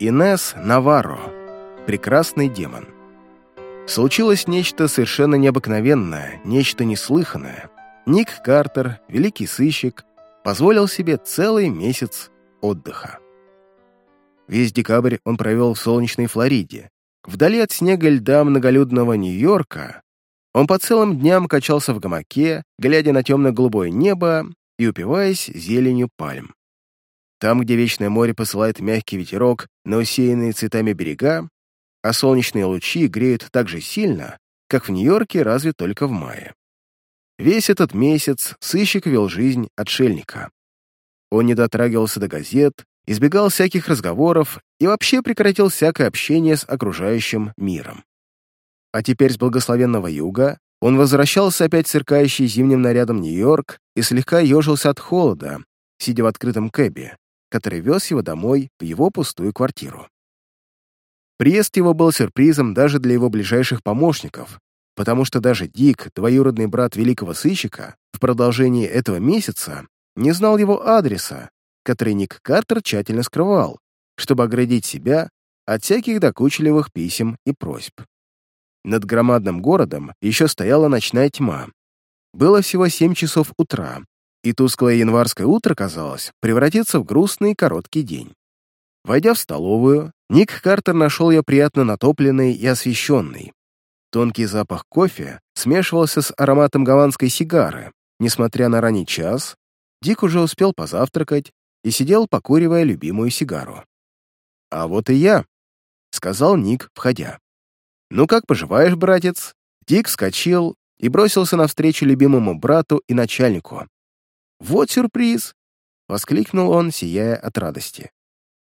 Инес Наварро. Прекрасный демон. Случилось нечто совершенно необыкновенное, нечто неслыханное. Ник Картер, великий сыщик, позволил себе целый месяц отдыха. Весь декабрь он провел в солнечной Флориде. Вдали от снега и льда многолюдного Нью-Йорка он по целым дням качался в гамаке, глядя на темно-голубое небо и упиваясь зеленью пальм. Там, где вечное море посылает мягкий ветерок на усеянные цветами берега, а солнечные лучи греют так же сильно, как в Нью-Йорке разве только в мае. Весь этот месяц сыщик вел жизнь отшельника. Он не дотрагивался до газет, избегал всяких разговоров и вообще прекратил всякое общение с окружающим миром. А теперь с благословенного юга он возвращался опять сверкающий зимним нарядом Нью-Йорк и слегка ежился от холода, сидя в открытом кэбе, который вез его домой в его пустую квартиру. Приезд его был сюрпризом даже для его ближайших помощников, потому что даже Дик, двоюродный брат великого сыщика, в продолжении этого месяца не знал его адреса, который Ник Картер тщательно скрывал, чтобы оградить себя от всяких докучливых писем и просьб. Над громадным городом еще стояла ночная тьма. Было всего семь часов утра, и тусклое январское утро, казалось, превратится в грустный короткий день. Войдя в столовую, Ник Картер нашел ее приятно натопленной и освещенной. Тонкий запах кофе смешивался с ароматом гаванской сигары. Несмотря на ранний час, Дик уже успел позавтракать и сидел, покуривая любимую сигару. «А вот и я», — сказал Ник, входя. «Ну как поживаешь, братец?» Дик вскочил и бросился навстречу любимому брату и начальнику. «Вот сюрприз!» — воскликнул он, сияя от радости.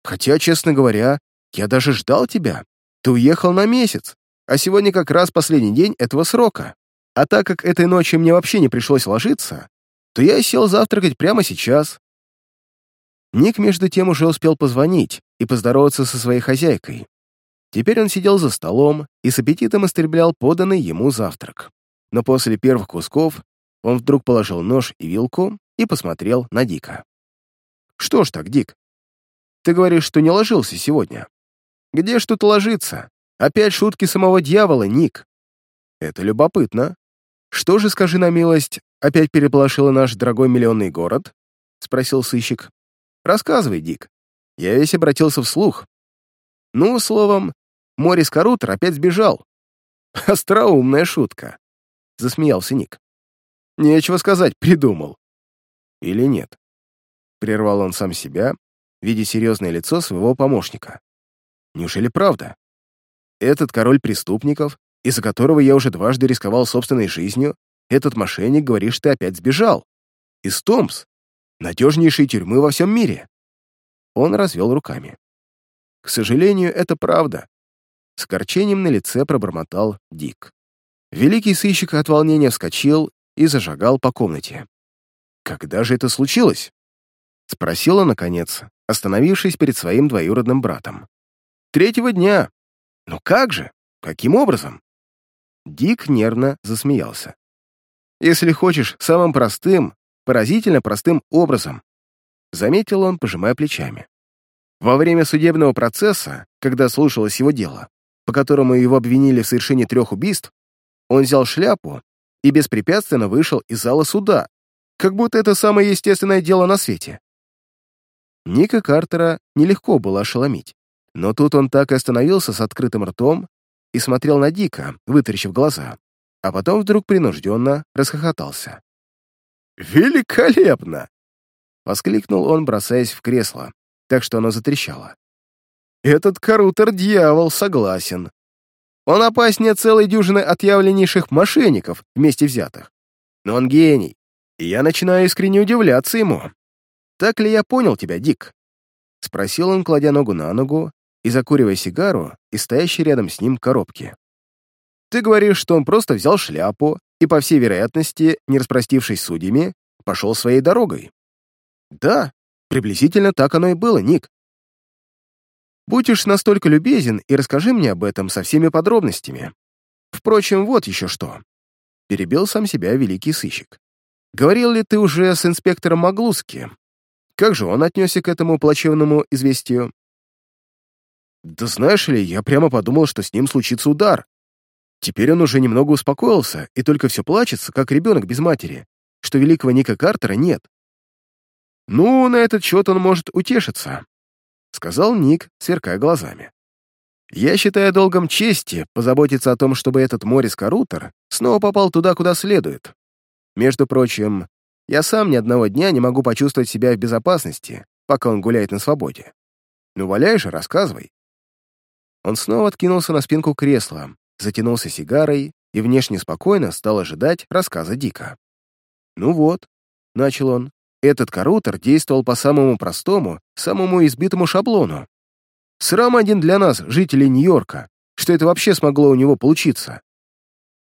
«Хотя, честно говоря, я даже ждал тебя. Ты уехал на месяц, а сегодня как раз последний день этого срока. А так как этой ночью мне вообще не пришлось ложиться, то я сел завтракать прямо сейчас». Ник между тем уже успел позвонить и поздороваться со своей хозяйкой, Теперь он сидел за столом и с аппетитом истреблял поданный ему завтрак. Но после первых кусков он вдруг положил нож и вилку и посмотрел на Дика. «Что ж так, Дик? Ты говоришь, что не ложился сегодня. Где ж тут ложиться? Опять шутки самого дьявола, Ник. Это любопытно. Что же, скажи на милость, опять переполошило наш дорогой миллионный город?» — спросил сыщик. «Рассказывай, Дик». Я весь обратился вслух. Ну, словом, Морис Карутер опять сбежал. Остроумная шутка, засмеялся Ник. Нечего сказать, придумал. Или нет? Прервал он сам себя, видя серьезное лицо своего помощника. Неужели правда? Этот король преступников, из-за которого я уже дважды рисковал собственной жизнью, этот мошенник, говорит, что опять сбежал. Из Томс, надежнейшей тюрьмы во всем мире. Он развел руками. К сожалению, это правда. С корчением на лице пробормотал Дик. Великий сыщик от волнения вскочил и зажигал по комнате. «Когда же это случилось?» — спросила, наконец, остановившись перед своим двоюродным братом. «Третьего дня. Ну как же? Каким образом?» Дик нервно засмеялся. «Если хочешь, самым простым, поразительно простым образом», заметил он, пожимая плечами. Во время судебного процесса, когда слушалось его дело, по которому его обвинили в совершении трех убийств, он взял шляпу и беспрепятственно вышел из зала суда, как будто это самое естественное дело на свете. Ника Картера нелегко было ошеломить, но тут он так и остановился с открытым ртом и смотрел на Дика, вытаращив глаза, а потом вдруг принужденно расхохотался. «Великолепно!» — воскликнул он, бросаясь в кресло, так что оно затрещало. Этот Карутер дьявол, согласен. Он опаснее целой дюжины отъявленнейших мошенников вместе взятых. Но он гений, и я начинаю искренне удивляться ему. Так ли я понял тебя, Дик? Спросил он, кладя ногу на ногу и закуривая сигару и стоящей рядом с ним коробки. Ты говоришь, что он просто взял шляпу и, по всей вероятности, не распростившись судьями, пошел своей дорогой. Да, приблизительно так оно и было, Ник. Будь уж настолько любезен и расскажи мне об этом со всеми подробностями. Впрочем, вот еще что. Перебил сам себя великий сыщик. Говорил ли ты уже с инспектором Маглуски? Как же он отнесся к этому плачевному известию? Да знаешь ли, я прямо подумал, что с ним случится удар. Теперь он уже немного успокоился и только все плачется, как ребенок без матери, что великого Ника Картера нет. «Ну, на этот счет он может утешиться», — сказал Ник, сверкая глазами. «Я считаю долгом чести позаботиться о том, чтобы этот Морис Карутер снова попал туда, куда следует. Между прочим, я сам ни одного дня не могу почувствовать себя в безопасности, пока он гуляет на свободе. Ну, валяй же, рассказывай». Он снова откинулся на спинку кресла, затянулся сигарой и внешне спокойно стал ожидать рассказа Дика. «Ну вот», — начал он, — «этот карутер действовал по самому простому, самому избитому шаблону. Срам один для нас, жителей Нью-Йорка, что это вообще смогло у него получиться.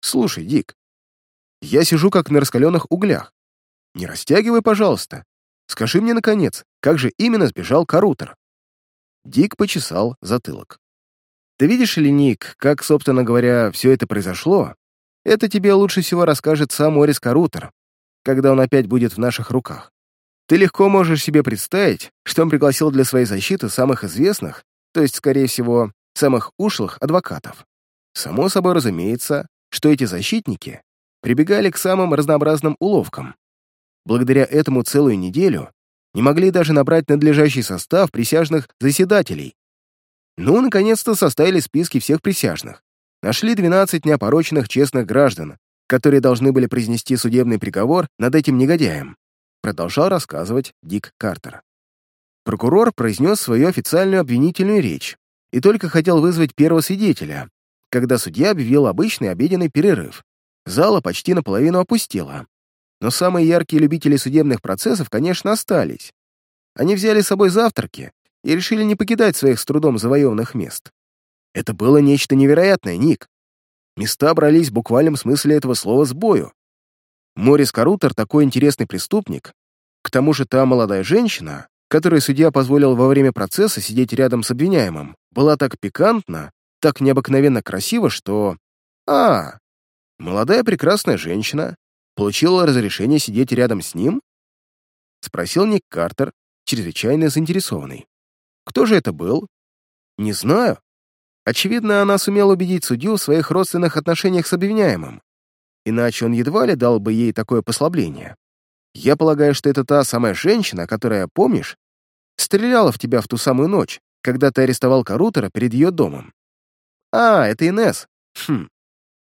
Слушай, Дик, я сижу как на раскаленных углях. Не растягивай, пожалуйста. Скажи мне, наконец, как же именно сбежал карутер?» Дик почесал затылок. Ты видишь ли, Ник, как, собственно говоря, все это произошло? Это тебе лучше всего расскажет сам Орис Карутер, когда он опять будет в наших руках. Ты легко можешь себе представить, что он пригласил для своей защиты самых известных, то есть, скорее всего, самых ушлых адвокатов. Само собой разумеется, что эти защитники прибегали к самым разнообразным уловкам. Благодаря этому целую неделю не могли даже набрать надлежащий состав присяжных заседателей, ну, наконец-то составили списки всех присяжных. Нашли 12 неопороченных честных граждан, которые должны были произнести судебный приговор над этим негодяем. Продолжал рассказывать Дик Картер. Прокурор произнес свою официальную обвинительную речь и только хотел вызвать первого свидетеля, когда судья объявил обычный обеденный перерыв. Зала почти наполовину опустела. Но самые яркие любители судебных процессов, конечно, остались. Они взяли с собой завтраки и решили не покидать своих с трудом завоеванных мест. Это было нечто невероятное, Ник. Места брались в буквальном смысле этого слова с бою. Морис Карутер такой интересный преступник. К тому же та молодая женщина, которой судья позволил во время процесса сидеть рядом с обвиняемым, была так пикантна, так необыкновенно красива, что... А, молодая прекрасная женщина получила разрешение сидеть рядом с ним? Спросил Ник Картер, чрезвычайно заинтересованный. Кто же это был? Не знаю. Очевидно, она сумела убедить судью в своих родственных отношениях с обвиняемым. Иначе он едва ли дал бы ей такое послабление. Я полагаю, что это та самая женщина, которая, помнишь, стреляла в тебя в ту самую ночь, когда ты арестовал Карутера перед ее домом. А, это Инес. Хм.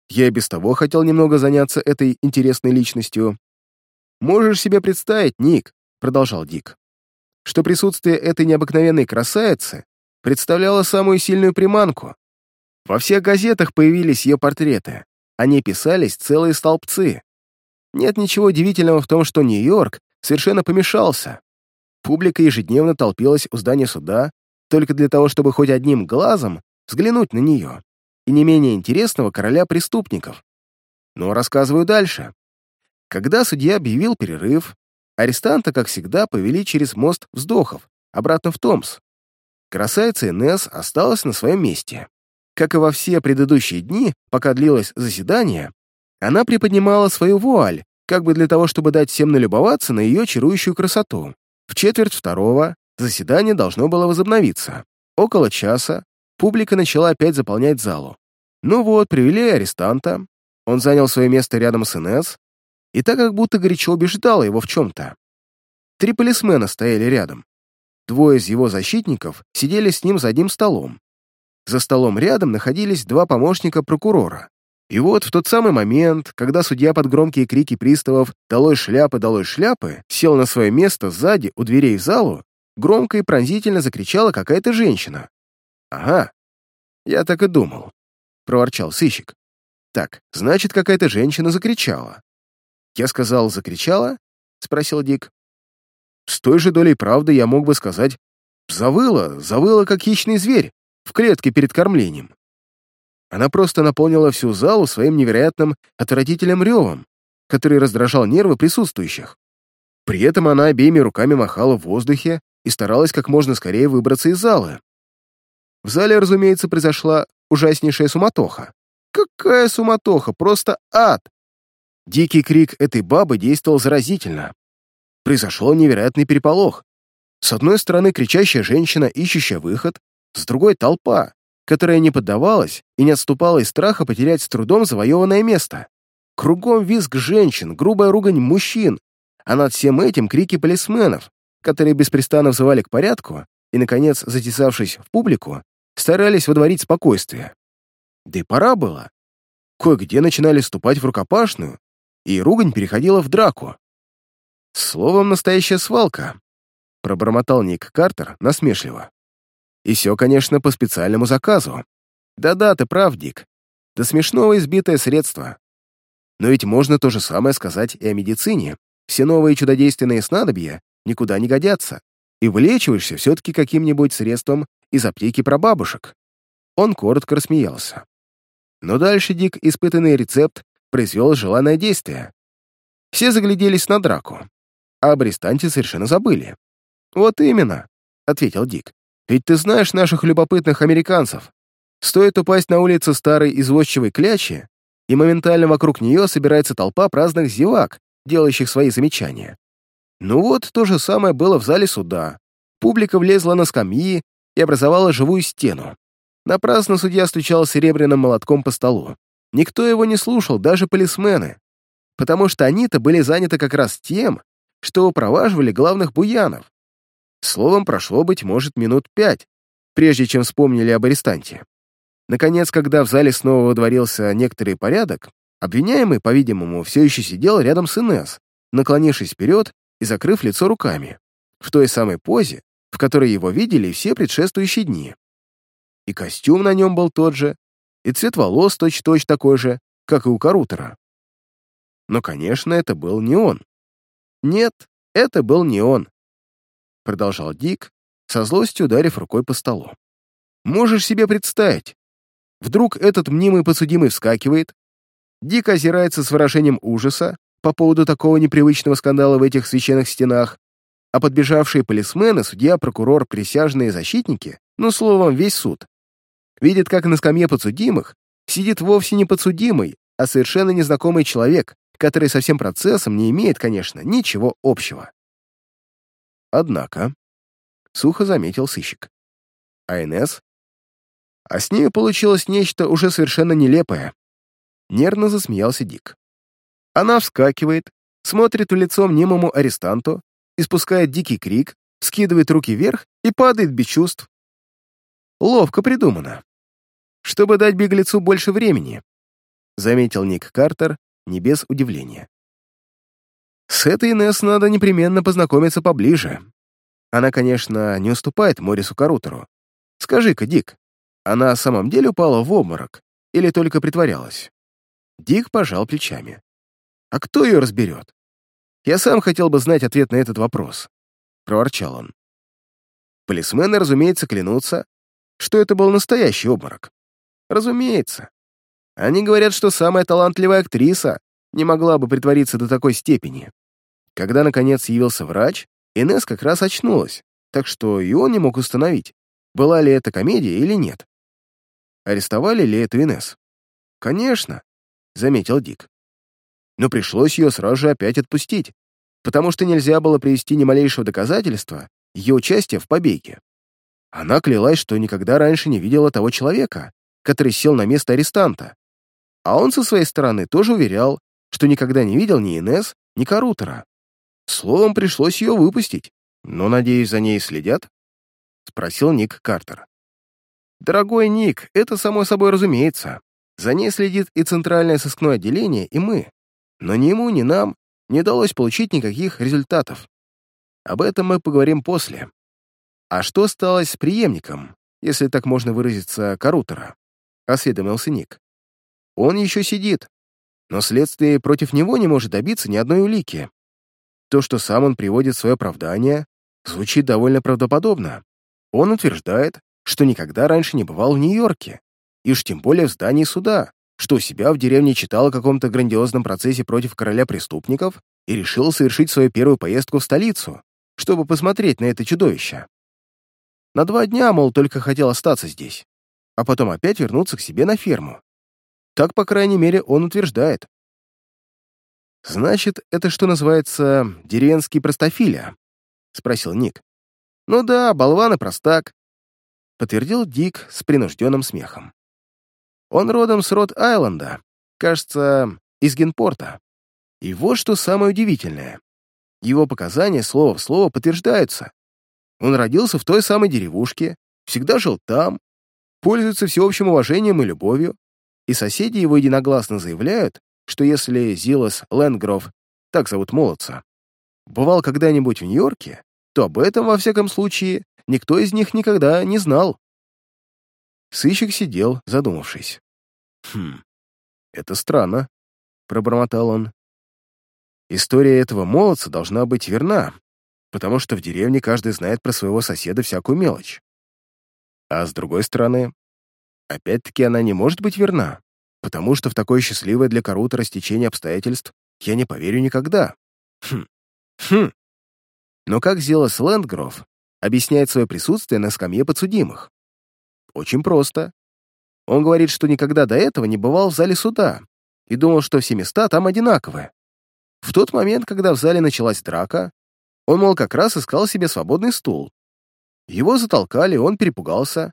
Я и без того хотел немного заняться этой интересной личностью. Можешь себе представить, Ник, продолжал Дик, что присутствие этой необыкновенной красавицы представляло самую сильную приманку. Во всех газетах появились ее портреты. Они писались целые столбцы. Нет ничего удивительного в том, что Нью-Йорк совершенно помешался. Публика ежедневно толпилась у здания суда только для того, чтобы хоть одним глазом взглянуть на нее и не менее интересного короля преступников. Но рассказываю дальше. Когда судья объявил перерыв, Арестанта, как всегда, повели через мост вздохов, обратно в Томс. Красавица Инесс осталась на своем месте. Как и во все предыдущие дни, пока длилось заседание, она приподнимала свою вуаль, как бы для того, чтобы дать всем налюбоваться на ее чарующую красоту. В четверть второго заседание должно было возобновиться. Около часа публика начала опять заполнять залу. Ну вот, привели арестанта, он занял свое место рядом с Инесс, и так как будто горячо убеждала его в чем-то. Три полисмена стояли рядом. Двое из его защитников сидели с ним за одним столом. За столом рядом находились два помощника прокурора. И вот в тот самый момент, когда судья под громкие крики приставов «Долой шляпы, долой шляпы!» сел на свое место сзади у дверей в залу, громко и пронзительно закричала какая-то женщина. «Ага, я так и думал», — проворчал сыщик. «Так, значит, какая-то женщина закричала. «Я сказал, закричала?» — спросил Дик. «С той же долей правды я мог бы сказать, завыла, завыла, как хищный зверь, в клетке перед кормлением. Она просто наполнила всю залу своим невероятным отвратительным ревом, который раздражал нервы присутствующих. При этом она обеими руками махала в воздухе и старалась как можно скорее выбраться из зала. В зале, разумеется, произошла ужаснейшая суматоха. Какая суматоха, просто ад! Дикий крик этой бабы действовал заразительно. Произошел невероятный переполох. С одной стороны, кричащая женщина, ищущая выход, с другой — толпа, которая не поддавалась и не отступала из страха потерять с трудом завоеванное место. Кругом визг женщин, грубая ругань мужчин, а над всем этим крики полисменов, которые беспрестанно взывали к порядку и, наконец, затесавшись в публику, старались водворить спокойствие. Да и пора было. Кое-где начинали вступать в рукопашную, и ругань переходила в драку. Словом, настоящая свалка, пробормотал Ник Картер насмешливо. И все, конечно, по специальному заказу. Да-да, ты прав, Дик. До смешного избитое средство. Но ведь можно то же самое сказать и о медицине. Все новые чудодейственные снадобья никуда не годятся, и вылечиваешься все-таки каким-нибудь средством из аптеки про бабушек. Он коротко рассмеялся. Но дальше Дик испытанный рецепт произвел желанное действие. Все загляделись на драку, а об арестанте совершенно забыли. «Вот именно», — ответил Дик. «Ведь ты знаешь наших любопытных американцев. Стоит упасть на улице старой извозчивой клячи, и моментально вокруг нее собирается толпа праздных зевак, делающих свои замечания. Ну вот, то же самое было в зале суда. Публика влезла на скамьи и образовала живую стену. Напрасно судья стучал серебряным молотком по столу. Никто его не слушал, даже полисмены. Потому что они-то были заняты как раз тем, что упроваживали главных буянов. Словом, прошло, быть может, минут пять, прежде чем вспомнили об арестанте. Наконец, когда в зале снова водворился некоторый порядок, обвиняемый, по-видимому, все еще сидел рядом с Инесс, наклонившись вперед и закрыв лицо руками, в той самой позе, в которой его видели все предшествующие дни. И костюм на нем был тот же, и цвет волос точь-точь такой же, как и у Карутера. Но, конечно, это был не он. Нет, это был не он, продолжал Дик, со злостью ударив рукой по столу. Можешь себе представить, вдруг этот мнимый подсудимый вскакивает, Дик озирается с выражением ужаса по поводу такого непривычного скандала в этих священных стенах, а подбежавшие полисмены, судья, прокурор, присяжные защитники, ну, словом, весь суд, видят, как на скамье подсудимых сидит вовсе не подсудимый, а совершенно незнакомый человек, который со всем процессом не имеет, конечно, ничего общего. Однако, сухо заметил сыщик. А Инесс? А с ней получилось нечто уже совершенно нелепое. Нервно засмеялся Дик. Она вскакивает, смотрит в лицо мнимому арестанту, испускает дикий крик, скидывает руки вверх и падает без чувств. Ловко придумано. Чтобы дать беглецу больше времени, заметил Ник Картер, не без удивления. С этой Инесс надо непременно познакомиться поближе. Она, конечно, не уступает Морису Карутеру. Скажи-ка, Дик, она в самом деле упала в обморок или только притворялась? Дик пожал плечами. А кто ее разберет? Я сам хотел бы знать ответ на этот вопрос. Проворчал он. Полисмены, разумеется, клянутся, что это был настоящий обморок. Разумеется. Они говорят, что самая талантливая актриса не могла бы притвориться до такой степени. Когда, наконец, явился врач, Инесс как раз очнулась, так что и он не мог установить, была ли это комедия или нет. Арестовали ли эту Инесс? Конечно, заметил Дик. Но пришлось ее сразу же опять отпустить, потому что нельзя было привести ни малейшего доказательства ее участия в побеге. Она клялась, что никогда раньше не видела того человека, который сел на место арестанта. А он со своей стороны тоже уверял, что никогда не видел ни Инес, ни Карутера. Словом, пришлось ее выпустить. Но, надеюсь, за ней следят? Спросил Ник Картер. Дорогой Ник, это само собой разумеется. За ней следит и Центральное сыскное отделение, и мы. Но ни ему, ни нам не удалось получить никаких результатов. Об этом мы поговорим после. А что стало с преемником, если так можно выразиться, Карутера? Осведомился Ник. Он еще сидит, но следствие против него не может добиться ни одной улики. То, что сам он приводит в свое оправдание, звучит довольно правдоподобно. Он утверждает, что никогда раньше не бывал в Нью-Йорке, и уж тем более в здании суда, что у себя в деревне читал о каком-то грандиозном процессе против короля преступников и решил совершить свою первую поездку в столицу, чтобы посмотреть на это чудовище. На два дня, мол, только хотел остаться здесь, а потом опять вернуться к себе на ферму. Так, по крайней мере, он утверждает. «Значит, это что называется деревенский простофиля?» — спросил Ник. «Ну да, болван и простак. подтвердил Дик с принужденным смехом. Он родом с Рот-Айленда, кажется, из Генпорта. И вот что самое удивительное. Его показания слово в слово подтверждаются. Он родился в той самой деревушке, всегда жил там, пользуется всеобщим уважением и любовью, и соседи его единогласно заявляют, что если Зилас Лэнгров, так зовут молодца, бывал когда-нибудь в Нью-Йорке, то об этом, во всяком случае, никто из них никогда не знал. Сыщик сидел, задумавшись. «Хм, это странно», — пробормотал он. «История этого молодца должна быть верна, потому что в деревне каждый знает про своего соседа всякую мелочь. А с другой стороны, опять-таки она не может быть верна, потому что в такое счастливое для Карута растечение обстоятельств я не поверю никогда. Хм. Хм. Но как Зелос Лэндгров объясняет свое присутствие на скамье подсудимых? Очень просто. Он говорит, что никогда до этого не бывал в зале суда и думал, что все места там одинаковые. В тот момент, когда в зале началась драка, он, мол, как раз искал себе свободный стул. Его затолкали, он перепугался.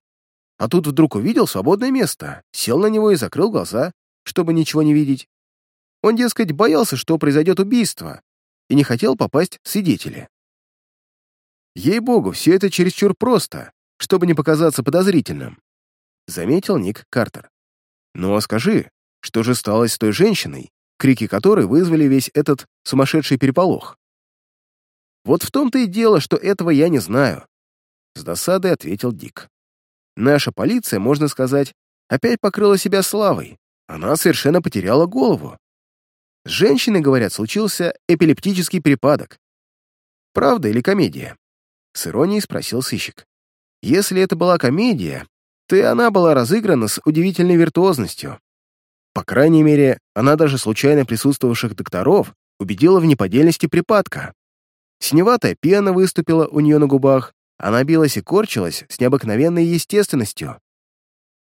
А тут вдруг увидел свободное место, сел на него и закрыл глаза, чтобы ничего не видеть. Он, дескать, боялся, что произойдет убийство, и не хотел попасть в свидетели. Ей-богу, все это чересчур просто, чтобы не показаться подозрительным, заметил Ник Картер. Ну а скажи, что же стало с той женщиной, крики которой вызвали весь этот сумасшедший переполох? Вот в том-то и дело, что этого я не знаю. С досадой ответил Дик. Наша полиция, можно сказать, опять покрыла себя славой. Она совершенно потеряла голову. С женщиной, говорят, случился эпилептический припадок. Правда или комедия? С иронией спросил сыщик. Если это была комедия, то и она была разыграна с удивительной виртуозностью. По крайней мере, она даже случайно присутствовавших докторов убедила в неподдельности припадка. Синеватая пена выступила у нее на губах, она билась и корчилась с необыкновенной естественностью.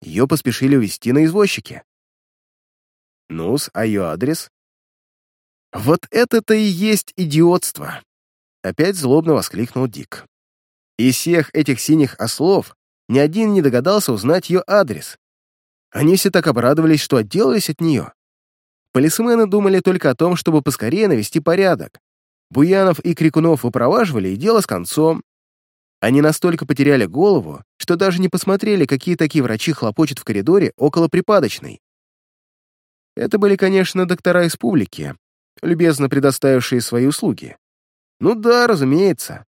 Ее поспешили увезти на извозчике. Ну-с, а ее адрес? Вот это-то и есть идиотство! Опять злобно воскликнул Дик. Из всех этих синих ослов ни один не догадался узнать ее адрес. Они все так обрадовались, что отделались от нее. Полисмены думали только о том, чтобы поскорее навести порядок, Буянов и Крикунов выпроваживали, и дело с концом. Они настолько потеряли голову, что даже не посмотрели, какие такие врачи хлопочут в коридоре около припадочной. Это были, конечно, доктора из публики, любезно предоставившие свои услуги. Ну да, разумеется.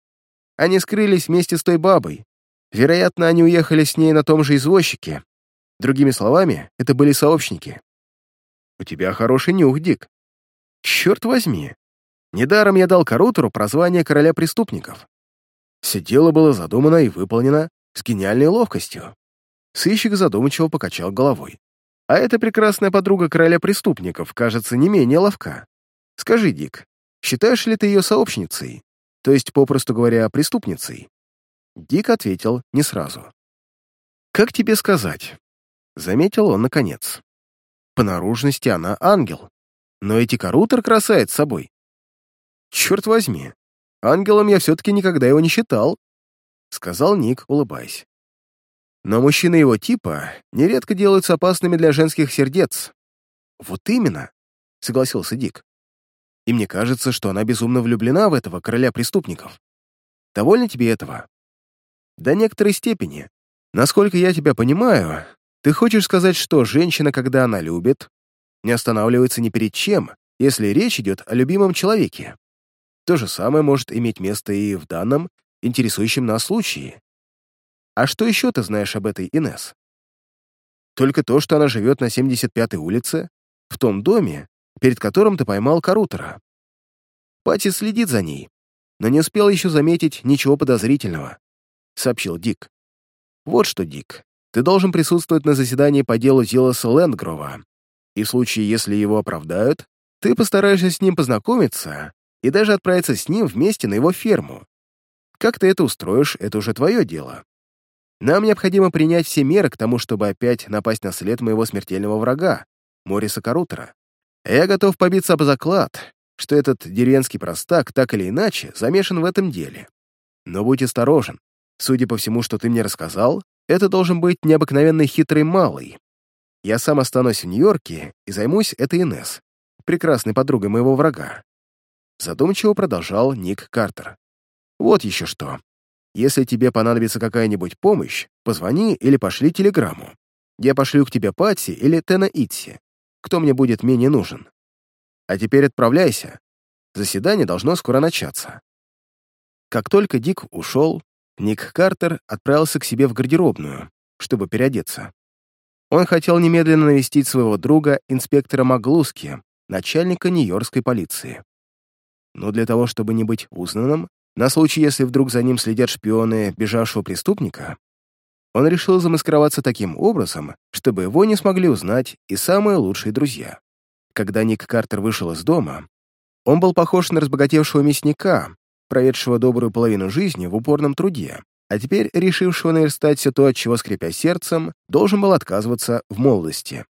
Они скрылись вместе с той бабой. Вероятно, они уехали с ней на том же извозчике. Другими словами, это были сообщники. У тебя хороший нюх, Дик. Черт возьми, Недаром я дал Карутеру прозвание короля преступников. Все дело было задумано и выполнено с гениальной ловкостью. Сыщик задумчиво покачал головой. А эта прекрасная подруга короля преступников, кажется, не менее ловка. Скажи, Дик, считаешь ли ты ее сообщницей? То есть, попросту говоря, преступницей? Дик ответил не сразу. «Как тебе сказать?» Заметил он наконец. По наружности она ангел. Но эти Карутер красает собой. «Черт возьми, ангелом я все-таки никогда его не считал», — сказал Ник, улыбаясь. «Но мужчины его типа нередко делаются опасными для женских сердец». «Вот именно», — согласился Дик. «И мне кажется, что она безумно влюблена в этого короля преступников. Довольно тебе этого?» «До некоторой степени. Насколько я тебя понимаю, ты хочешь сказать, что женщина, когда она любит, не останавливается ни перед чем, если речь идет о любимом человеке?» То же самое может иметь место и в данном, интересующем нас случае. А что еще ты знаешь об этой Инес? Только то, что она живет на 75-й улице, в том доме, перед которым ты поймал Карутера. Пати следит за ней, но не успел еще заметить ничего подозрительного, сообщил Дик. Вот что, Дик, ты должен присутствовать на заседании по делу Зилоса Лэндгрова, и в случае, если его оправдают, ты постараешься с ним познакомиться и даже отправиться с ним вместе на его ферму. Как ты это устроишь, это уже твое дело. Нам необходимо принять все меры к тому, чтобы опять напасть на след моего смертельного врага, Мориса Карутера. Я готов побиться об заклад, что этот деревенский простак так или иначе замешан в этом деле. Но будь осторожен. Судя по всему, что ты мне рассказал, Это должен быть необыкновенно хитрый малый. Я сам останусь в Нью-Йорке и займусь этой Инесс, прекрасной подругой моего врага. Задумчиво продолжал Ник Картер. Вот еще что. Если тебе понадобится какая-нибудь помощь, позвони или пошли телеграмму. Я пошлю к тебе Патси или Тена Итси. Кто мне будет менее нужен? А теперь отправляйся. Заседание должно скоро начаться. Как только Дик ушел, Ник Картер отправился к себе в гардеробную, чтобы переодеться. Он хотел немедленно навестить своего друга, инспектора Маглуски, начальника Нью-Йоркской полиции. Но для того, чтобы не быть узнанным, на случай, если вдруг за ним следят шпионы бежавшего преступника, он решил замаскироваться таким образом, чтобы его не смогли узнать и самые лучшие друзья. Когда Ник Картер вышел из дома, он был похож на разбогатевшего мясника, проведшего добрую половину жизни в упорном труде, а теперь решившего наверстать все то, от чего, скрипя сердцем, должен был отказываться в молодости.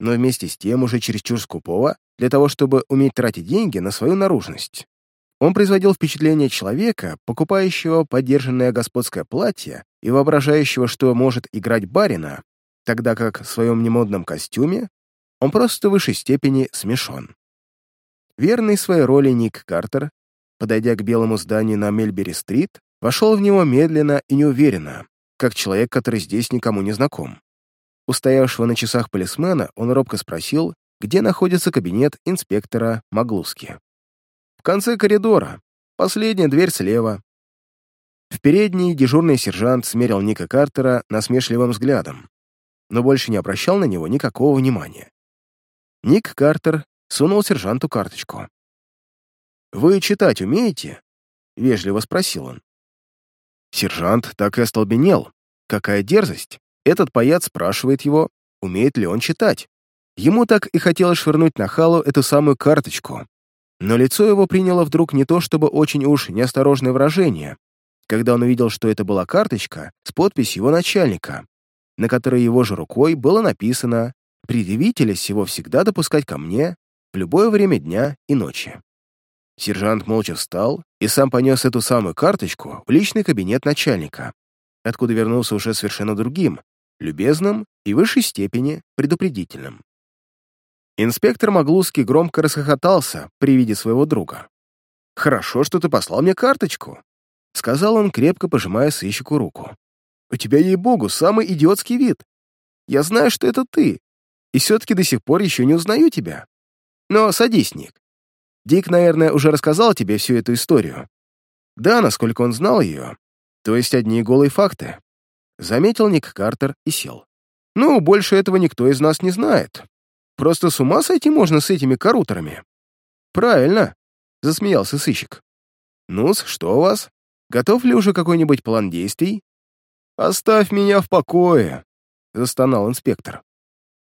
Но вместе с тем уже чересчур скупого для того, чтобы уметь тратить деньги на свою наружность. Он производил впечатление человека, покупающего подержанное господское платье и воображающего, что может играть барина, тогда как в своем немодном костюме он просто в высшей степени смешон. Верный своей роли Ник Картер, подойдя к белому зданию на Мельбери-стрит, вошел в него медленно и неуверенно, как человек, который здесь никому не знаком. У стоявшего на часах полисмена он робко спросил, где находится кабинет инспектора Маглуски конце коридора. Последняя дверь слева. В передней дежурный сержант смерил Ника Картера насмешливым взглядом, но больше не обращал на него никакого внимания. Ник Картер сунул сержанту карточку. «Вы читать умеете?» — вежливо спросил он. Сержант так и остолбенел. Какая дерзость! Этот паяц спрашивает его, умеет ли он читать. Ему так и хотелось швырнуть на халу эту самую карточку, но лицо его приняло вдруг не то чтобы очень уж неосторожное выражение, когда он увидел, что это была карточка с подписью его начальника, на которой его же рукой было написано «Предъявителя всего всегда допускать ко мне в любое время дня и ночи». Сержант молча встал и сам понес эту самую карточку в личный кабинет начальника, откуда вернулся уже совершенно другим, любезным и в высшей степени предупредительным. Инспектор Маглуский громко расхохотался при виде своего друга. «Хорошо, что ты послал мне карточку», — сказал он, крепко пожимая сыщику руку. «У тебя, ей-богу, самый идиотский вид. Я знаю, что это ты, и все-таки до сих пор еще не узнаю тебя. Но садись, Ник. Дик, наверное, уже рассказал тебе всю эту историю. Да, насколько он знал ее, то есть одни голые факты. Заметил Ник Картер и сел. Ну, больше этого никто из нас не знает, Просто с ума сойти можно с этими карутерами. Правильно, засмеялся сыщик. ну что у вас? Готов ли уже какой-нибудь план действий? Оставь меня в покое, застонал инспектор.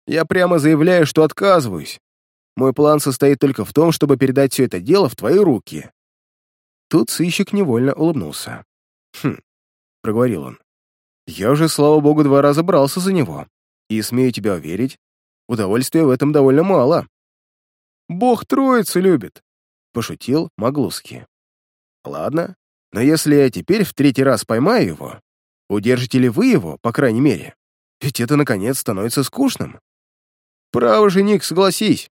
Я прямо заявляю, что отказываюсь. Мой план состоит только в том, чтобы передать все это дело в твои руки. Тут сыщик невольно улыбнулся. «Хм», — проговорил он, — «я уже, слава богу, два раза брался за него, и, смею тебя уверить, Удовольствия в этом довольно мало. «Бог троицу любит», — пошутил Маглуски. «Ладно, но если я теперь в третий раз поймаю его, удержите ли вы его, по крайней мере? Ведь это, наконец, становится скучным». «Право же, Ник, согласись.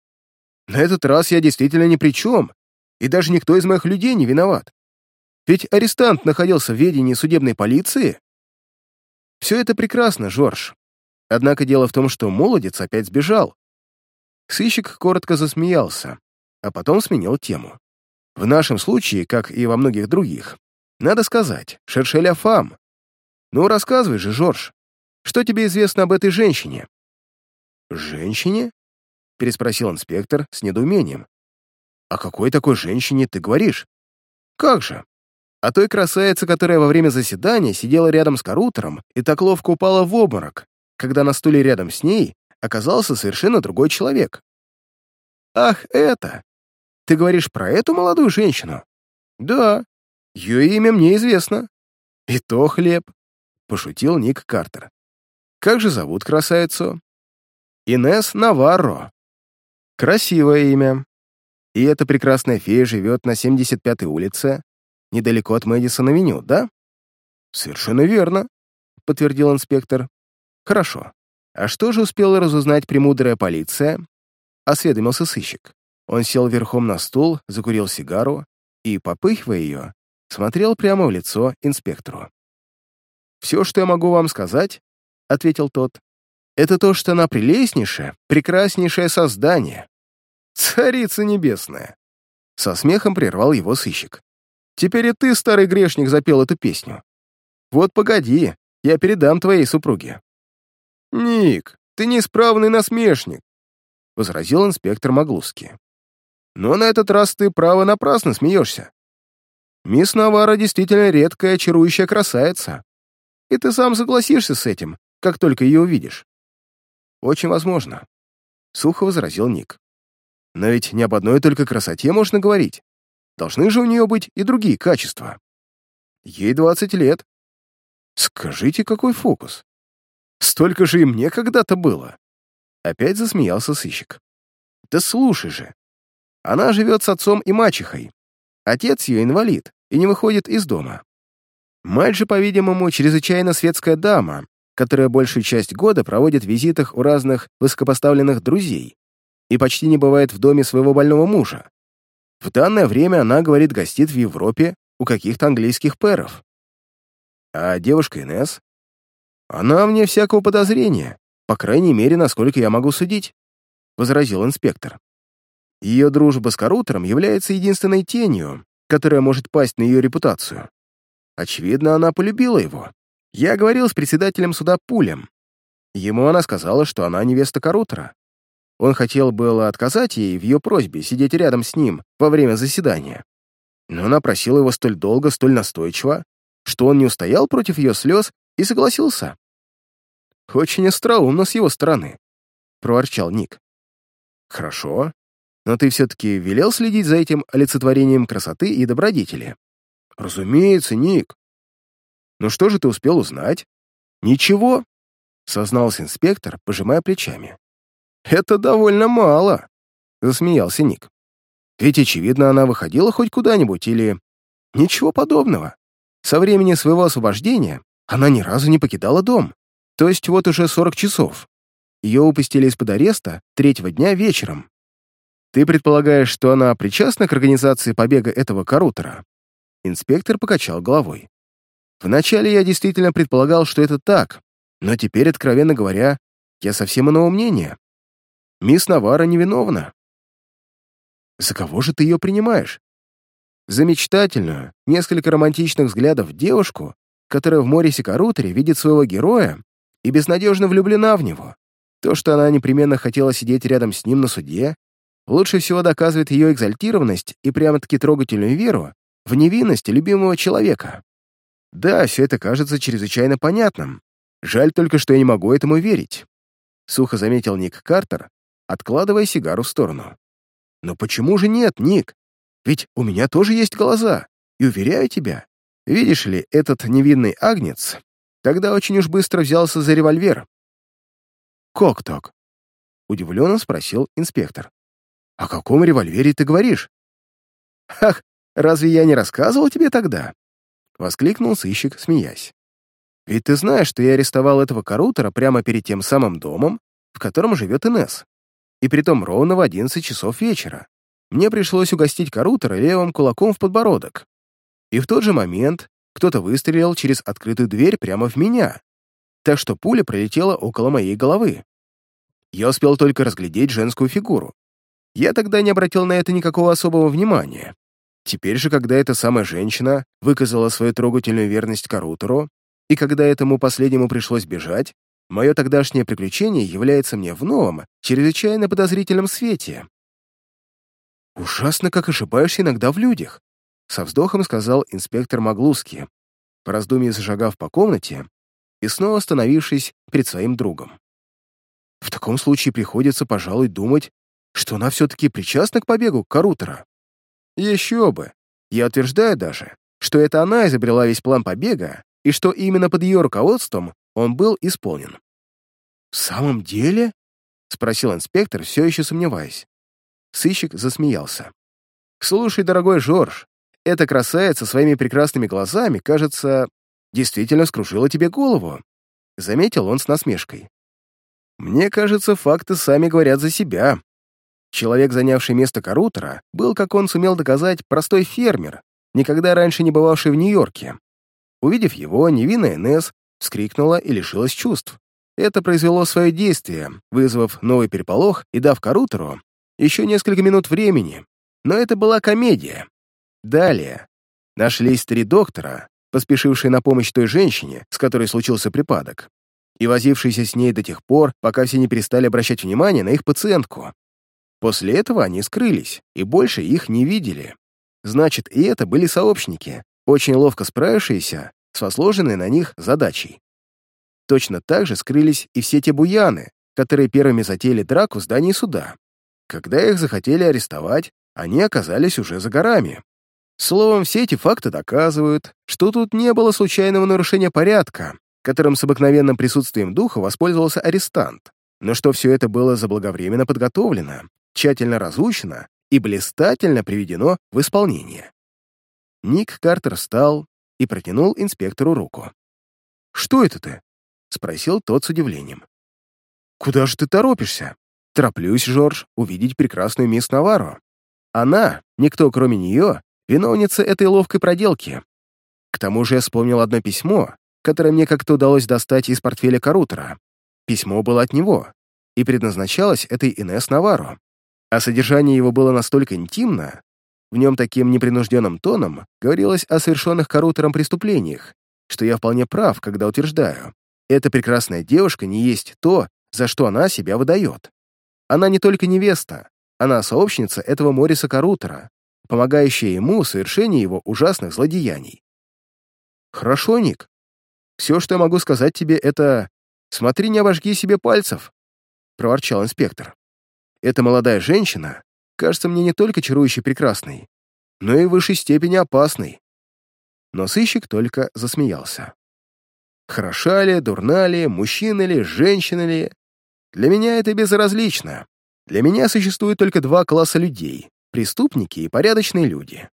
На этот раз я действительно ни при чем, и даже никто из моих людей не виноват. Ведь арестант находился в ведении судебной полиции. Все это прекрасно, Жорж, Однако дело в том, что молодец опять сбежал. Сыщик коротко засмеялся, а потом сменил тему. В нашем случае, как и во многих других, надо сказать, шершеля фам. Ну, рассказывай же, Жорж, что тебе известно об этой женщине? Женщине? Переспросил инспектор с недоумением. О какой такой женщине ты говоришь? Как же? О той красавице, которая во время заседания сидела рядом с Карутером и так ловко упала в обморок, когда на стуле рядом с ней оказался совершенно другой человек. «Ах, это! Ты говоришь про эту молодую женщину?» «Да, ее имя мне известно». «И то хлеб», — пошутил Ник Картер. «Как же зовут красавицу?» «Инесс Наварро». «Красивое имя. И эта прекрасная фея живет на 75-й улице, недалеко от Мэдисон-авеню, да?» «Совершенно верно», — подтвердил инспектор. «Хорошо. А что же успела разузнать премудрая полиция?» — осведомился сыщик. Он сел верхом на стул, закурил сигару и, попыхивая ее, смотрел прямо в лицо инспектору. «Все, что я могу вам сказать», — ответил тот, «это то, что она прелестнейшее, прекраснейшее создание. Царица небесная!» Со смехом прервал его сыщик. «Теперь и ты, старый грешник, запел эту песню. Вот погоди, я передам твоей супруге». «Ник, ты неисправный насмешник», — возразил инспектор Маглуски. «Но на этот раз ты, право, напрасно смеешься. Мисс Навара действительно редкая, очарующая красавица. И ты сам согласишься с этим, как только ее увидишь». «Очень возможно», — сухо возразил Ник. «Но ведь не об одной только красоте можно говорить. Должны же у нее быть и другие качества. Ей двадцать лет. Скажите, какой фокус? Столько же и мне когда-то было. Опять засмеялся сыщик. Да слушай же. Она живет с отцом и мачехой. Отец ее инвалид и не выходит из дома. Мать же, по-видимому, чрезвычайно светская дама, которая большую часть года проводит в визитах у разных высокопоставленных друзей и почти не бывает в доме своего больного мужа. В данное время она, говорит, гостит в Европе у каких-то английских пэров. А девушка Инесс «Она вне всякого подозрения, по крайней мере, насколько я могу судить», — возразил инспектор. Ее дружба с Карутером является единственной тенью, которая может пасть на ее репутацию. Очевидно, она полюбила его. Я говорил с председателем суда Пулем. Ему она сказала, что она невеста Карутера. Он хотел было отказать ей в ее просьбе сидеть рядом с ним во время заседания. Но она просила его столь долго, столь настойчиво, что он не устоял против ее слез и согласился. «Очень остроумно с его стороны», — проворчал Ник. «Хорошо, но ты все-таки велел следить за этим олицетворением красоты и добродетели?» «Разумеется, Ник». «Ну что же ты успел узнать?» «Ничего», — сознался инспектор, пожимая плечами. «Это довольно мало», — засмеялся Ник. «Ведь, очевидно, она выходила хоть куда-нибудь или...» «Ничего подобного. Со времени своего освобождения она ни разу не покидала дом. То есть вот уже 40 часов. Ее упустили из-под ареста третьего дня вечером. Ты предполагаешь, что она причастна к организации побега этого Карутера? Инспектор покачал головой. Вначале я действительно предполагал, что это так, но теперь, откровенно говоря, я совсем иного мнения. Мисс Навара невиновна. За кого же ты ее принимаешь? За мечтательную, несколько романтичных взглядов девушку, которая в море Сикарутере видит своего героя и безнадежно влюблена в него. То, что она непременно хотела сидеть рядом с ним на суде, лучше всего доказывает ее экзальтированность и прямо-таки трогательную веру в невинность любимого человека. Да, все это кажется чрезвычайно понятным. Жаль только, что я не могу этому верить. Сухо заметил Ник Картер, откладывая сигару в сторону. Но почему же нет, Ник? Ведь у меня тоже есть глаза, и уверяю тебя, видишь ли, этот невинный агнец Тогда очень уж быстро взялся за револьвер. «Как так?» — удивленно спросил инспектор. «О каком револьвере ты говоришь?» «Ах, разве я не рассказывал тебе тогда?» — воскликнул сыщик, смеясь. «Ведь ты знаешь, что я арестовал этого Карутера прямо перед тем самым домом, в котором живет Инесс, и притом ровно в одиннадцать часов вечера. Мне пришлось угостить Карутера левым кулаком в подбородок. И в тот же момент кто-то выстрелил через открытую дверь прямо в меня, так что пуля пролетела около моей головы. Я успел только разглядеть женскую фигуру. Я тогда не обратил на это никакого особого внимания. Теперь же, когда эта самая женщина выказала свою трогательную верность Карутеру, и когда этому последнему пришлось бежать, мое тогдашнее приключение является мне в новом, чрезвычайно подозрительном свете. Ужасно, как ошибаешься иногда в людях. Со вздохом сказал инспектор Маглуски, по раздумье зашагав по комнате и снова остановившись перед своим другом. В таком случае приходится, пожалуй, думать, что она все-таки причастна к побегу Карутера. Еще бы. Я утверждаю даже, что это она изобрела весь план побега и что именно под ее руководством он был исполнен. «В самом деле?» — спросил инспектор, все еще сомневаясь. Сыщик засмеялся. «Слушай, дорогой Жорж, эта красавица своими прекрасными глазами, кажется, действительно скружила тебе голову, — заметил он с насмешкой. «Мне кажется, факты сами говорят за себя. Человек, занявший место Карутера, был, как он сумел доказать, простой фермер, никогда раньше не бывавший в Нью-Йорке. Увидев его, невинная Несс вскрикнула и лишилась чувств. Это произвело свое действие, вызвав новый переполох и дав Карутеру еще несколько минут времени. Но это была комедия. Далее. Нашлись три доктора, поспешившие на помощь той женщине, с которой случился припадок, и возившиеся с ней до тех пор, пока все не перестали обращать внимание на их пациентку. После этого они скрылись, и больше их не видели. Значит, и это были сообщники, очень ловко справившиеся с возложенной на них задачей. Точно так же скрылись и все те буяны, которые первыми затеяли драку в здании суда. Когда их захотели арестовать, они оказались уже за горами. Словом, все эти факты доказывают, что тут не было случайного нарушения порядка, которым с обыкновенным присутствием духа воспользовался арестант, но что все это было заблаговременно подготовлено, тщательно разучено и блистательно приведено в исполнение. Ник Картер встал и протянул инспектору руку. «Что это ты?» — спросил тот с удивлением. «Куда же ты торопишься?» «Тороплюсь, Жорж, увидеть прекрасную мисс Наварро. Она, никто кроме нее, виновница этой ловкой проделки. К тому же я вспомнил одно письмо, которое мне как-то удалось достать из портфеля Карутера. Письмо было от него, и предназначалось этой Инесс Наварро а содержание его было настолько интимно, в нем таким непринужденным тоном говорилось о совершенных Карутером преступлениях, что я вполне прав, когда утверждаю, эта прекрасная девушка не есть то, за что она себя выдает. Она не только невеста, она сообщница этого Мориса Карутера, помогающая ему в совершении его ужасных злодеяний. Хорошо, Ник. Все, что я могу сказать тебе, это «смотри, не обожги себе пальцев», — проворчал инспектор. Эта молодая женщина кажется мне не только чарующей прекрасной, но и в высшей степени опасной. Но сыщик только засмеялся. Хороша ли, дурна ли, мужчина ли, женщина ли? Для меня это безразлично. Для меня существует только два класса людей — преступники и порядочные люди.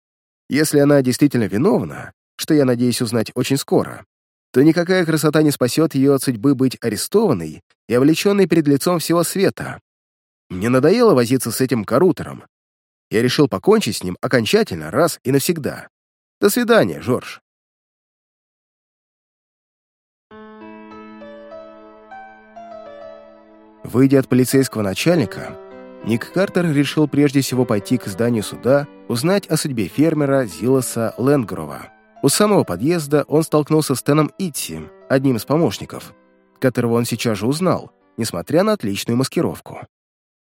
Если она действительно виновна, что я надеюсь узнать очень скоро, то никакая красота не спасет ее от судьбы быть арестованной и облеченной перед лицом всего света. Мне надоело возиться с этим Карутером. Я решил покончить с ним окончательно, раз и навсегда. До свидания, Жорж. Выйдя от полицейского начальника, Ник Картер решил прежде всего пойти к зданию суда, узнать о судьбе фермера Зилоса Ленгрова. У самого подъезда он столкнулся с Теном Итси, одним из помощников, которого он сейчас же узнал, несмотря на отличную маскировку.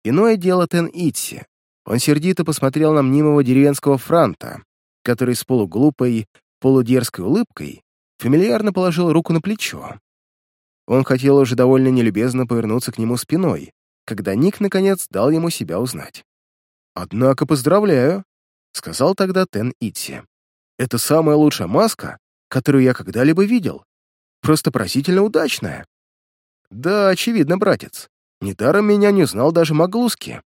Иное дело Тен Итси. Он сердито посмотрел на мнимого деревенского франта, который с полуглупой, полудерзкой улыбкой фамильярно положил руку на плечо. Он хотел уже довольно нелюбезно повернуться к нему спиной, когда Ник, наконец, дал ему себя узнать. «Однако поздравляю», — сказал тогда Тен Итси. «Это самая лучшая маска, которую я когда-либо видел. Просто поразительно удачная». «Да, очевидно, братец. Недаром меня не знал даже Маглуски.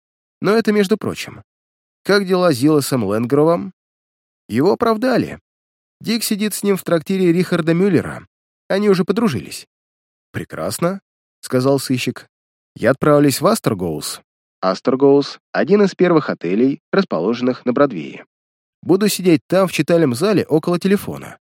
Но это между прочим. Как дела с Зилосом Ленгровом? Его оправдали. Дик сидит с ним в трактире Рихарда Мюллера. Они уже подружились. «Прекрасно», — сказал сыщик. «Я отправлюсь в Астергоус». Астергоус — один из первых отелей, расположенных на Бродвее. Буду сидеть там, в читальном зале, около телефона.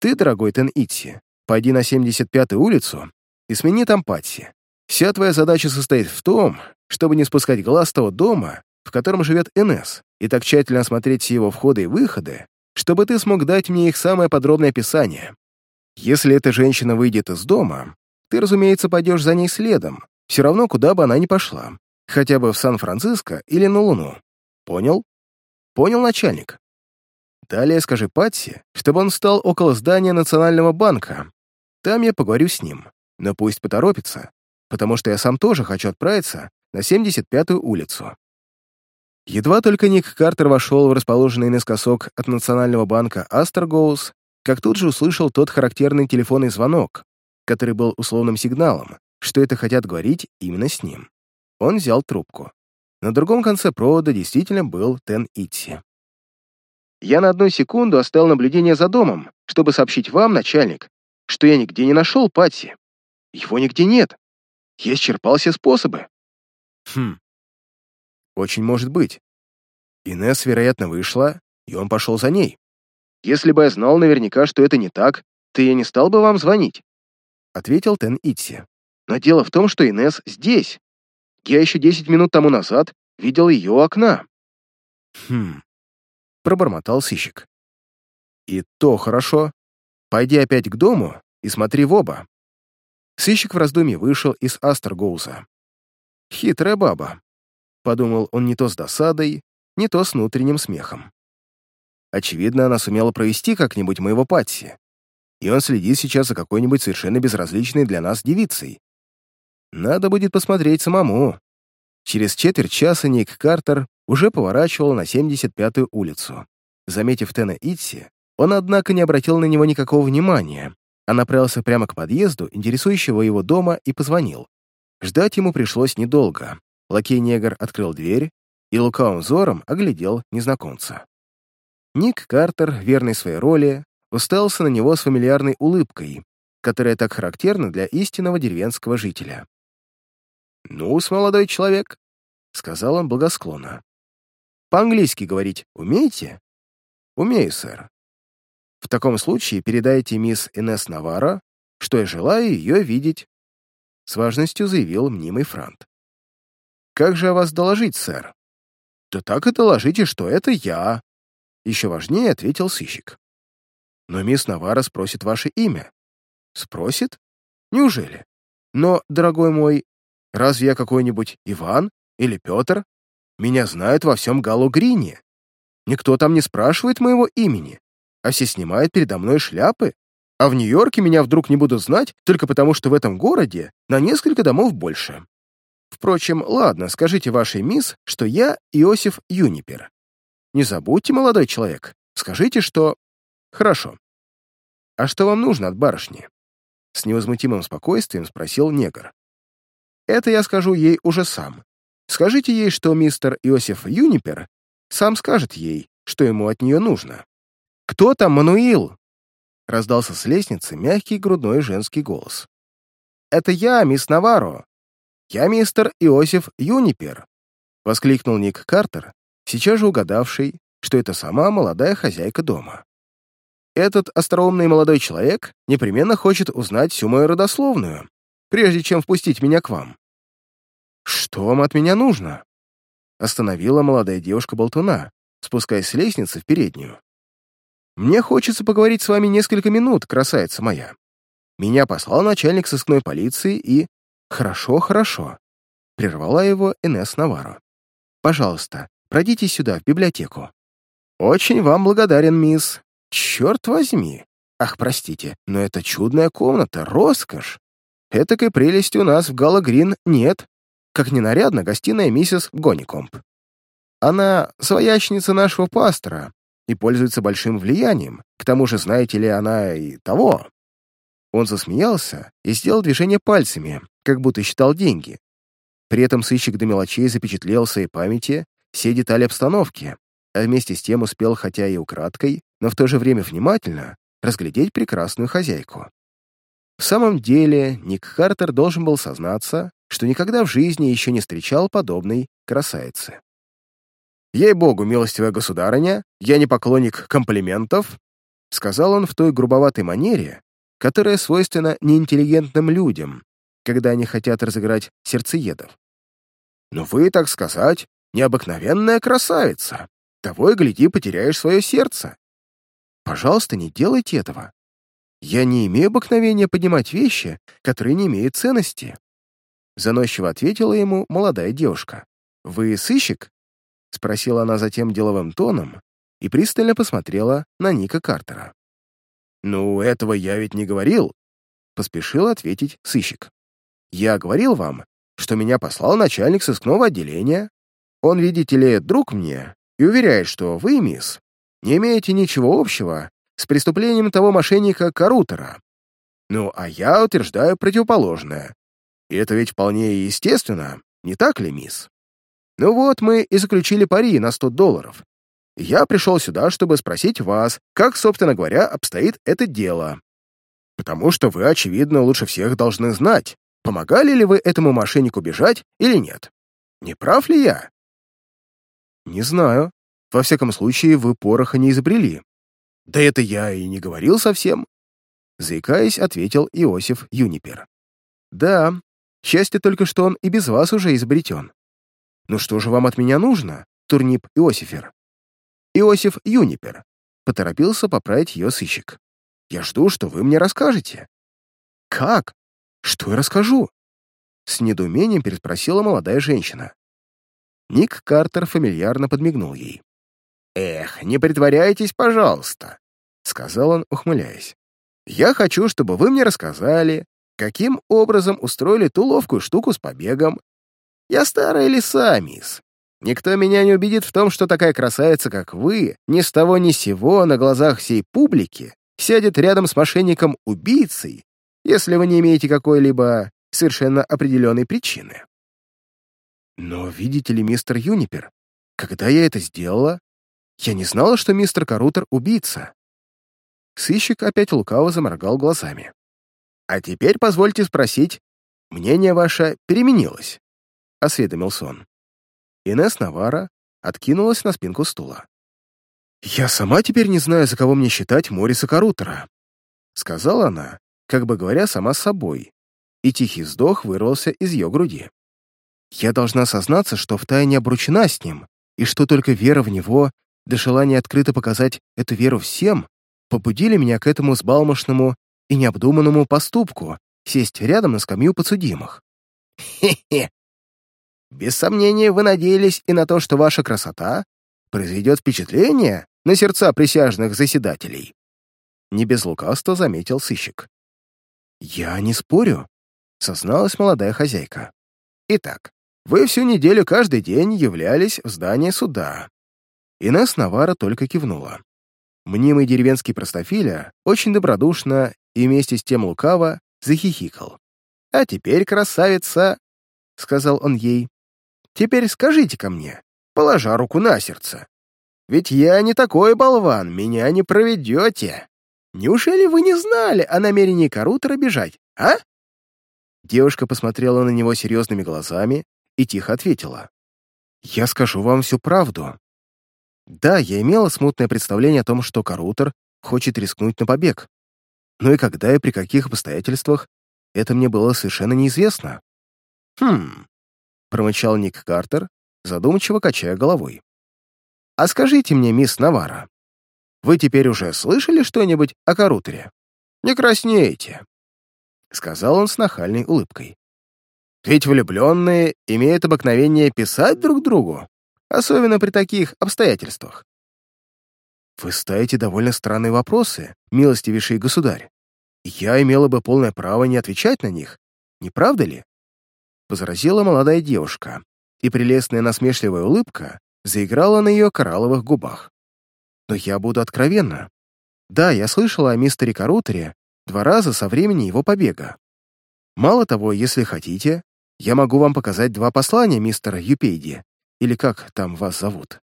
Ты, дорогой Тен Итси, пойди на 75-ю улицу и смени там Патси. Вся твоя задача состоит в том, чтобы не спускать глаз с того дома, в котором живет Энесс, и так тщательно осмотреть все его входы и выходы, чтобы ты смог дать мне их самое подробное описание. Если эта женщина выйдет из дома, ты, разумеется, пойдешь за ней следом, все равно, куда бы она ни пошла, хотя бы в Сан-Франциско или на Луну. Понял? Понял, начальник? Далее скажи Патси, чтобы он встал около здания Национального банка. Там я поговорю с ним, но пусть поторопится, потому что я сам тоже хочу отправиться на 75-ю улицу. Едва только Ник Картер вошел в расположенный наискосок от Национального банка Астергоус, как тут же услышал тот характерный телефонный звонок, который был условным сигналом, что это хотят говорить именно с ним. Он взял трубку. На другом конце провода действительно был Тен Итси. «Я на одну секунду оставил наблюдение за домом, чтобы сообщить вам, начальник, что я нигде не нашел Патси. Его нигде нет. Я исчерпал все способы. Хм. Очень может быть. Инесс, вероятно, вышла, и он пошел за ней. Если бы я знал наверняка, что это не так, то я не стал бы вам звонить, ответил Тен Итси. Но дело в том, что Инесс здесь. Я еще десять минут тому назад видел ее у окна. Хм. Пробормотал сыщик. И то хорошо. Пойди опять к дому и смотри в оба. Сыщик в раздумье вышел из Астергоуза. «Хитрая баба», — подумал он не то с досадой, не то с внутренним смехом. Очевидно, она сумела провести как-нибудь моего Патси, и он следит сейчас за какой-нибудь совершенно безразличной для нас девицей. Надо будет посмотреть самому. Через четверть часа Ник Картер уже поворачивал на 75-ю улицу. Заметив Тена Итси, он, однако, не обратил на него никакого внимания, а направился прямо к подъезду, интересующего его дома, и позвонил. Ждать ему пришлось недолго. Лакей-негр открыл дверь и лукавым взором оглядел незнакомца. Ник Картер, верный своей роли, уставился на него с фамильярной улыбкой, которая так характерна для истинного деревенского жителя. «Ну-с, молодой человек», — сказал он благосклонно. «По-английски говорить умеете?» «Умею, сэр. В таком случае передайте мисс Инесс Навара, что я желаю ее видеть», — с важностью заявил мнимый Франт. «Как же о вас доложить, сэр?» «Да так и доложите, что это я», — еще важнее ответил сыщик. «Но мисс Навара спросит ваше имя». «Спросит? Неужели? Но, дорогой мой, разве я какой-нибудь Иван или Петр? Меня знают во всем Галло-Грине. Никто там не спрашивает моего имени а все снимают передо мной шляпы. А в Нью-Йорке меня вдруг не будут знать только потому, что в этом городе на несколько домов больше. Впрочем, ладно, скажите вашей мисс, что я Иосиф Юнипер. Не забудьте, молодой человек, скажите, что... Хорошо. А что вам нужно от барышни? С невозмутимым спокойствием спросил негр. Это я скажу ей уже сам. Скажите ей, что мистер Иосиф Юнипер сам скажет ей, что ему от нее нужно. «Кто там, Мануил?» Раздался с лестницы мягкий грудной женский голос. «Это я, мисс Наваро. Я мистер Иосиф Юнипер», — воскликнул Ник Картер, сейчас же угадавший, что это сама молодая хозяйка дома. «Этот остроумный молодой человек непременно хочет узнать всю мою родословную, прежде чем впустить меня к вам». «Что вам от меня нужно?» Остановила молодая девушка болтуна, спускаясь с лестницы в переднюю. «Мне хочется поговорить с вами несколько минут, красавица моя. Меня послал начальник сыскной полиции и...» «Хорошо, хорошо», — прервала его Энесс Наваро. «Пожалуйста, пройдите сюда, в библиотеку». «Очень вам благодарен, мисс. Черт возьми. Ах, простите, но это чудная комната, роскошь. Этакой прелести у нас в Галагрин нет, как ненарядно гостиная миссис Гоникомп. Она своячница нашего пастора, и пользуется большим влиянием. К тому же, знаете ли, она и того». Он засмеялся и сделал движение пальцами, как будто считал деньги. При этом сыщик до мелочей запечатлел в своей памяти все детали обстановки, а вместе с тем успел, хотя и украдкой, но в то же время внимательно, разглядеть прекрасную хозяйку. В самом деле, Ник Хартер должен был сознаться, что никогда в жизни еще не встречал подобной красавицы. «Ей-богу, милостивая государыня, я не поклонник комплиментов», сказал он в той грубоватой манере, которая свойственна неинтеллигентным людям, когда они хотят разыграть сердцеедов. «Но вы, так сказать, необыкновенная красавица. Того и гляди, потеряешь свое сердце. Пожалуйста, не делайте этого. Я не имею обыкновения поднимать вещи, которые не имеют ценности». Заносчиво ответила ему молодая девушка. «Вы сыщик?» — спросила она затем деловым тоном и пристально посмотрела на Ника Картера. «Ну, этого я ведь не говорил», — поспешил ответить сыщик. «Я говорил вам, что меня послал начальник сыскного отделения. Он, видите ли, друг мне и уверяет, что вы, мисс, не имеете ничего общего с преступлением того мошенника Карутера. Ну, а я утверждаю противоположное. И это ведь вполне естественно, не так ли, мисс?» Ну вот, мы и заключили пари на 100 долларов. Я пришел сюда, чтобы спросить вас, как, собственно говоря, обстоит это дело. потому что вы, очевидно, лучше всех должны знать, помогали ли вы этому мошеннику бежать или нет. Не прав ли я?» «Не знаю. Во всяком случае, вы пороха не изобрели». «Да это я и не говорил совсем», — заикаясь, ответил Иосиф Юнипер. «Да, счастье только, что он и без вас уже изобретен. Ну что же вам от меня нужно, Турнип Иосифер?» «Иосиф Юнипер», — поторопился поправить ее сыщик. «Я жду, что вы мне расскажете». «Как? Что я расскажу?» С недоумением переспросила молодая женщина. Ник Картер фамильярно подмигнул ей. «Эх, не притворяйтесь, пожалуйста», — сказал он, ухмыляясь. «Я хочу, чтобы вы мне рассказали, каким образом устроили ту ловкую штуку с побегом. Я старая лиса, мисс. Никто меня не убедит в том, что такая красавица, как вы, ни с того ни сего на глазах всей публики сядет рядом с мошенником-убийцей, если вы не имеете какой-либо совершенно определенной причины. Но, видите ли, мистер Юнипер, когда я это сделала, я не знала, что мистер Карутер — убийца. Сыщик опять лукаво заморгал глазами. «А теперь позвольте спросить, мнение ваше переменилось?» — осведомился он. Инесс Навара откинулась на спинку стула. «Я сама теперь не знаю, за кого мне считать Мориса Карутера», — сказала она, как бы говоря сама с собой, и тихий вздох вырвался из ее груди. «Я должна сознаться, что втайне обручена с ним, и что только вера в него, да желание открыто показать эту веру всем, побудили меня к этому сбалмошному и необдуманному поступку сесть рядом на скамью подсудимых». «Хе-хе! Без сомнения, вы надеялись и на то, что ваша красота произведет впечатление на сердца присяжных заседателей?» Не без лукавства заметил сыщик. «Я не спорю», — созналась молодая хозяйка. «Итак, вы всю неделю каждый день являлись в здание суда». Инесс Навара только кивнула. Мнимый деревенский простофиля очень добродушно и вместе с тем лукаво захихикал. «А теперь, красавица», — сказал он ей, — «теперь скажите ко мне, положа руку на сердце, ведь я не такой болван, меня не проведете». Неужели вы не знали о намерении Карутера бежать, а?» Девушка посмотрела на него серьезными глазами и тихо ответила. «Я скажу вам всю правду. Да, я имела смутное представление о том, что Карутер хочет рискнуть на побег. Но и когда и при каких обстоятельствах, это мне было совершенно неизвестно». «Хм», — промычал Ник Картер, задумчиво качая головой. «А скажите мне, мисс Навара, вы теперь уже слышали что-нибудь о Карутере? Не краснеете», — сказал он с нахальной улыбкой. «Ведь влюбленные имеют обыкновение писать друг другу, особенно при таких обстоятельствах». «Вы ставите довольно странные вопросы, милостивейший государь. Я имела бы полное право не отвечать на них, не правда ли?» Возразила молодая девушка, и прелестная насмешливая улыбка заиграла на ее коралловых губах но я буду откровенна. Да, я слышала о мистере Карутере два раза со времени его побега. Мало того, если хотите, я могу вам показать два послания мистера Юпейди, или как там вас зовут.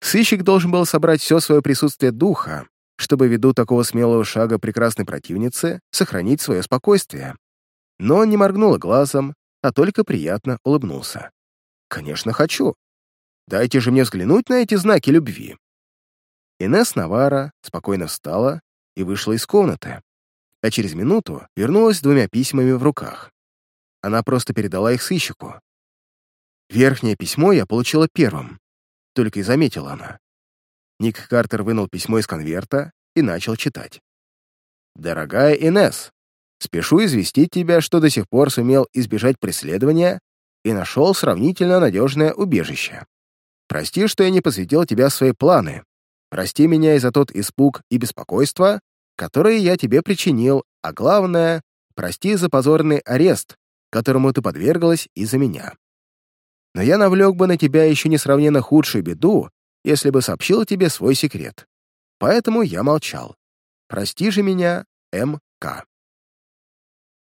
Сыщик должен был собрать все свое присутствие духа, чтобы ввиду такого смелого шага прекрасной противницы сохранить свое спокойствие. Но он не моргнул глазом, а только приятно улыбнулся. «Конечно, хочу. Дайте же мне взглянуть на эти знаки любви». Инесс Навара спокойно встала и вышла из комнаты, а через минуту вернулась с двумя письмами в руках. Она просто передала их сыщику. Верхнее письмо я получила первым, только и заметила она. Ник Картер вынул письмо из конверта и начал читать. «Дорогая Инесс, спешу известить тебя, что до сих пор сумел избежать преследования и нашел сравнительно надежное убежище. Прости, что я не посвятил тебя в свои планы, Прости меня и за тот испуг и беспокойство, которые я тебе причинил, а главное, прости за позорный арест, которому ты подверглась из-за меня. Но я навлек бы на тебя еще несравненно худшую беду, если бы сообщил тебе свой секрет. Поэтому я молчал. Прости же меня, М.К.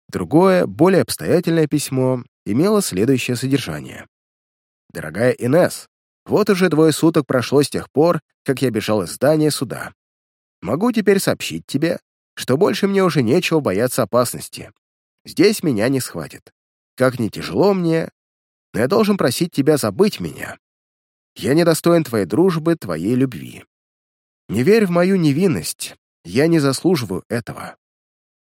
Другое, более обстоятельное письмо имело следующее содержание. «Дорогая Инесс, вот уже двое суток прошло с тех пор, как я бежал из здания суда. Могу теперь сообщить тебе, что больше мне уже нечего бояться опасности. Здесь меня не схватит. Как ни тяжело мне, но я должен просить тебя забыть меня. Я недостоин твоей дружбы, твоей любви. Не верь в мою невинность, я не заслуживаю этого.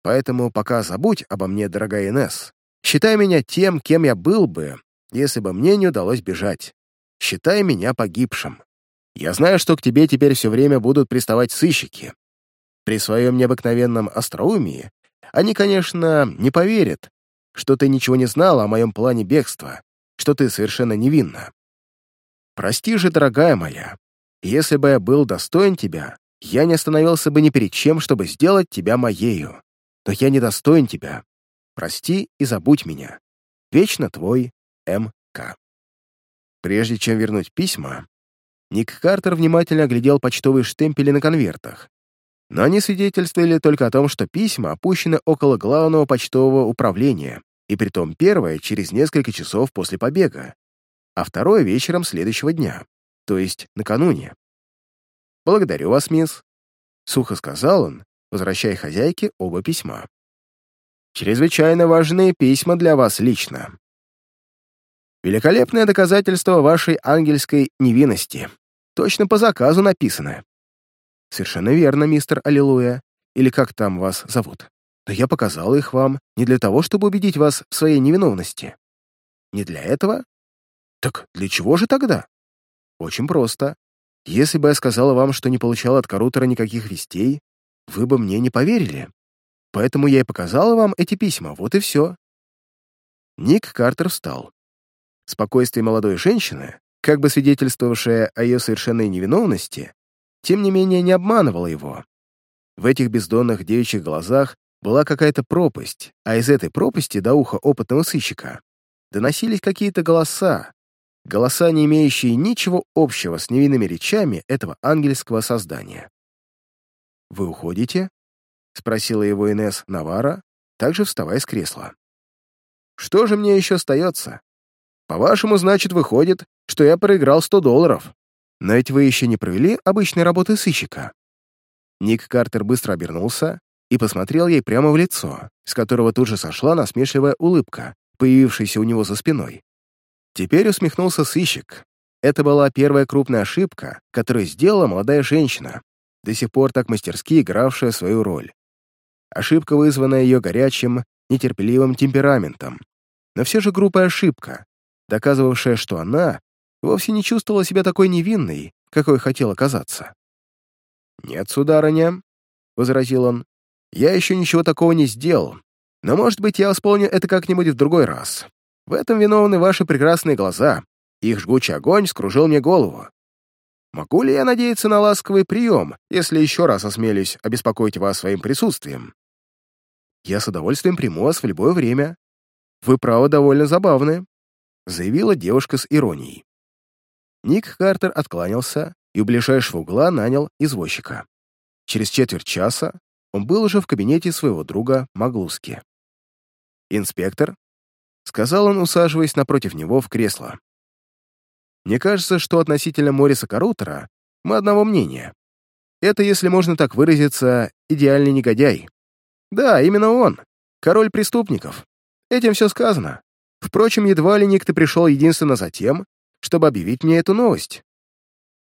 Поэтому пока забудь обо мне, дорогая Инесс. Считай меня тем, кем я был бы, если бы мне не удалось бежать. Считай меня погибшим. Я знаю, что к тебе теперь все время будут приставать сыщики. При своем необыкновенном остроумии они, конечно, не поверят, что ты ничего не знала о моем плане бегства, что ты совершенно невинна. Прости же, дорогая моя, если бы я был достоин тебя, я не остановился бы ни перед чем, чтобы сделать тебя моею. Но я недостоин тебя. Прости и забудь меня. Вечно твой М.К. Прежде чем вернуть письма, Ник Картер внимательно оглядел почтовые штемпели на конвертах. Но они свидетельствовали только о том, что письма опущены около главного почтового управления, и притом первое через несколько часов после побега, а второе вечером следующего дня, то есть накануне. «Благодарю вас, мисс», — сухо сказал он, возвращая хозяйке оба письма. «Чрезвычайно важные письма для вас лично. Великолепное доказательство вашей ангельской невинности. Точно по заказу написано. Совершенно верно, мистер Аллилуйя. Или как там вас зовут? Но я показал их вам не для того, чтобы убедить вас в своей невиновности. Не для этого? Так для чего же тогда? Очень просто. Если бы я сказала вам, что не получал от Карутера никаких вестей, вы бы мне не поверили. Поэтому я и показала вам эти письма, вот и все. Ник Картер встал. Спокойствие молодой женщины, как бы свидетельствовавшее о ее совершенной невиновности, тем не менее не обманывало его. В этих бездонных девичьих глазах была какая-то пропасть, а из этой пропасти до уха опытного сыщика доносились какие-то голоса, голоса, не имеющие ничего общего с невинными речами этого ангельского создания. «Вы уходите?» — спросила его Инес Навара, также вставая с кресла. «Что же мне еще остается? По-вашему, значит, выходит, что я проиграл 100 долларов. Но ведь вы еще не провели обычной работы сыщика». Ник Картер быстро обернулся и посмотрел ей прямо в лицо, с которого тут же сошла насмешливая улыбка, появившаяся у него за спиной. Теперь усмехнулся сыщик. Это была первая крупная ошибка, которую сделала молодая женщина, до сих пор так мастерски игравшая свою роль. Ошибка, вызванная ее горячим, нетерпеливым темпераментом. Но все же грубая ошибка, доказывавшая, что она вовсе не чувствовала себя такой невинной, какой хотела казаться. «Нет, сударыня», — возразил он, — «я еще ничего такого не сделал, но, может быть, я исполню это как-нибудь в другой раз. В этом виновны ваши прекрасные глаза. Их жгучий огонь скружил мне голову. Могу ли я надеяться на ласковый прием, если еще раз осмелюсь обеспокоить вас своим присутствием? Я с удовольствием приму вас в любое время. Вы, право, довольно забавны», — заявила девушка с иронией. Ник Картер откланялся и у ближайшего угла нанял извозчика. Через четверть часа он был уже в кабинете своего друга Маглуски. «Инспектор», — сказал он, усаживаясь напротив него в кресло. Мне кажется, что относительно Мориса Карутера мы одного мнения. Это, если можно так выразиться, идеальный негодяй. Да, именно он, король преступников. Этим все сказано. Впрочем, едва ли никто пришел единственно за тем, чтобы объявить мне эту новость.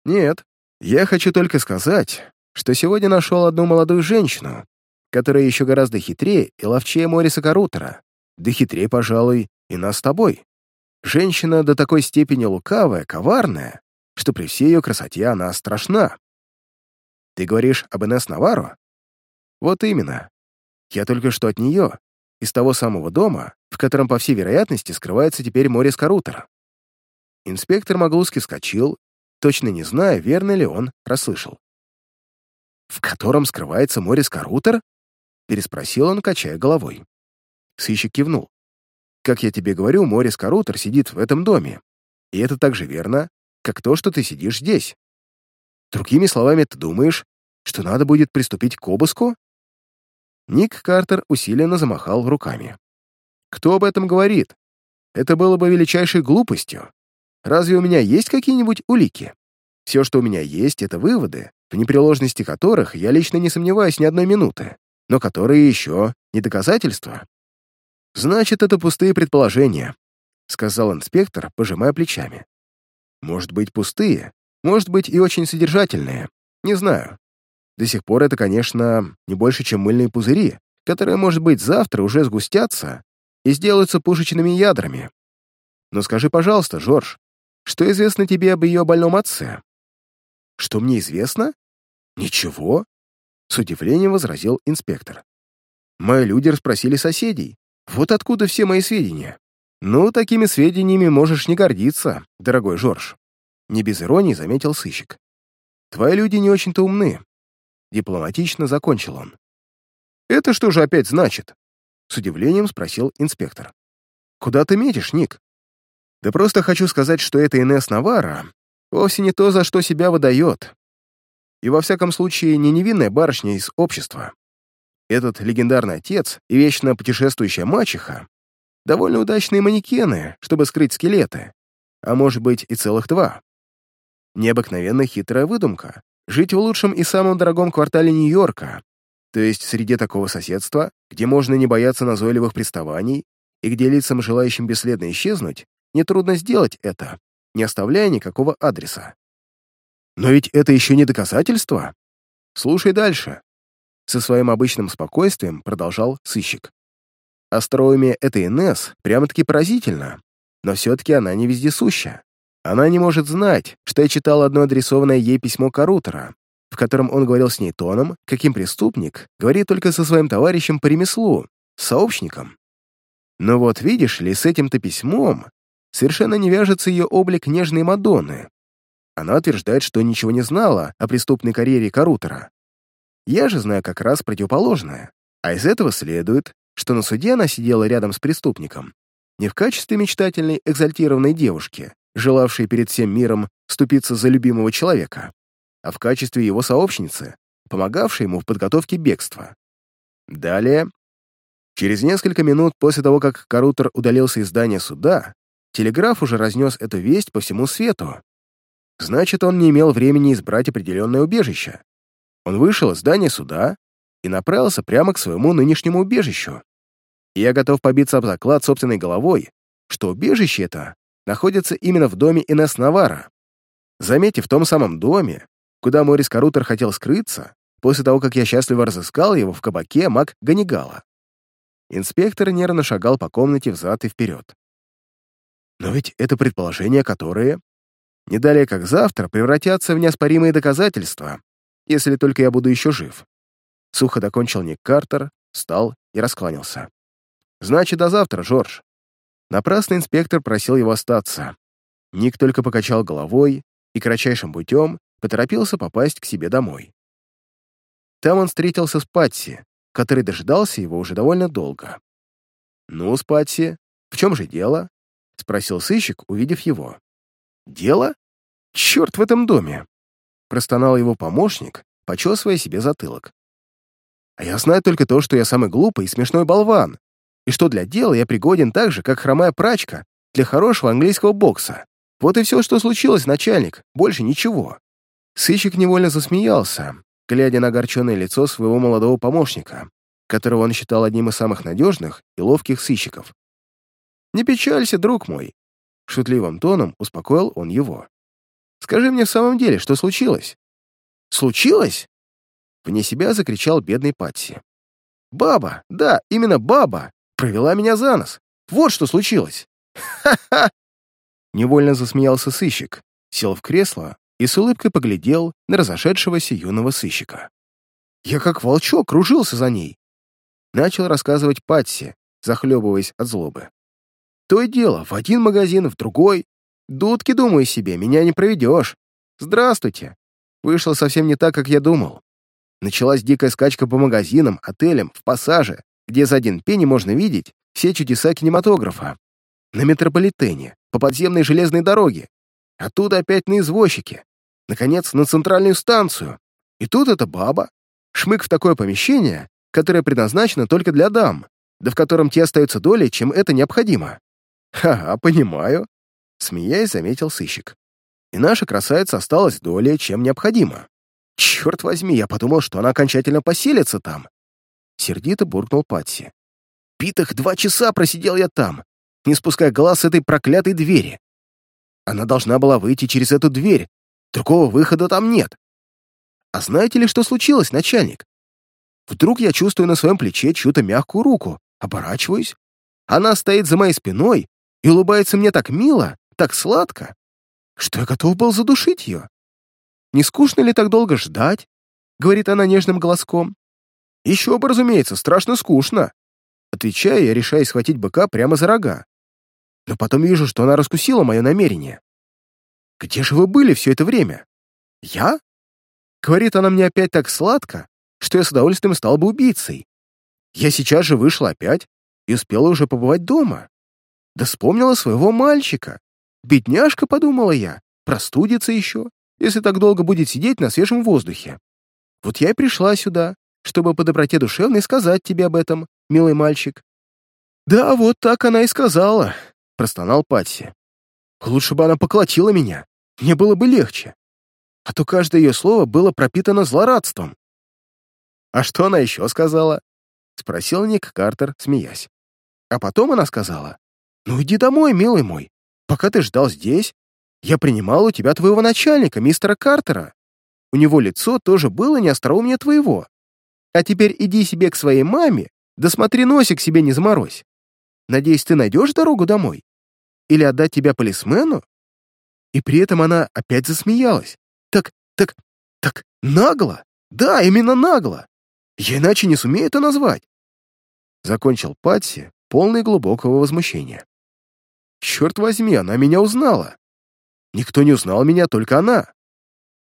Нет, я хочу только сказать, что сегодня нашел одну молодую женщину, которая еще гораздо хитрее и ловчее Мориса Карутера, да хитрее, пожалуй, и нас с тобой. Женщина до такой степени лукавая, коварная, что при всей ее красоте она страшна. Ты говоришь об Инесс Наваро? Вот именно. Я только что от нее, из того самого дома, в котором, по всей вероятности, скрывается теперь Морис Карутер. Инспектор Маглуски вскочил, точно не зная, верно ли он расслышал. «В котором скрывается Морис Карутер?» переспросил он, качая головой. Сыщик кивнул. Как я тебе говорю, Морис Карутер сидит в этом доме. И это так же верно, как то, что ты сидишь здесь. Другими словами, ты думаешь, что надо будет приступить к обыску?» Ник Картер усиленно замахал руками. «Кто об этом говорит? Это было бы величайшей глупостью. Разве у меня есть какие-нибудь улики? Все, что у меня есть, это выводы, в непреложности которых я лично не сомневаюсь ни одной минуты. но которые еще не доказательства. Значит, это пустые предположения, сказал инспектор, пожимая плечами. Может быть, пустые, может быть, и очень содержательные, не знаю. До сих пор это, конечно, не больше, чем мыльные пузыри, которые, может быть, завтра уже сгустятся и сделаются пушечными ядрами. Но скажи, пожалуйста, Жорж, что известно тебе об ее больном отце? Что мне известно? Ничего, с удивлением возразил инспектор. Мои люди расспросили соседей. Вот откуда все мои сведения. Ну, такими сведениями можешь не гордиться, дорогой Жорж. Не без иронии заметил сыщик. Твои люди не очень-то умны. Дипломатично закончил он. Это что же опять значит? С удивлением спросил инспектор. Куда ты метишь, Ник? Да просто хочу сказать, что эта Инесс Навара вовсе не то, за что себя выдает. И во всяком случае не невинная барышня из общества. Этот легендарный отец и вечно путешествующая мачеха — довольно удачные манекены, чтобы скрыть скелеты, а может быть и целых два. Необыкновенно хитрая выдумка — жить в лучшем и самом дорогом квартале Нью-Йорка, то есть среди такого соседства, где можно не бояться назойливых приставаний и где лицам, желающим бесследно исчезнуть, нетрудно сделать это, не оставляя никакого адреса. Но ведь это еще не доказательство. Слушай дальше. Со своим обычным спокойствием продолжал сыщик. Остроумие этой Инесс прямо-таки поразительно, но все-таки она не вездесуща. Она не может знать, что я читал одно адресованное ей письмо Карутера, в котором он говорил с ней тоном, каким преступник говорит только со своим товарищем по ремеслу, сообщником. Но вот видишь ли, с этим-то письмом совершенно не вяжется ее облик нежной Мадонны. Она утверждает, что ничего не знала о преступной карьере Карутера. Я же знаю как раз противоположное. А из этого следует, что на суде она сидела рядом с преступником не в качестве мечтательной, экзальтированной девушки, желавшей перед всем миром ступиться за любимого человека, а в качестве его сообщницы, помогавшей ему в подготовке бегства. Далее, через несколько минут после того, как Карутер удалился из здания суда, телеграф уже разнес эту весть по всему свету. Значит, он не имел времени избрать определенное убежище. Он вышел из здания суда и направился прямо к своему нынешнему убежищу. И я готов побиться об заклад собственной головой, что убежище это находится именно в доме Инесс Навара. Заметьте, в том самом доме, куда Морис Карутер хотел скрыться, после того, как я счастливо разыскал его в кабаке Мак Ганнигала. Инспектор нервно шагал по комнате взад и вперед. Но ведь это предположения, которые, не далее как завтра, превратятся в неоспоримые доказательства, если только я буду еще жив. Сухо докончил Ник Картер, встал и раскланялся. «Значит, до завтра, Жорж». Напрасно инспектор просил его остаться. Ник только покачал головой и кратчайшим путем поторопился попасть к себе домой. Там он встретился с Патси, который дожидался его уже довольно долго. «Ну, Спатси, в чем же дело?» — спросил сыщик, увидев его. «Дело? Черт в этом доме!» — простонал его помощник, почесывая себе затылок. «А я знаю только то, что я самый глупый и смешной болван, и что для дела я пригоден так же, как хромая прачка для хорошего английского бокса. Вот и все, что случилось, начальник, больше ничего». Сыщик невольно засмеялся, глядя на огорченное лицо своего молодого помощника, которого он считал одним из самых надежных и ловких сыщиков. «Не печалься, друг мой!» Шутливым тоном успокоил он его. «Скажи мне в самом деле, что случилось?» «Случилось?» Вне себя закричал бедный Патси. «Баба, да, именно баба, провела меня за нос. Вот что случилось!» «Ха-ха!» Невольно засмеялся сыщик, сел в кресло и с улыбкой поглядел на разошедшегося юного сыщика. «Я как волчок кружился за ней!» Начал рассказывать Патси, захлебываясь от злобы. То и дело, в один магазин, в другой. Дудки, думаю себе, меня не проведешь. Здравствуйте. Вышло совсем не так, как я думал. Началась дикая скачка по магазинам, отелям, в пассаже, где за один пенни можно видеть все чудеса кинематографа. На метрополитене, по подземной железной дороге. Оттуда опять на извозчике. Наконец, на центральную станцию. И тут эта баба. Шмык в такое помещение, которое предназначено только для дам, да в котором те остаются долей, чем это необходимо. «Ха-ха, понимаю», — смеясь, заметил сыщик. «И наша красавица осталась долей, чем необходимо. Черт возьми, я подумал, что она окончательно поселится там. — сердито буркнул Патси. «Питых два часа просидел я там, не спуская глаз с этой проклятой двери. Она должна была выйти через эту дверь, другого выхода там нет. А знаете ли, что случилось, начальник? Вдруг я чувствую на своем плече чью-то мягкую руку, оборачиваюсь. Она стоит за моей спиной и улыбается мне так мило, так сладко, что я готов был задушить ее. «Не скучно ли так долго ждать?» — говорит она нежным голоском. «Еще бы, разумеется, страшно скучно». Отвечаю я, решая схватить быка прямо за рога. Но потом вижу, что она раскусила мое намерение. «Где же вы были все это время?» «Я?» Говорит она мне опять так сладко, что я с удовольствием стал бы убийцей. Я сейчас же вышла опять и успела уже побывать дома. Да вспомнила своего мальчика. Бедняжка, подумала я, простудится еще, если так долго будет сидеть на свежем воздухе. Вот я и пришла сюда, чтобы по доброте душевной сказать тебе об этом, милый мальчик. Да, вот так она и сказала, простонал Патси. Лучше бы она поколотила меня, мне было бы легче. А то каждое ее слово было пропитано злорадством. «А что она еще сказала?» — спросил Ник Картер, смеясь. А потом она сказала, «Ну иди домой, милый мой. Пока ты ждал здесь, я принимал у тебя твоего начальника, мистера Картера. У него лицо тоже было не остроумнее твоего. А теперь иди себе к своей маме, да смотри носик себе не заморозь. Надеюсь, ты найдешь дорогу домой? Или отдать тебя полисмену?» И при этом она опять засмеялась. Так, так, так нагло. Да, именно нагло. Я иначе не сумею это назвать. Закончил Патси, полный глубокого возмущения. Черт возьми, она меня узнала. Никто не узнал меня, только она.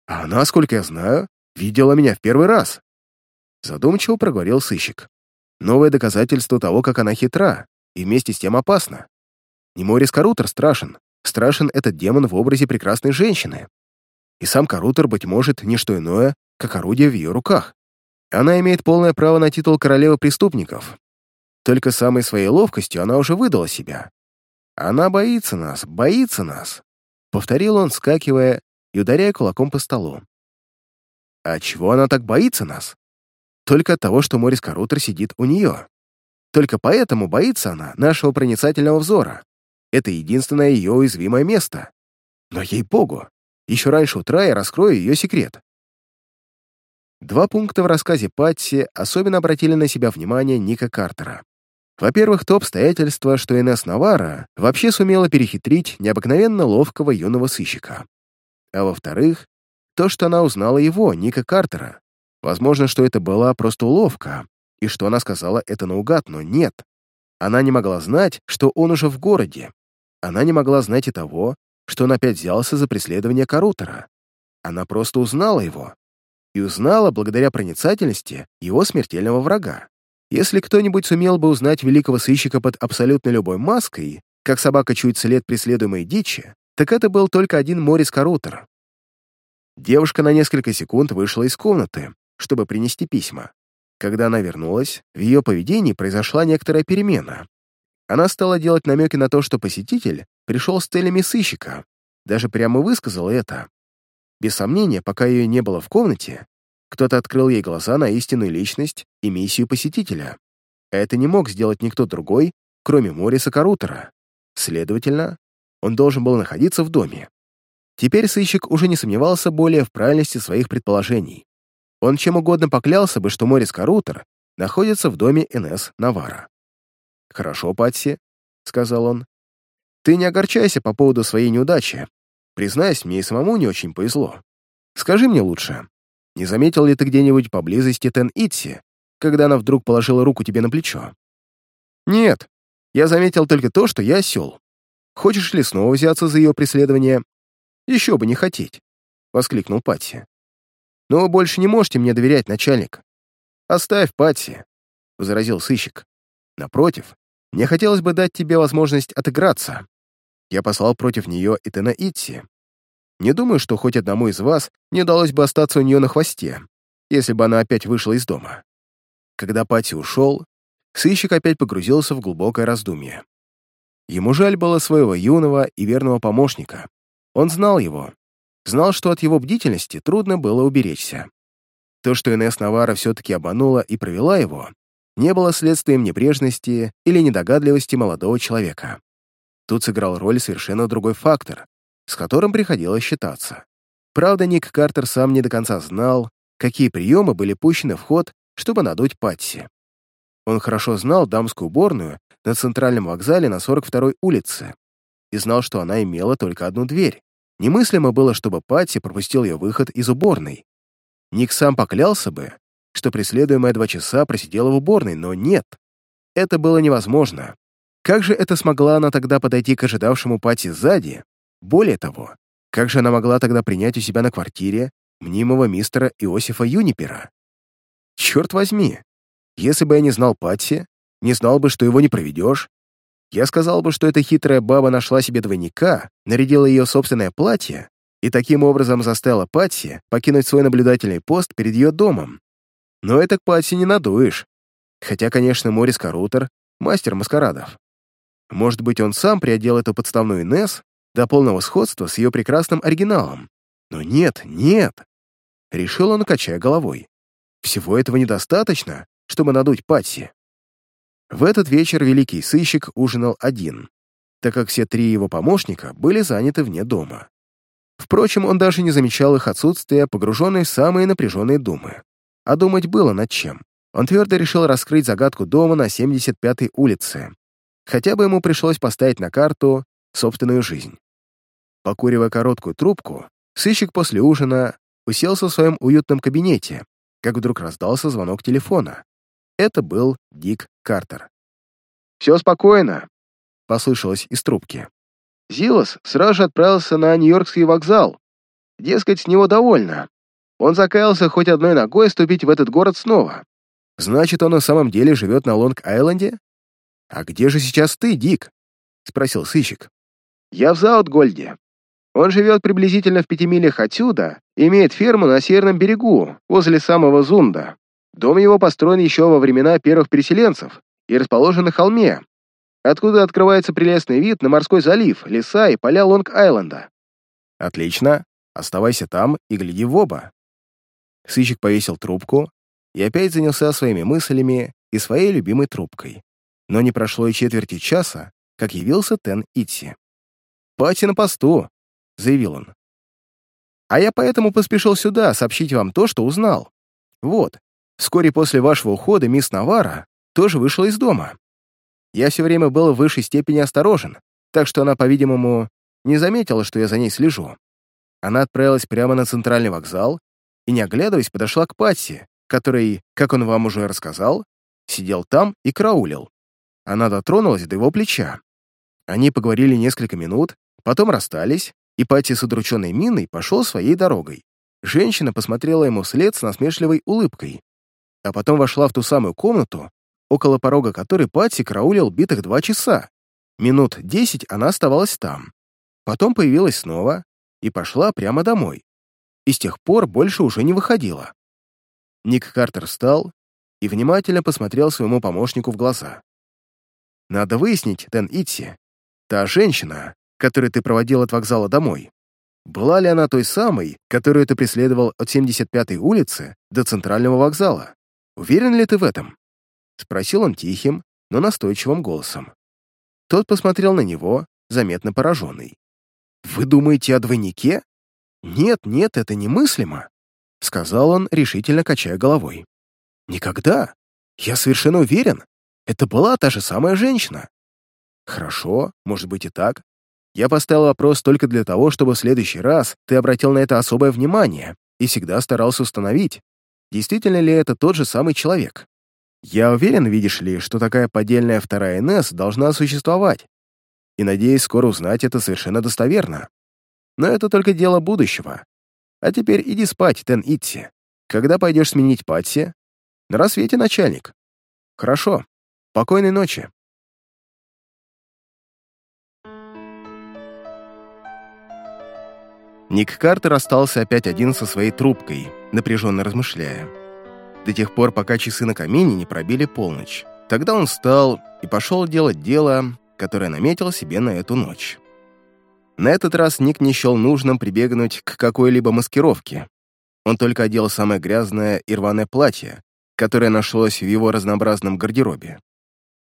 А она, сколько я знаю, видела меня в первый раз. Задумчиво проговорил сыщик. Новое доказательство того, как она хитра и вместе с тем опасна. Не Морис Карутер страшен. Страшен этот демон в образе прекрасной женщины. И сам Карутер, быть может, не что иное, как орудие в ее руках. Она имеет полное право на титул королевы преступников. Только самой своей ловкостью она уже выдала себя. Она боится нас, боится нас, повторил он, скакивая и ударяя кулаком по столу. А чего она так боится нас? Только от того, что Морис Карутер сидит у нее. Только поэтому боится она нашего проницательного взора. Это единственное ее уязвимое место. Но ей-богу, еще раньше утра я раскрою ее секрет. Два пункта в рассказе Патси особенно обратили на себя внимание Ника Картера. Во-первых, то обстоятельство, что Инесс Навара вообще сумела перехитрить необыкновенно ловкого юного сыщика. А во-вторых, то, что она узнала его, Ника Картера. Возможно, что это была просто уловка, и что она сказала это наугад, но нет. Она не могла знать, что он уже в городе. Она не могла знать и того, что он опять взялся за преследование Карутера. Она просто узнала его, и узнала, благодаря проницательности, его смертельного врага. Если кто-нибудь сумел бы узнать великого сыщика под абсолютно любой маской, как собака чует след преследуемой дичи, так это был только один Морис Карутер. Девушка на несколько секунд вышла из комнаты, чтобы принести письма. Когда она вернулась, в ее поведении произошла некоторая перемена. Она стала делать намеки на то, что посетитель пришел с целями сыщика, даже прямо высказал это. Без сомнения, пока ее не было в комнате, кто-то открыл ей глаза на истинную личность и миссию посетителя. Это не мог сделать никто другой, кроме Мориса Карутера. Следовательно, он должен был находиться в доме. Теперь сыщик уже не сомневался более в правильности своих предположений. Он чем угодно поклялся бы, что Морис Карутер находится в доме Н.С. Навара. «Хорошо, Патси», — сказал он. «Ты не огорчайся по поводу своей неудачи. Признаюсь, мне и самому не очень повезло. Скажи мне лучше, не заметил ли ты где-нибудь поблизости Тен Итси, когда она вдруг положила руку тебе на плечо? Нет, я заметил только то, что я осел. Хочешь ли снова взяться за ее преследование? Еще бы не хотеть, — воскликнул Патси. Но вы больше не можете мне доверять, начальник. Оставь Патси, — возразил сыщик. Напротив, мне хотелось бы дать тебе возможность отыграться. Я послал против нее и Тена Итси. Не думаю, что хоть одному из вас не удалось бы остаться у нее на хвосте, если бы она опять вышла из дома. Когда Пати ушел, сыщик опять погрузился в глубокое раздумье. Ему жаль было своего юного и верного помощника. Он знал его, знал, что от его бдительности трудно было уберечься. То, что Инесс Навара все-таки обманула и провела его, не было следствием небрежности или недогадливости молодого человека. Тут сыграл роль совершенно другой фактор, с которым приходилось считаться. Правда, Ник Картер сам не до конца знал, какие приемы были пущены в ход, чтобы надуть Патси. Он хорошо знал дамскую уборную на центральном вокзале на 42-й улице и знал, что она имела только одну дверь. Немыслимо было, чтобы Патси пропустил ее выход из уборной. Ник сам поклялся бы, что преследуемая два часа просидела в уборной, но нет. Это было невозможно. Как же это смогла она тогда подойти к ожидавшему Пати сзади? Более того, как же она могла тогда принять у себя на квартире мнимого мистера Иосифа Юнипера? Черт возьми, если бы я не знал Патси, не знал бы, что его не проведешь, я сказал бы, что эта хитрая баба нашла себе двойника, нарядила ее собственное платье и таким образом заставила Патси покинуть свой наблюдательный пост перед ее домом. Но это к Патси не надуешь. Хотя, конечно, Морис Карутер — мастер маскарадов. Может быть, он сам приодел эту подставную Несс до полного сходства с ее прекрасным оригиналом. Но нет, нет. Решил он, качая головой. Всего этого недостаточно, чтобы надуть Патси. В этот вечер великий сыщик ужинал один, так как все три его помощника были заняты вне дома. Впрочем, он даже не замечал их отсутствия, погруженные в самые напряженные думы. А думать было над чем. Он твердо решил раскрыть загадку дома на 75-й улице. Хотя бы ему пришлось поставить на карту собственную жизнь. Покуривая короткую трубку, сыщик после ужина уселся в своем уютном кабинете, как вдруг раздался звонок телефона. Это был Дик Картер. «Все спокойно», — послышалось из трубки. Зилос сразу же отправился на Нью-Йоркский вокзал. Дескать, с него довольно. Он закаялся хоть одной ногой ступить в этот город снова. Значит, он на самом деле живет на Лонг-Айленде? А где же сейчас ты, Дик? Спросил сыщик. Я в Заутгольде. Он живет приблизительно в пяти милях отсюда имеет ферму на северном берегу, возле самого Зунда. Дом его построен еще во времена первых переселенцев и расположен на холме, откуда открывается прелестный вид на морской залив, леса и поля Лонг-Айленда. Отлично. Оставайся там и гляди в оба. Сыщик повесил трубку и опять занялся своими мыслями и своей любимой трубкой. Но не прошло и четверти часа, как явился Тен Итси. «Пати на посту», — заявил он. «А я поэтому поспешил сюда сообщить вам то, что узнал. Вот, Вскоре после вашего ухода мисс Навара тоже вышла из дома. Я все время был в высшей степени осторожен, так что она, по-видимому, не заметила, что я за ней слежу. Она отправилась прямо на центральный вокзал и, не оглядываясь, подошла к Патси, который, как он вам уже рассказал, сидел там и караулил. Она дотронулась до его плеча. Они поговорили несколько минут, потом расстались, и Патти с удрученной миной пошел своей дорогой. Женщина посмотрела ему вслед с насмешливой улыбкой а потом вошла в ту самую комнату, около порога которой Патси караулил битых два часа. Минут десять она оставалась там. Потом появилась снова и пошла прямо домой. И с тех пор больше уже не выходила. Ник Картер встал и внимательно посмотрел своему помощнику в глаза. «Надо выяснить, Тен Итси, та женщина, которую ты проводил от вокзала домой, была ли она той самой, которую ты преследовал от 75-й улицы до центрального вокзала? «Уверен ли ты в этом?» — спросил он тихим, но настойчивым голосом. Тот посмотрел на него, заметно пораженный. «Вы думаете о двойнике?» «Нет, нет, это немыслимо», — сказал он, решительно качая головой. «Никогда. Я совершенно уверен. Это была та же самая женщина». «Хорошо, может быть и так. Я поставил вопрос только для того, чтобы в следующий раз ты обратил на это особое внимание и всегда старался установить, действительно ли это тот же самый человек. Я уверен, видишь ли, что такая поддельная вторая НС должна существовать, и надеюсь скоро узнать это совершенно достоверно. Но это только дело будущего. А теперь иди спать, Тен Итси. Когда пойдешь сменить Патси? На рассвете, начальник. Хорошо. Покойной ночи. Ник Картер остался опять один со своей трубкой, напряженно размышляя. До тех пор, пока часы на камине не пробили полночь. Тогда он встал и пошел делать дело, которое наметил себе на эту ночь. На этот раз Ник не счел нужным прибегнуть к какой-либо маскировке. Он только одел самое грязное и рваное платье, которое нашлось в его разнообразном гардеробе.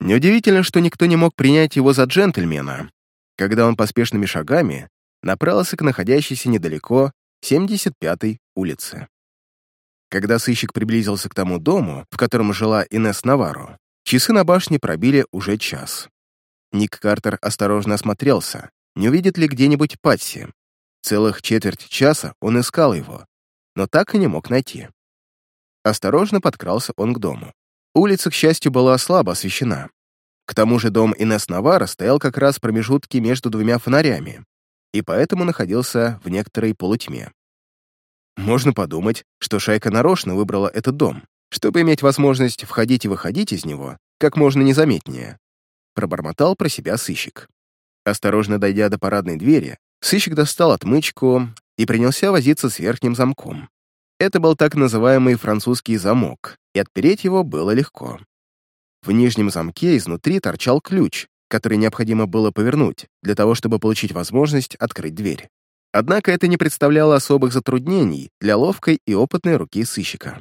Неудивительно, что никто не мог принять его за джентльмена, когда он поспешными шагами направился к находящейся недалеко 75-й улице. Когда сыщик приблизился к тому дому, в котором жила Инесс Наварро, часы на башне пробили уже час. Ник Картер осторожно осмотрелся, не увидит ли где-нибудь Патси. Целых четверть часа он искал его, но так и не мог найти. Осторожно подкрался он к дому. Улица, к счастью, была слабо освещена. К тому же дом Инес Навара стоял как раз в промежутке между двумя фонарями, и поэтому находился в некоторой полутьме. Можно подумать, что шайка нарочно выбрала этот дом, чтобы иметь возможность входить и выходить из него как можно незаметнее. Пробормотал про себя сыщик. Осторожно дойдя до парадной двери, сыщик достал отмычку и принялся возиться с верхним замком. Это был так называемый французский замок, и отпереть его было легко. В нижнем замке изнутри торчал ключ, который необходимо было повернуть для того, чтобы получить возможность открыть дверь. Однако это не представляло особых затруднений для ловкой и опытной руки сыщика.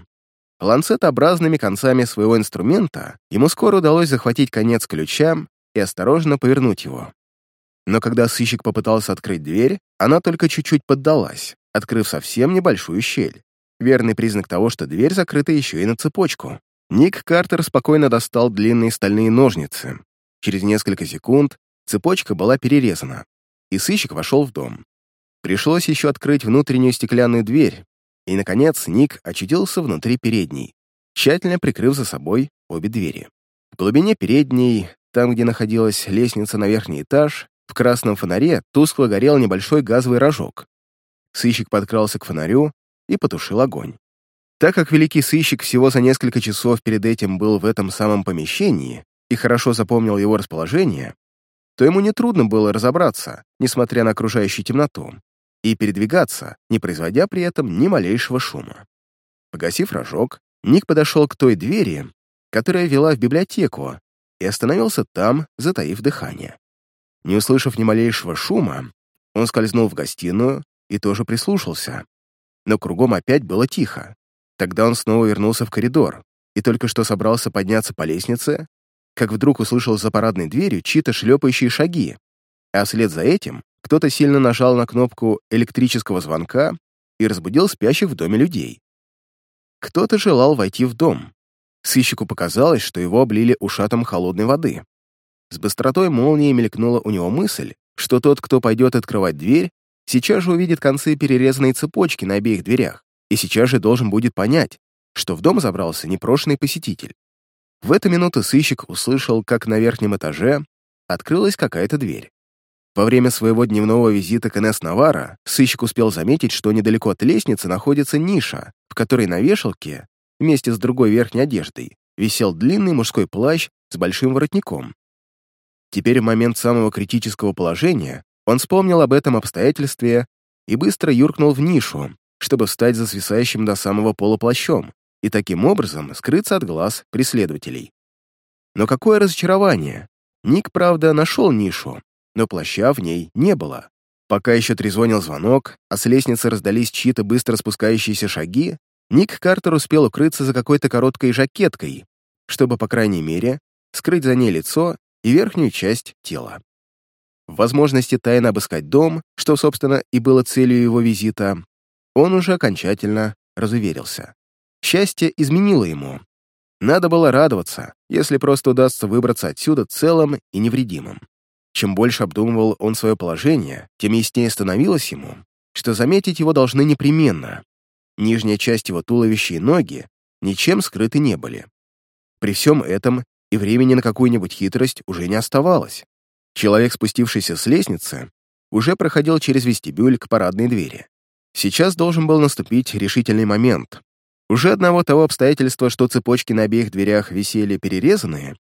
Ланцетообразными концами своего инструмента ему скоро удалось захватить конец ключа и осторожно повернуть его. Но когда сыщик попытался открыть дверь, она только чуть-чуть поддалась, открыв совсем небольшую щель. Верный признак того, что дверь закрыта еще и на цепочку. Ник Картер спокойно достал длинные стальные ножницы. Через несколько секунд цепочка была перерезана, и сыщик вошел в дом. Пришлось еще открыть внутреннюю стеклянную дверь, и, наконец, Ник очутился внутри передней, тщательно прикрыв за собой обе двери. В глубине передней, там, где находилась лестница на верхний этаж, в красном фонаре тускло горел небольшой газовый рожок. Сыщик подкрался к фонарю и потушил огонь. Так как великий сыщик всего за несколько часов перед этим был в этом самом помещении и хорошо запомнил его расположение, то ему нетрудно было разобраться, несмотря на окружающую темноту, и передвигаться, не производя при этом ни малейшего шума. Погасив рожок, Ник подошел к той двери, которая вела в библиотеку, и остановился там, затаив дыхание. Не услышав ни малейшего шума, он скользнул в гостиную и тоже прислушался, но кругом опять было тихо. Тогда он снова вернулся в коридор и только что собрался подняться по лестнице, как вдруг услышал за парадной дверью чьи-то шлепающие шаги, а вслед за этим кто-то сильно нажал на кнопку электрического звонка и разбудил спящих в доме людей. Кто-то желал войти в дом. Сыщику показалось, что его облили ушатом холодной воды. С быстротой молнии мелькнула у него мысль, что тот, кто пойдет открывать дверь, сейчас же увидит концы перерезанной цепочки на обеих дверях и сейчас же должен будет понять, что в дом забрался непрошенный посетитель. В эту минуту сыщик услышал, как на верхнем этаже открылась какая-то дверь. Во время своего дневного визита к Инесс Навара сыщик успел заметить, что недалеко от лестницы находится ниша, в которой на вешалке, вместе с другой верхней одеждой, висел длинный мужской плащ с большим воротником. Теперь в момент самого критического положения он вспомнил об этом обстоятельстве и быстро юркнул в нишу, чтобы встать за свисающим до самого пола плащом и таким образом скрыться от глаз преследователей. Но какое разочарование! Ник, правда, нашел нишу, но плаща в ней не было. Пока еще трезвонил звонок, а с лестницы раздались чьи-то быстро спускающиеся шаги, Ник Картер успел укрыться за какой-то короткой жакеткой, чтобы, по крайней мере, скрыть за ней лицо и верхнюю часть тела. В возможности тайно обыскать дом, что, собственно, и было целью его визита, он уже окончательно разуверился. Счастье изменило ему. Надо было радоваться, если просто удастся выбраться отсюда целым и невредимым. Чем больше обдумывал он свое положение, тем яснее становилось ему, что заметить его должны непременно. Нижняя часть его туловища и ноги ничем скрыты не были. При всем этом и времени на какую-нибудь хитрость уже не оставалось. Человек, спустившийся с лестницы, уже проходил через вестибюль к парадной двери. Сейчас должен был наступить решительный момент. Уже одного того обстоятельства, что цепочки на обеих дверях висели перерезанные,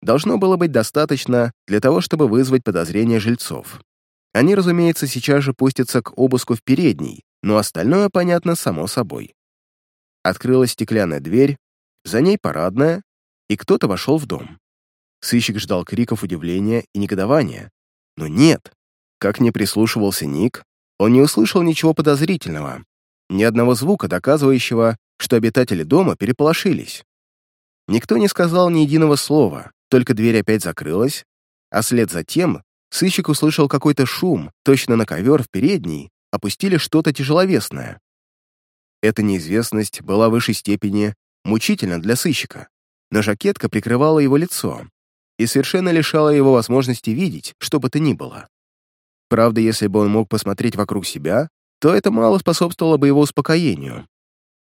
должно было быть достаточно для того, чтобы вызвать подозрения жильцов. Они, разумеется, сейчас же пустятся к обыску в передней, но остальное понятно само собой. Открылась стеклянная дверь, за ней парадная, и кто-то вошел в дом. Сыщик ждал криков удивления и негодования. Но нет. Как не прислушивался Ник, он не услышал ничего подозрительного, ни одного звука, доказывающего, что обитатели дома переполошились. Никто не сказал ни единого слова, только дверь опять закрылась, а след за тем сыщик услышал какой-то шум, точно на ковер в передней опустили что-то тяжеловесное. Эта неизвестность была в высшей степени мучительна для сыщика, но жакетка прикрывала его лицо и совершенно лишала его возможности видеть, что бы то ни было. Правда, если бы он мог посмотреть вокруг себя, то это мало способствовало бы его успокоению.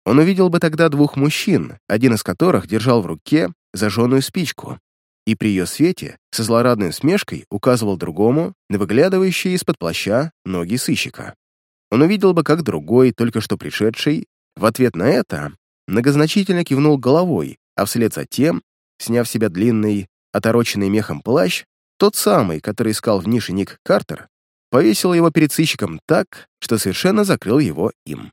Он увидел бы тогда двух мужчин, один из которых держал в руке зажженную спичку, и при ее свете со злорадной смешкой указывал другому на выглядывающие из-под плаща ноги сыщика. Он увидел бы, как другой, только что пришедший, в ответ на это многозначительно кивнул головой, а вслед за тем, сняв себя длинный, отороченный мехом плащ, тот самый, который искал в нише Ник Картер, повесил его перед сыщиком так, что совершенно закрыл его им.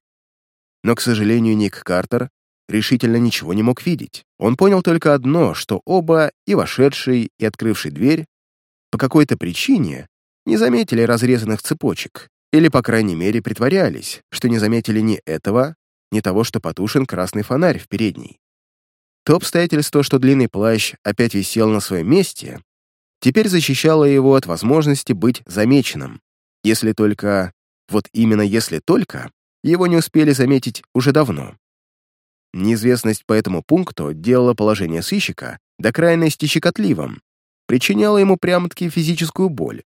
Но, к сожалению, Ник Картер решительно ничего не мог видеть. Он понял только одно, что оба, и вошедший, и открывший дверь, по какой-то причине не заметили разрезанных цепочек, или, по крайней мере, притворялись, что не заметили ни этого, ни того, что потушен красный фонарь в передней. То обстоятельство, что длинный плащ опять висел на своем месте, теперь защищало его от возможности быть замеченным, если только, вот именно если только, его не успели заметить уже давно. Неизвестность по этому пункту делала положение сыщика до крайности щекотливым, причиняла ему прямо-таки физическую боль.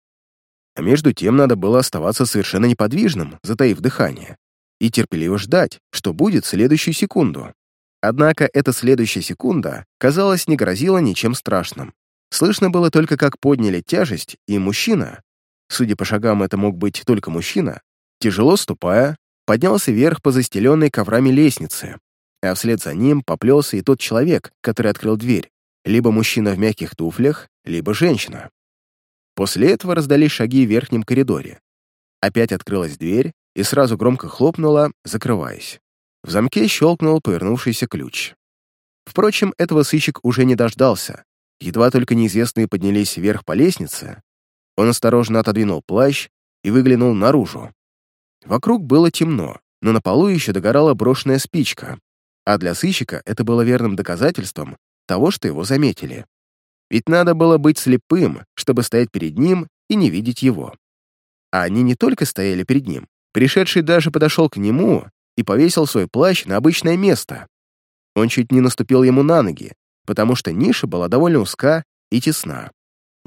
А между тем надо было оставаться совершенно неподвижным, затаив дыхание, и терпеливо ждать, что будет следующую секунду. Однако эта следующая секунда, казалось, не грозила ничем страшным. Слышно было только, как подняли тяжесть, и мужчина, судя по шагам, это мог быть только мужчина, тяжело ступая, поднялся вверх по застеленной коврами лестнице, а вслед за ним поплелся и тот человек, который открыл дверь, либо мужчина в мягких туфлях, либо женщина. После этого раздались шаги в верхнем коридоре. Опять открылась дверь и сразу громко хлопнула, закрываясь. В замке щелкнул повернувшийся ключ. Впрочем, этого сыщик уже не дождался. Едва только неизвестные поднялись вверх по лестнице, он осторожно отодвинул плащ и выглянул наружу. Вокруг было темно, но на полу еще догорала брошенная спичка, а для сыщика это было верным доказательством того, что его заметили. Ведь надо было быть слепым, чтобы стоять перед ним и не видеть его. А они не только стояли перед ним, пришедший даже подошел к нему и повесил свой плащ на обычное место. Он чуть не наступил ему на ноги, потому что ниша была довольно узка и тесна.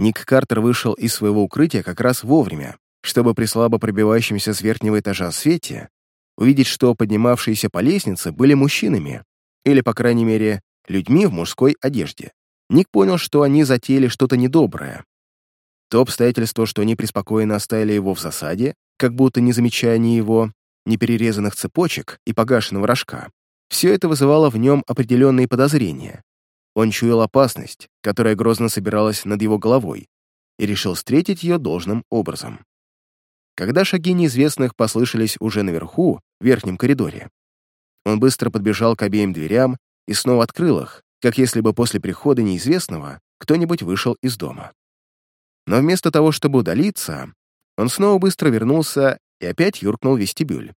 Ник Картер вышел из своего укрытия как раз вовремя, чтобы при слабо пробивающемся с верхнего этажа свете увидеть, что поднимавшиеся по лестнице были мужчинами, или, по крайней мере, людьми в мужской одежде. Ник понял, что они затеяли что-то недоброе. То обстоятельство, что они преспокойно оставили его в засаде, как будто не замечая ни его, ни перерезанных цепочек и погашенного рожка, все это вызывало в нем определенные подозрения. Он чуял опасность, которая грозно собиралась над его головой, и решил встретить ее должным образом. Когда шаги неизвестных послышались уже наверху, в верхнем коридоре, он быстро подбежал к обеим дверям и снова открыл их, как если бы после прихода неизвестного кто-нибудь вышел из дома. Но вместо того, чтобы удалиться, он снова быстро вернулся и опять юркнул в вестибюль.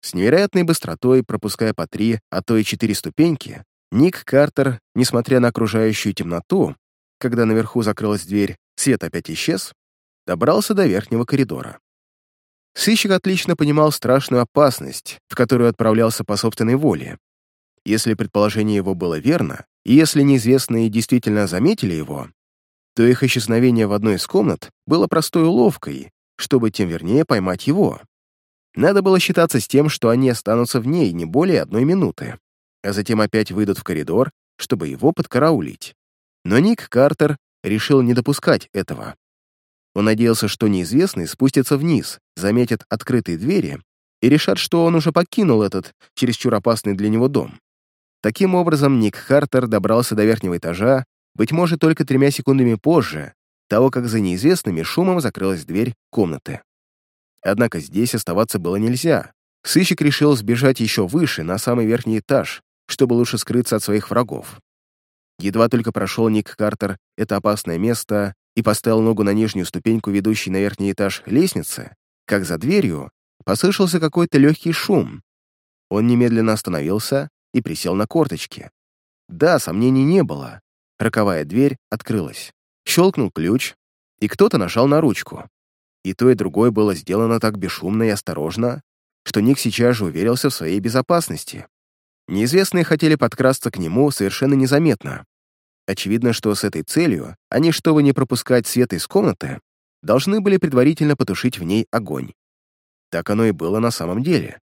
С невероятной быстротой, пропуская по три, а то и четыре ступеньки, Ник Картер, несмотря на окружающую темноту, когда наверху закрылась дверь, свет опять исчез, добрался до верхнего коридора. Сыщик отлично понимал страшную опасность, в которую отправлялся по собственной воле. Если предположение его было верно, и если неизвестные действительно заметили его, то их исчезновение в одной из комнат было простой уловкой, чтобы тем вернее поймать его. Надо было считаться с тем, что они останутся в ней не более одной минуты, а затем опять выйдут в коридор, чтобы его подкараулить. Но Ник Картер решил не допускать этого. Он надеялся, что неизвестный спустится вниз, заметит открытые двери и решат, что он уже покинул этот чересчур опасный для него дом. Таким образом, Ник Хартер добрался до верхнего этажа, быть может, только тремя секундами позже, того, как за неизвестными шумом закрылась дверь комнаты. Однако здесь оставаться было нельзя. Сыщик решил сбежать еще выше, на самый верхний этаж, чтобы лучше скрыться от своих врагов. Едва только прошел Ник Картер это опасное место, и поставил ногу на нижнюю ступеньку, ведущей на верхний этаж лестницы, как за дверью послышался какой-то легкий шум. Он немедленно остановился и присел на корточки. Да, сомнений не было. Роковая дверь открылась. Щелкнул ключ, и кто-то нажал на ручку. И то, и другое было сделано так бесшумно и осторожно, что Ник сейчас же уверился в своей безопасности. Неизвестные хотели подкрасться к нему совершенно незаметно. Очевидно, что с этой целью они, чтобы не пропускать свет из комнаты, должны были предварительно потушить в ней огонь. Так оно и было на самом деле.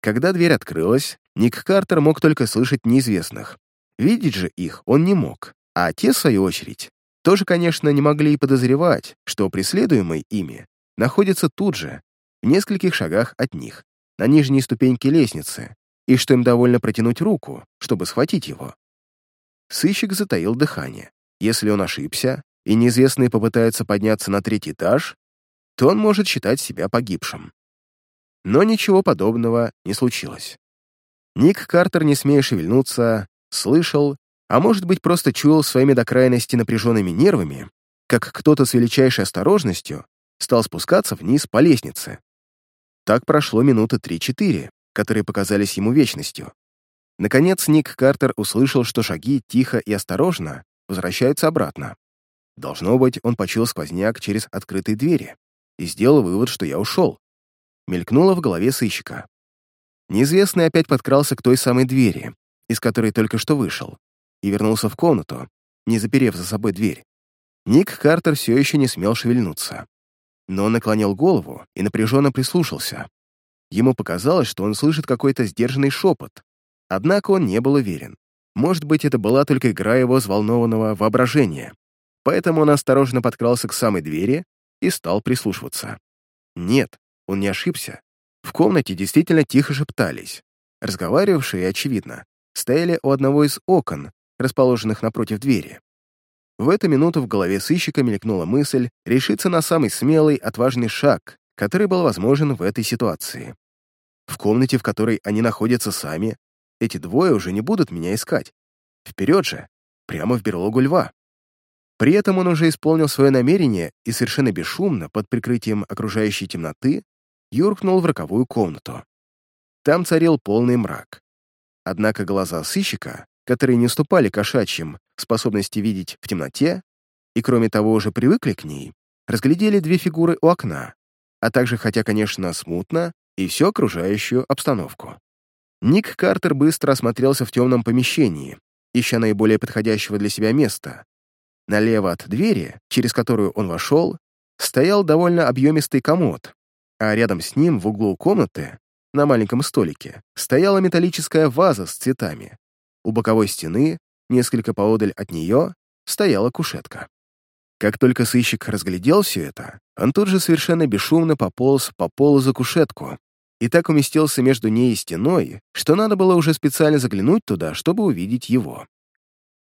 Когда дверь открылась, Ник Картер мог только слышать неизвестных. Видеть же их он не мог, а те, в свою очередь, тоже, конечно, не могли и подозревать, что преследуемый ими находится тут же, в нескольких шагах от них, на нижней ступеньке лестницы, и что им довольно протянуть руку, чтобы схватить его. Сыщик затаил дыхание. Если он ошибся, и неизвестные попытаются подняться на третий этаж, то он может считать себя погибшим. Но ничего подобного не случилось. Ник Картер, не смея шевельнуться, слышал, а может быть просто чуял своими до крайности напряженными нервами, как кто-то с величайшей осторожностью стал спускаться вниз по лестнице. Так прошло минуты три-четыре, которые показались ему вечностью. Наконец Ник Картер услышал, что шаги тихо и осторожно возвращаются обратно. Должно быть, он почуял сквозняк через открытые двери и сделал вывод, что я ушел. Мелькнуло в голове сыщика. Неизвестный опять подкрался к той самой двери, из которой только что вышел, и вернулся в комнату, не заперев за собой дверь. Ник Картер все еще не смел шевельнуться. Но он наклонил голову и напряженно прислушался. Ему показалось, что он слышит какой-то сдержанный шепот. Однако он не был уверен. Может быть, это была только игра его взволнованного воображения. Поэтому он осторожно подкрался к самой двери и стал прислушиваться. Нет, он не ошибся. В комнате действительно тихо шептались. Разговаривавшие, очевидно, стояли у одного из окон, расположенных напротив двери. В эту минуту в голове сыщика мелькнула мысль решиться на самый смелый, отважный шаг, который был возможен в этой ситуации. В комнате, в которой они находятся сами, эти двое уже не будут меня искать. Вперед же, прямо в берлогу льва. При этом он уже исполнил свое намерение и совершенно бесшумно, под прикрытием окружающей темноты, юркнул в роковую комнату. Там царил полный мрак. Однако глаза сыщика, которые не уступали кошачьим способности видеть в темноте, и кроме того уже привыкли к ней, разглядели две фигуры у окна, а также, хотя, конечно, смутно, и всю окружающую обстановку. Ник Картер быстро осмотрелся в темном помещении, ища наиболее подходящего для себя места. Налево от двери, через которую он вошел, стоял довольно объемистый комод, а рядом с ним, в углу комнаты, на маленьком столике, стояла металлическая ваза с цветами. У боковой стены, несколько поодаль от нее, стояла кушетка. Как только сыщик разглядел все это, он тут же совершенно бесшумно пополз по полу за кушетку и так уместился между ней и стеной, что надо было уже специально заглянуть туда, чтобы увидеть его.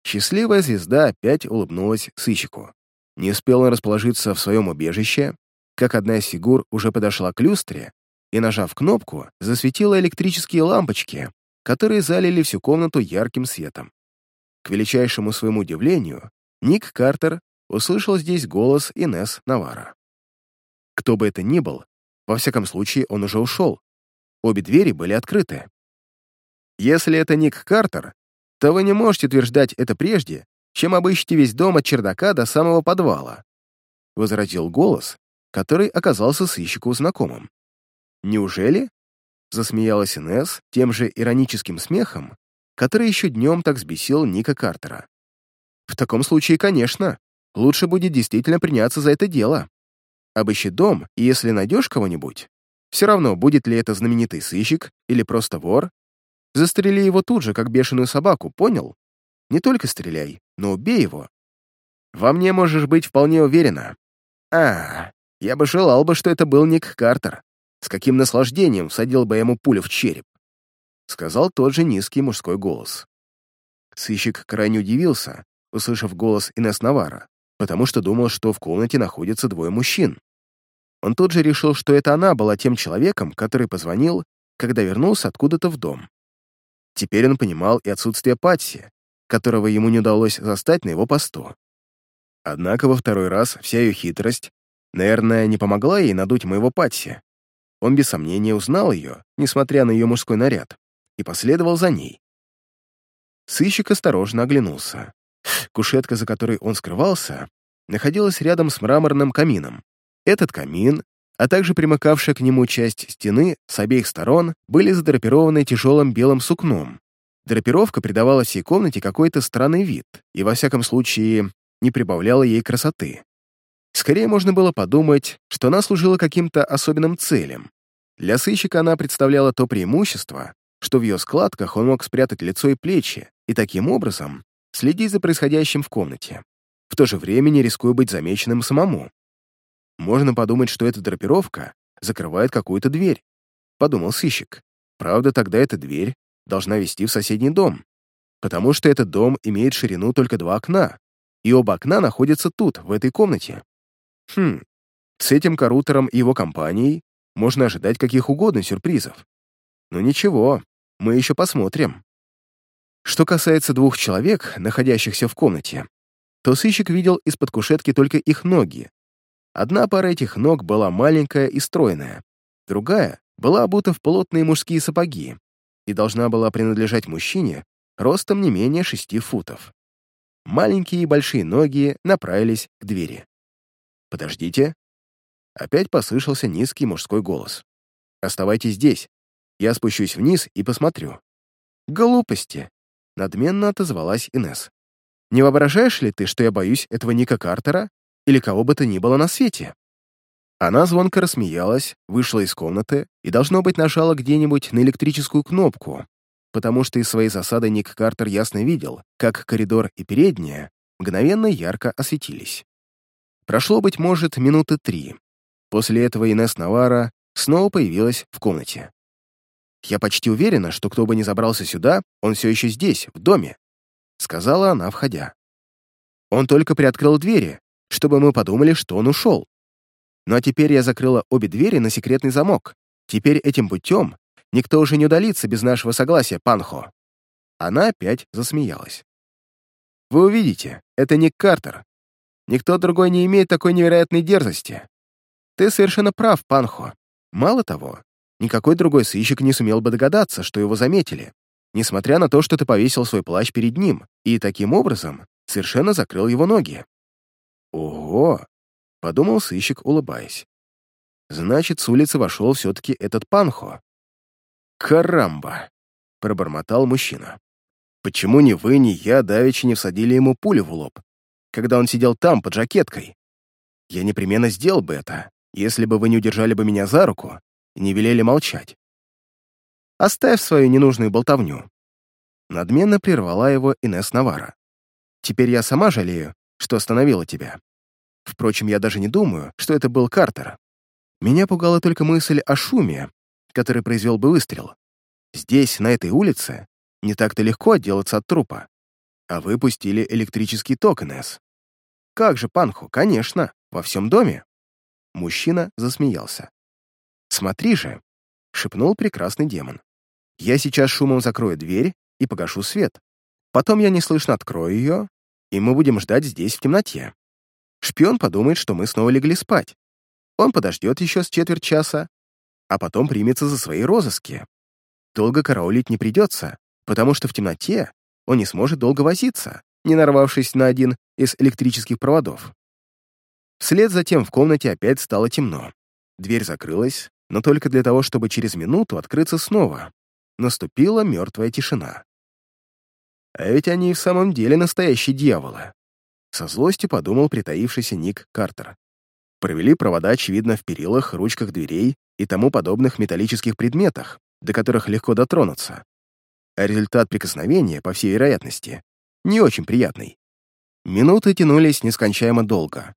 Счастливая звезда опять улыбнулась сыщику. Не успел он расположиться в своем убежище, как одна из фигур уже подошла к люстре и, нажав кнопку, засветила электрические лампочки, которые залили всю комнату ярким светом. К величайшему своему удивлению, Ник Картер услышал здесь голос Инес Навара. Кто бы это ни был, во всяком случае, он уже ушел. Обе двери были открыты. Если это Ник Картер, то вы не можете утверждать это прежде, чем обыщите весь дом от чердака до самого подвала», — возразил голос, который оказался сыщику знакомым. «Неужели?» — засмеялась Инесс тем же ироническим смехом, который еще днем так взбесил Ника Картера. «В таком случае, конечно, лучше будет действительно приняться за это дело. Обыщи дом, и если найдешь кого-нибудь, все равно, будет ли это знаменитый сыщик или просто вор, застрели его тут же, как бешеную собаку, понял? Не только стреляй, но убей его. Во мне можешь быть вполне уверена. А, я бы желал бы, что это был Ник Картер. С каким наслаждением садил бы ему пулю в череп. Сказал тот же низкий мужской голос. Сыщик крайне удивился, услышав голос Инесс Навара потому что думал, что в комнате находятся двое мужчин. Он тут же решил, что это она была тем человеком, который позвонил, когда вернулся откуда-то в дом. Теперь он понимал и отсутствие Патси, которого ему не удалось застать на его посту. Однако во второй раз вся ее хитрость, наверное, не помогла ей надуть моего Патси. Он без сомнения узнал ее, несмотря на ее мужской наряд, и последовал за ней. Сыщик осторожно оглянулся. Кушетка, за которой он скрывался, находилась рядом с мраморным камином. Этот камин, а также примыкавшая к нему часть стены с обеих сторон, были задрапированы тяжелым белым сукном. Драпировка придавала всей комнате какой-то странный вид и, во всяком случае, не прибавляла ей красоты. Скорее можно было подумать, что она служила каким-то особенным целям. Для сыщика она представляла то преимущество, что в ее складках он мог спрятать лицо и плечи, и таким образом следить за происходящим в комнате, в то же время не рискуя быть замеченным самому. Можно подумать, что эта драпировка закрывает какую-то дверь, подумал сыщик. Правда, тогда эта дверь должна вести в соседний дом, потому что этот дом имеет ширину только два окна, и оба окна находятся тут, в этой комнате. Хм, с этим Карутером и его компанией можно ожидать каких угодно сюрпризов. Но ничего, мы еще посмотрим. Что касается двух человек, находящихся в комнате, то сыщик видел из-под кушетки только их ноги. Одна пара этих ног была маленькая и стройная, другая была обута в плотные мужские сапоги и должна была принадлежать мужчине ростом не менее шести футов. Маленькие и большие ноги направились к двери. «Подождите». Опять послышался низкий мужской голос. «Оставайтесь здесь. Я спущусь вниз и посмотрю». «Глупости», — надменно отозвалась Инес. «Не воображаешь ли ты, что я боюсь этого Ника Картера или кого бы то ни было на свете?» Она звонко рассмеялась, вышла из комнаты и, должно быть, нажала где-нибудь на электрическую кнопку, потому что из своей засады Ник Картер ясно видел, как коридор и передняя мгновенно ярко осветились. Прошло, быть может, минуты три. После этого Инесс Навара снова появилась в комнате. «Я почти уверена, что кто бы ни забрался сюда, он все еще здесь, в доме», — сказала она, входя. «Он только приоткрыл двери, чтобы мы подумали, что он ушел. Ну а теперь я закрыла обе двери на секретный замок. Теперь этим путем никто уже не удалится без нашего согласия, Панхо». Она опять засмеялась. «Вы увидите, это Ник Картер. Никто другой не имеет такой невероятной дерзости. Ты совершенно прав, Панхо. Мало того, никакой другой сыщик не сумел бы догадаться, что его заметили, несмотря на то, что ты повесил свой плащ перед ним и таким образом совершенно закрыл его ноги. Ого! — подумал сыщик, улыбаясь. «Значит, с улицы вошел все-таки этот панхо». «Карамба!» — пробормотал мужчина. «Почему ни вы, ни я давеча не всадили ему пулю в лоб, когда он сидел там, под жакеткой? Я непременно сделал бы это, если бы вы не удержали бы меня за руку не велели молчать. Оставь свою ненужную болтовню». Надменно прервала его Инесс Навара. «Теперь я сама жалею, что остановила тебя. Впрочем, я даже не думаю, что это был Картер. Меня пугала только мысль о шуме, который произвел бы выстрел. Здесь, на этой улице, не так-то легко отделаться от трупа. А вы пустили электрический ток, Инесс. Как же, Панху, конечно, во всем доме. Мужчина засмеялся. «Смотри же», — шепнул прекрасный демон. «Я сейчас шумом закрою дверь и погашу свет. Потом я неслышно открою ее, и мы будем ждать здесь в темноте. Шпион подумает, что мы снова легли спать. Он подождет еще с четверть часа, а потом примется за свои розыски. Долго караулить не придется, потому что в темноте он не сможет долго возиться, не нарвавшись на один из электрических проводов. Вслед за тем в комнате опять стало темно. Дверь закрылась, но только для того, чтобы через минуту открыться снова. Наступила мертвая тишина. А ведь они и в самом деле настоящие дьяволы. Со злостью подумал притаившийся Ник Картер. Провели провода, очевидно, в перилах, ручках дверей и тому подобных металлических предметах, до которых легко дотронуться. А результат прикосновения, по всей вероятности, не очень приятный. Минуты тянулись нескончаемо долго.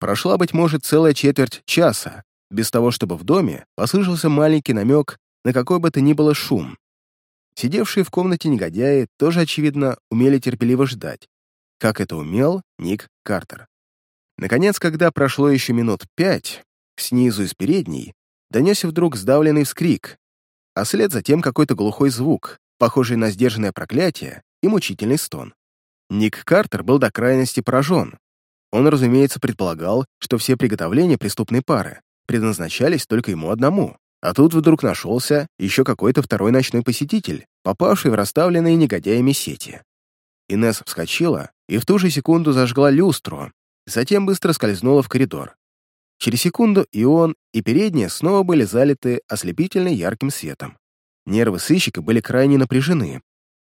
Прошла, быть может, целая четверть часа, без того, чтобы в доме послышался маленький намек на какой бы то ни было шум. Сидевшие в комнате негодяи тоже, очевидно, умели терпеливо ждать, как это умел Ник Картер. Наконец, когда прошло еще минут пять, снизу из передней донесся вдруг сдавленный вскрик, а след затем какой-то глухой звук, похожий на сдержанное проклятие и мучительный стон. Ник Картер был до крайности поражен. Он, разумеется, предполагал, что все приготовления преступной пары предназначались только ему одному. А тут вдруг нашелся еще какой-то второй ночной посетитель, попавший в расставленные негодяями сети. Инесс вскочила и в ту же секунду зажгла люстру, затем быстро скользнула в коридор. Через секунду и он, и передние снова были залиты ослепительно ярким светом. Нервы сыщика были крайне напряжены.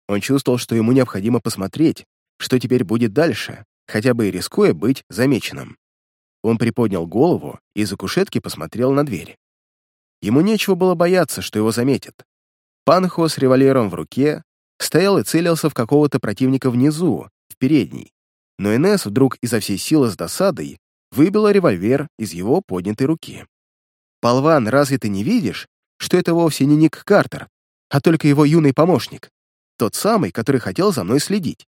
Он чувствовал, что ему необходимо посмотреть, что теперь будет дальше, хотя бы и рискуя быть замеченным. Он приподнял голову и за кушетки посмотрел на дверь. Ему нечего было бояться, что его заметят. Панхо с револьвером в руке стоял и целился в какого-то противника внизу, в передней. Но Инесс вдруг изо всей силы с досадой выбила револьвер из его поднятой руки. «Полван, разве ты не видишь, что это вовсе не Ник Картер, а только его юный помощник, тот самый, который хотел за мной следить?»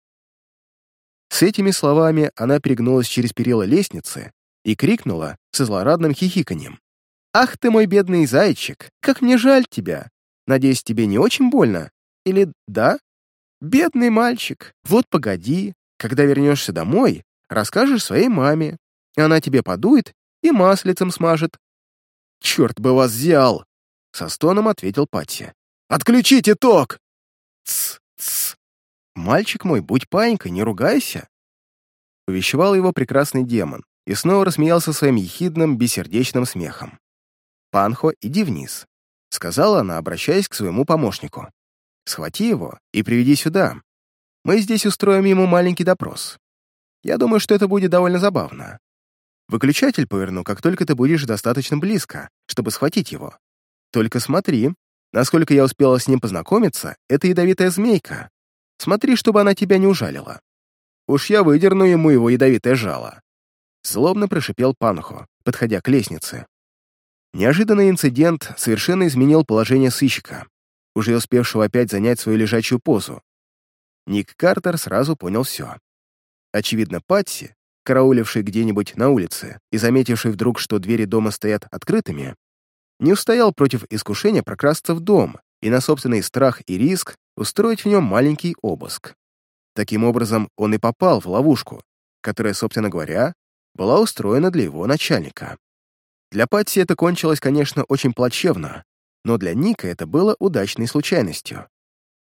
С этими словами она перегнулась через перила лестницы и крикнула со злорадным хихиканьем. «Ах ты мой бедный зайчик, как мне жаль тебя! Надеюсь, тебе не очень больно? Или да? Бедный мальчик, вот погоди, когда вернешься домой, расскажешь своей маме, она тебе подует и маслицем смажет». «Черт бы вас взял!» — со стоном ответил Патси. «Отключите ток!» «Тсс, тсс! Мальчик мой, будь паинькой, не ругайся!» Увещевал его прекрасный демон и снова рассмеялся своим ехидным, бессердечным смехом. «Панхо, иди вниз», — сказала она, обращаясь к своему помощнику. «Схвати его и приведи сюда. Мы здесь устроим ему маленький допрос. Я думаю, что это будет довольно забавно. Выключатель поверну, как только ты будешь достаточно близко, чтобы схватить его. Только смотри, насколько я успела с ним познакомиться, это ядовитая змейка. Смотри, чтобы она тебя не ужалила. Уж я выдерну ему его ядовитое жало. Злобно прошипел Панхо, подходя к лестнице. Неожиданный инцидент совершенно изменил положение сыщика, уже успевшего опять занять свою лежачую позу. Ник Картер сразу понял все. Очевидно, Патси карауливший где-нибудь на улице и заметивший вдруг, что двери дома стоят открытыми, не устоял против искушения прокрасться в дом и на собственный страх и риск устроить в нем маленький обыск. Таким образом, он и попал в ловушку, которая, собственно говоря, была устроена для его начальника. Для Патси это кончилось, конечно, очень плачевно, но для Ника это было удачной случайностью.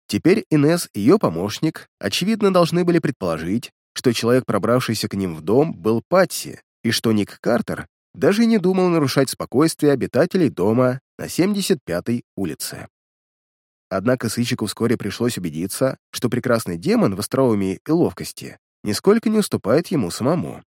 Теперь Инес и ее помощник, очевидно, должны были предположить, что человек, пробравшийся к ним в дом, был Патси, и что Ник Картер даже не думал нарушать спокойствие обитателей дома на 75-й улице. Однако сыщику вскоре пришлось убедиться, что прекрасный демон в остроумии и ловкости нисколько не уступает ему самому.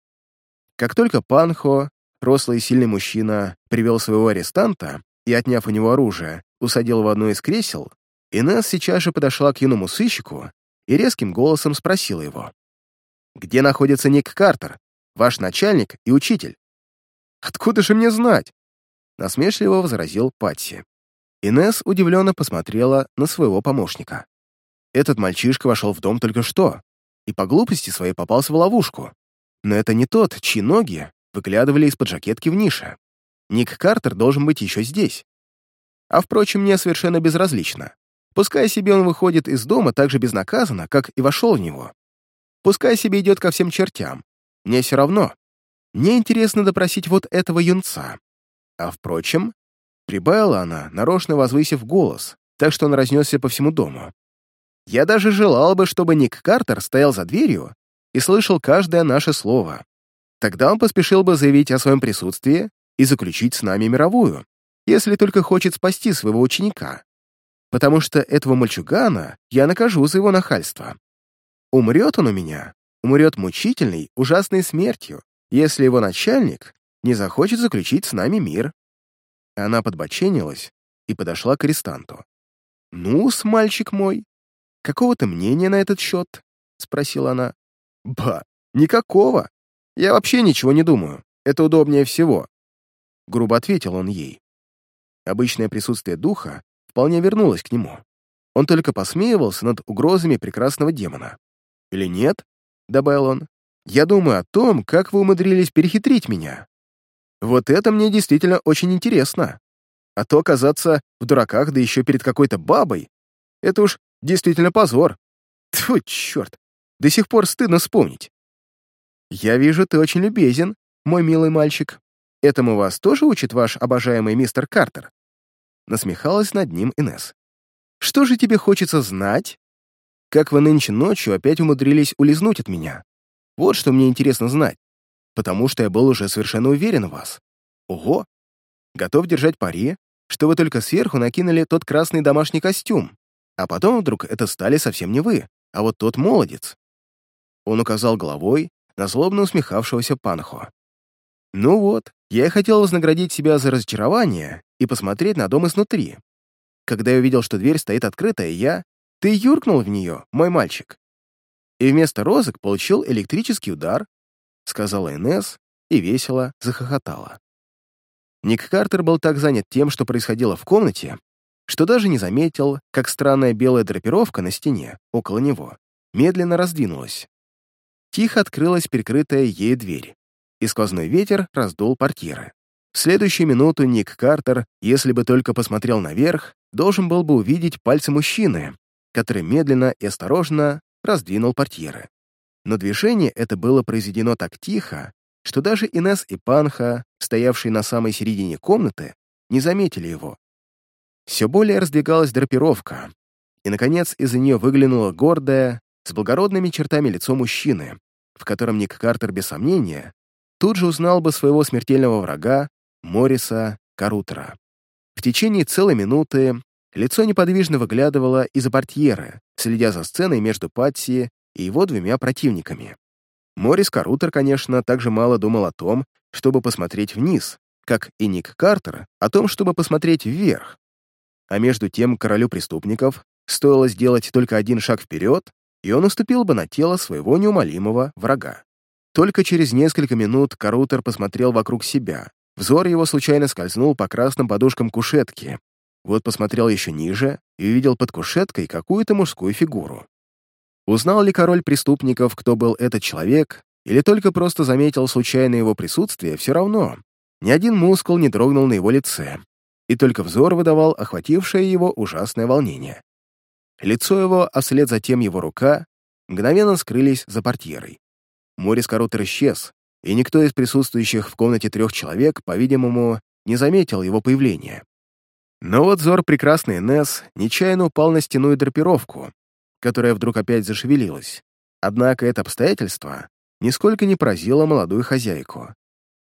Как только Панхо, рослый и сильный мужчина, привел своего арестанта и, отняв у него оружие, усадил в одно из кресел, Инесс сейчас же подошла к юному сыщику и резким голосом спросила его. Где находится Ник Картер, ваш начальник и учитель?» «Откуда же мне знать?» Насмешливо возразил Патси. Инес удивленно посмотрела на своего помощника. Этот мальчишка вошел в дом только что и по глупости своей попался в ловушку. Но это не тот, чьи ноги выглядывали из-под жакетки в нише. Ник Картер должен быть еще здесь. А впрочем, мне совершенно безразлично. Пускай себе он выходит из дома так же безнаказанно, как и вошел в него. Пускай себе идет ко всем чертям. Мне все равно. Мне интересно допросить вот этого юнца. А впрочем, прибавила она, нарочно возвысив голос, так что он разнесся по всему дому. Я даже желал бы, чтобы Ник Картер стоял за дверью и слышал каждое наше слово. Тогда он поспешил бы заявить о своем присутствии и заключить с нами мировую, если только хочет спасти своего ученика. Потому что этого мальчугана я накажу за его нахальство. Умрет он у меня, умрет мучительной, ужасной смертью, если его начальник не захочет заключить с нами мир. Она подбоченилась и подошла к арестанту. «Ну-с, мальчик мой, какого ты мнения на этот счет?» — спросила она. «Ба, никакого. Я вообще ничего не думаю. Это удобнее всего». Грубо ответил он ей. Обычное присутствие духа вполне вернулось к нему. Он только посмеивался над угрозами прекрасного демона. Или нет?» — добавил он. «Я думаю о том, как вы умудрились перехитрить меня. Вот это мне действительно очень интересно. А то оказаться в дураках, да еще перед какой-то бабой, это уж действительно позор. Тьфу, черт, до сих пор стыдно вспомнить. Я вижу, ты очень любезен, мой милый мальчик. Этому вас тоже учит ваш обожаемый мистер Картер? насмехалась над ним Инес. «Что же тебе хочется знать? Как вы нынче ночью опять умудрились улизнуть от меня? Вот что мне интересно знать, потому что я был уже совершенно уверен в вас. Ого! Готов держать пари, что вы только сверху накинули тот красный домашний костюм, а потом вдруг это стали совсем не вы, а вот тот молодец». Он указал головой на злобно усмехавшегося Панхо. «Ну вот, я хотел вознаградить себя за разочарование и посмотреть на дом изнутри. Когда я увидел, что дверь стоит открытая, я... Ты юркнул в нее, мой мальчик. И вместо розок получил электрический удар, сказала Инесс и весело захохотала. Ник Картер был так занят тем, что происходило в комнате, что даже не заметил, как странная белая драпировка на стене около него медленно раздвинулась. Тихо открылась перекрытая ей дверь, и сквозной ветер раздул портьеры. В следующую минуту Ник Картер, если бы только посмотрел наверх, должен был бы увидеть пальцы мужчины, который медленно и осторожно раздвинул портьеры. Но движение это было произведено так тихо, что даже Инес и Панха, стоявшие на самой середине комнаты, не заметили его. Все более раздвигалась драпировка, и, наконец, из-за нее выглянуло гордое, с благородными чертами лицо мужчины, в котором Ник Картер, без сомнения, тут же узнал бы своего смертельного врага Морриса Карутера. В течение целой минуты лицо неподвижно выглядывало из-за портьеры, следя за сценой между Патси и его двумя противниками. Моррис Карутер, конечно, также мало думал о том, чтобы посмотреть вниз, как и Ник Картер о том, чтобы посмотреть вверх. А между тем королю преступников стоило сделать только один шаг вперед, и он уступил бы на тело своего неумолимого врага. Только через несколько минут Карутер посмотрел вокруг себя, Взор его случайно скользнул по красным подушкам кушетки. Вот посмотрел еще ниже и увидел под кушеткой какую-то мужскую фигуру. Узнал ли король преступников, кто был этот человек, или только просто заметил случайно его присутствие, все равно. Ни один мускул не дрогнул на его лице, и только взор выдавал охватившее его ужасное волнение. Лицо его, а вслед за тем его рука, мгновенно скрылись за портьерой. Морис Карутер исчез, и никто из присутствующих в комнате трех человек, по-видимому, не заметил его появления. Но вот взор прекрасный Несс нечаянно упал на стену драпировку, которая вдруг опять зашевелилась. Однако это обстоятельство нисколько не поразило молодую хозяйку.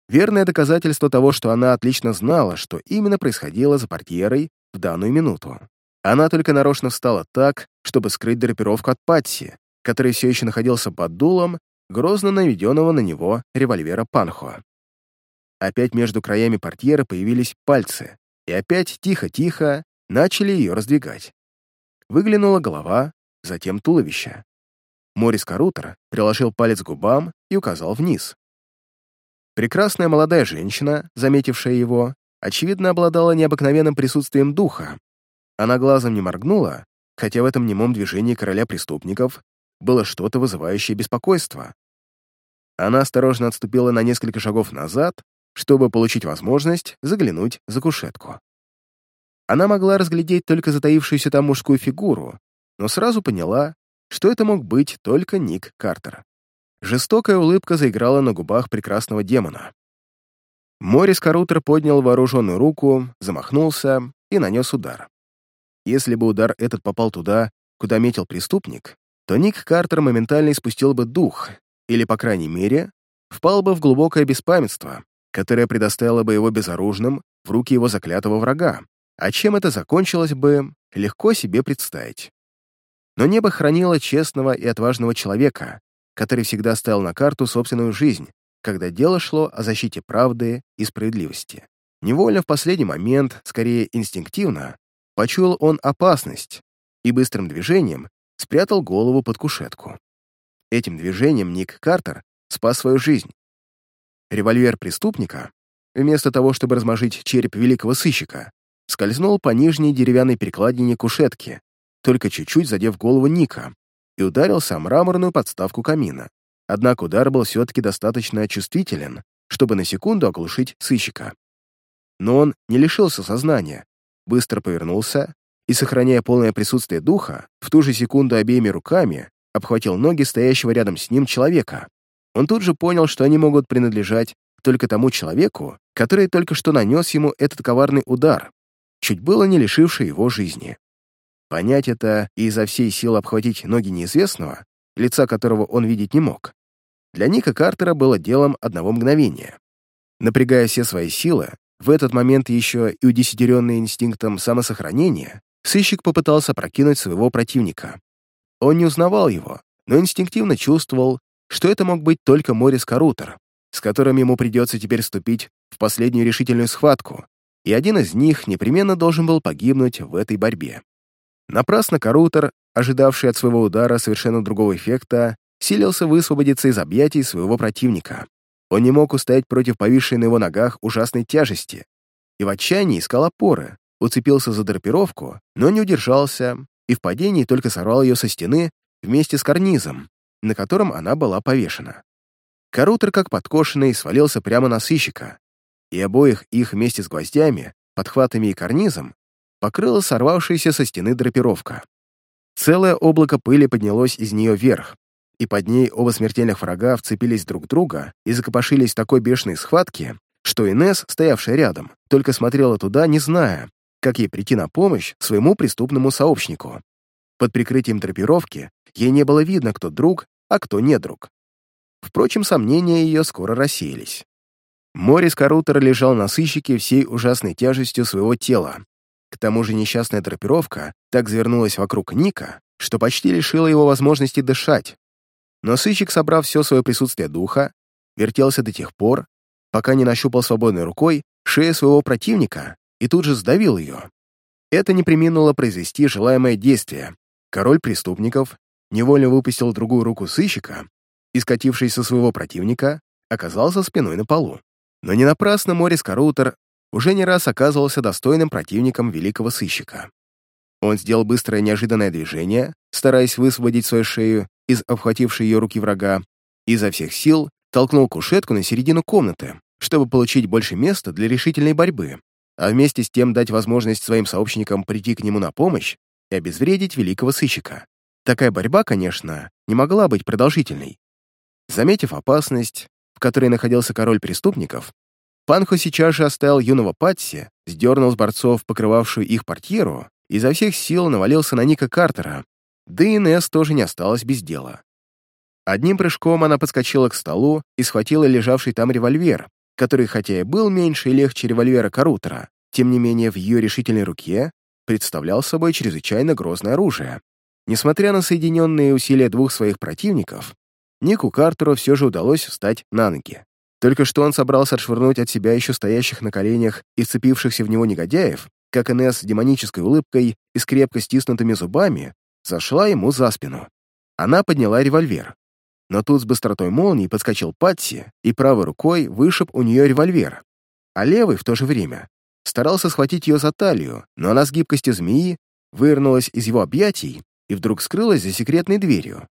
Верное доказательство того, что она отлично знала, что именно происходило за портьерой в данную минуту. Она только нарочно встала так, чтобы скрыть драпировку от Патси, который все еще находился под дулом грозно наведенного на него револьвера Панхо. Опять между краями портьеры появились пальцы, и опять тихо-тихо начали ее раздвигать. Выглянула голова, затем туловище. Морис Карутер приложил палец к губам и указал вниз. Прекрасная молодая женщина, заметившая его, очевидно, обладала необыкновенным присутствием духа. Она глазом не моргнула, хотя в этом немом движении короля преступников было что-то вызывающее беспокойство. Она осторожно отступила на несколько шагов назад, чтобы получить возможность заглянуть за кушетку. Она могла разглядеть только затаившуюся там мужскую фигуру, но сразу поняла, что это мог быть только Ник Картер. Жестокая улыбка заиграла на губах прекрасного демона. Морис Карутер поднял вооруженную руку, замахнулся и нанес удар. Если бы удар этот попал туда, куда метил преступник, то Ник Картер моментально испустил бы дух или, по крайней мере, впал бы в глубокое беспамятство, которое предоставило бы его безоружным в руки его заклятого врага, а чем это закончилось бы, легко себе представить. Но небо хранило честного и отважного человека, который всегда ставил на карту собственную жизнь, когда дело шло о защите правды и справедливости. Невольно в последний момент, скорее инстинктивно, почуял он опасность и быстрым движением спрятал голову под кушетку. Этим движением Ник Картер спас свою жизнь. Револьвер преступника, вместо того, чтобы размажить череп великого сыщика, скользнул по нижней деревянной перекладине кушетки, только чуть-чуть задев голову Ника, и ударился о мраморную подставку камина. Однако удар был все-таки достаточно чувствителен, чтобы на секунду оглушить сыщика. Но он не лишился сознания, быстро повернулся и, сохраняя полное присутствие духа, в ту же секунду обеими руками обхватил ноги стоящего рядом с ним человека. Он тут же понял, что они могут принадлежать только тому человеку, который только что нанес ему этот коварный удар. чуть было не лишившее его жизни. Понять это и изо всей силы обхватить ноги неизвестного, лица которого он видеть не мог, для Ника Картера было делом одного мгновения. Напрягая все свои силы, в этот момент еще и удесятеренный инстинктом самосохранения, сыщик попытался прокинуть своего противника. Он не узнавал его, но инстинктивно чувствовал, что это мог быть только Морис Карутер, с которым ему придется теперь вступить в последнюю решительную схватку, и один из них непременно должен был погибнуть в этой борьбе. Напрасно Карутер, ожидавший от своего удара совершенно другого эффекта, силился высвободиться из объятий своего противника. Он не мог устоять против повисшей на его ногах ужасной тяжести и в отчаянии искал опоры, уцепился за драпировку, но не удержался и в падении только сорвал ее со стены вместе с карнизом, на котором она была повешена. Карутер, как подкошенный, свалился прямо на сыщика, и обоих их вместе с гвоздями, подхватами и карнизом покрыла сорвавшаяся со стены драпировка. Целое облако пыли поднялось из нее вверх, и под ней оба смертельных врага вцепились друг в друга и закопошились в такой бешеной схватке, что Инес, стоявшая рядом, только смотрела туда, не зная, как ей прийти на помощь своему преступному сообщнику. Под прикрытием драпировки ей не было видно, кто друг, а кто не друг. Впрочем, сомнения ее скоро рассеялись. Морис Карутер лежал на сыщике всей ужасной тяжестью своего тела. К тому же несчастная драпировка так завернулась вокруг Ника, что почти лишила его возможности дышать, но сыщик, собрав все свое присутствие духа, вертелся до тех пор, пока не нащупал свободной рукой шею своего противника и тут же сдавил ее. Это не приминуло произвести желаемое действие. Король преступников невольно выпустил другую руку сыщика и, скатившись со своего противника, оказался спиной на полу. Но не напрасно Морис Карутер уже не раз оказывался достойным противником великого сыщика. Он сделал быстрое неожиданное движение, стараясь высвободить свою шею из обхватившей ее руки врага, и изо всех сил толкнул кушетку на середину комнаты, чтобы получить больше места для решительной борьбы, а вместе с тем дать возможность своим сообщникам прийти к нему на помощь и обезвредить великого сыщика. Такая борьба, конечно, не могла быть продолжительной. Заметив опасность, в которой находился король преступников, Панхо сейчас же оставил юного Патси, сдернул с борцов покрывавшую их портьеру изо всех сил навалился на Ника Картера, да и Несс тоже не осталась без дела. Одним прыжком она подскочила к столу и схватила лежавший там револьвер, который, хотя и был меньше и легче револьвера Карутера, тем не менее в ее решительной руке представлял собой чрезвычайно грозное оружие. Несмотря на соединенные усилия двух своих противников, Нику Картеру все же удалось встать на ноги. Только что он собрался отшвырнуть от себя еще стоящих на коленях и вцепившихся в него негодяев, как Инесс с демонической улыбкой и с крепко стиснутыми зубами зашла ему за спину. Она подняла револьвер. Но тут с быстротой молнии подскочил Патси и правой рукой вышиб у нее револьвер, а левый в то же время старался схватить ее за талию, но она с гибкостью змеи вырнулась из его объятий и вдруг скрылась за секретной дверью.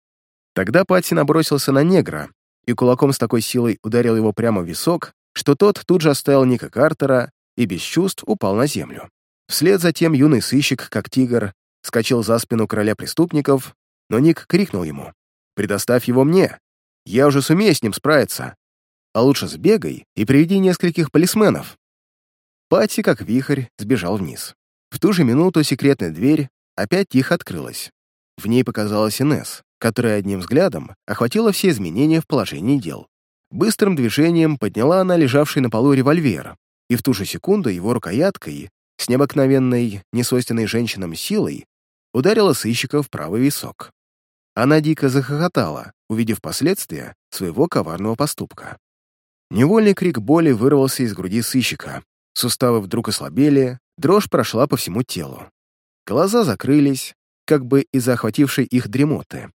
Тогда Патси набросился на негра и кулаком с такой силой ударил его прямо в висок, что тот тут же оставил Ника Картера и без чувств упал на землю. Вслед за тем юный сыщик, как тигр, скачал за спину короля преступников, но Ник крикнул ему «Предоставь его мне! Я уже сумею с ним справиться! А лучше сбегай и приведи нескольких полисменов!» Патти, как вихрь, сбежал вниз. В ту же минуту секретная дверь опять тихо открылась. В ней показалась Инесс, которая одним взглядом охватила все изменения в положении дел. Быстрым движением подняла она лежавший на полу револьвер, и в ту же секунду его рукояткой, с необыкновенной, несвойственной женщинам силой, ударила сыщика в правый висок. Она дико захохотала, увидев последствия своего коварного поступка. Невольный крик боли вырвался из груди сыщика. Суставы вдруг ослабели, дрожь прошла по всему телу. Глаза закрылись, как бы из-за охватившей их дремоты.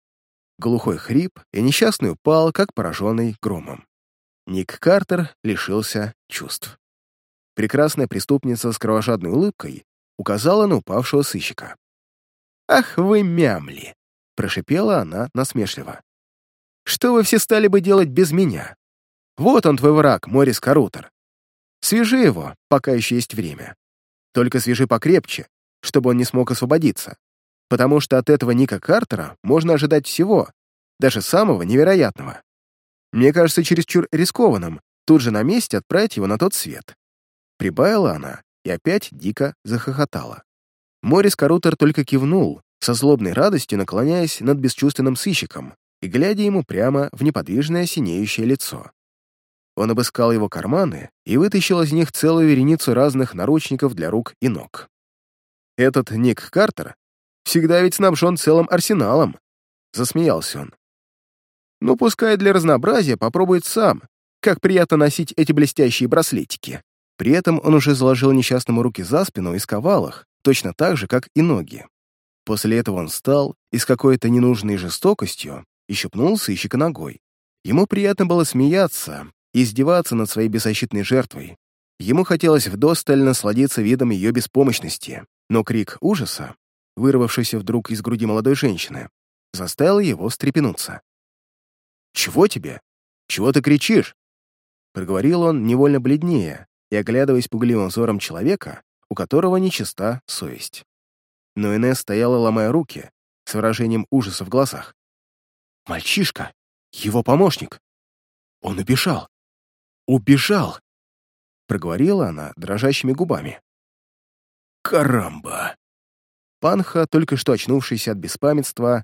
Глухой хрип, и несчастный упал, как пораженный громом. Ник Картер лишился чувств. Прекрасная преступница с кровожадной улыбкой указала на упавшего сыщика. «Ах вы мямли!» — прошипела она насмешливо. «Что вы все стали бы делать без меня? Вот он твой враг, Морис Карутер. Свяжи его, пока еще есть время. Только свяжи покрепче, чтобы он не смог освободиться, потому что от этого Ника Картера можно ожидать всего, даже самого невероятного. Мне кажется чересчур рискованным тут же на месте отправить его на тот свет». Прибавила она и опять дико захохотала. Морис Карутер только кивнул, со злобной радостью наклоняясь над бесчувственным сыщиком и глядя ему прямо в неподвижное синеющее лицо. Он обыскал его карманы и вытащил из них целую вереницу разных наручников для рук и ног. «Этот Ник Картер всегда ведь снабжен целым арсеналом», — засмеялся он. «Ну, пускай для разнообразия попробует сам, как приятно носить эти блестящие браслетики». При этом он уже заложил несчастному руки за спину и сковал их, точно так же, как и ноги. После этого он встал и с какой-то ненужной жестокостью и щупнул сыщика ногой. Ему приятно было смеяться и издеваться над своей беззащитной жертвой. Ему хотелось вдосталь насладиться видом ее беспомощности, но крик ужаса, вырвавшийся вдруг из груди молодой женщины, заставил его встрепенуться. «Чего тебе? Чего ты кричишь?» Проговорил он невольно бледнее и оглядываясь пугливым взором человека, у которого нечиста совесть. Но Инесс стояла, ломая руки, с выражением ужаса в глазах. «Мальчишка! Его помощник! Он убежал! Убежал!» Проговорила она дрожащими губами. «Карамба!» Панха, только что очнувшийся от беспамятства,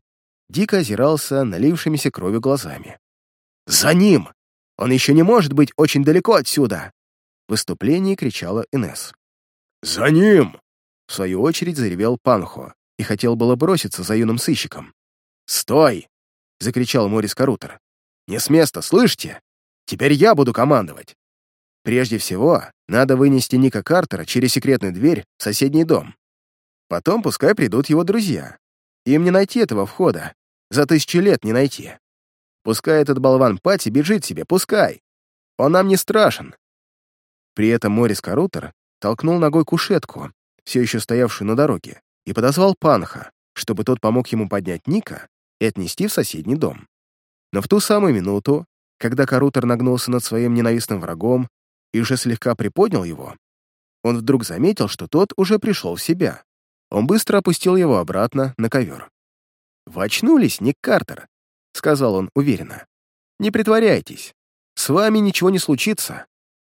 дико озирался налившимися кровью глазами. «За ним! Он еще не может быть очень далеко отсюда!» В выступлении кричала Инес. «За ним!» В свою очередь заревел Панхо и хотел было броситься за юным сыщиком. «Стой!» — закричал Морис Карутер. «Не с места, слышите? Теперь я буду командовать. Прежде всего, надо вынести Ника Картера через секретную дверь в соседний дом. Потом пускай придут его друзья. Им не найти этого входа. За тысячу лет не найти. Пускай этот болван Пати бежит себе, пускай. Он нам не страшен». При этом Морис Карутер толкнул ногой кушетку, все еще стоявшую на дороге, и подозвал Панха, чтобы тот помог ему поднять Ника и отнести в соседний дом. Но в ту самую минуту, когда Карутер нагнулся над своим ненавистным врагом и уже слегка приподнял его, он вдруг заметил, что тот уже пришел в себя. Он быстро опустил его обратно на ковер. «Вы очнулись, Ник Картер», — сказал он уверенно. «Не притворяйтесь. С вами ничего не случится.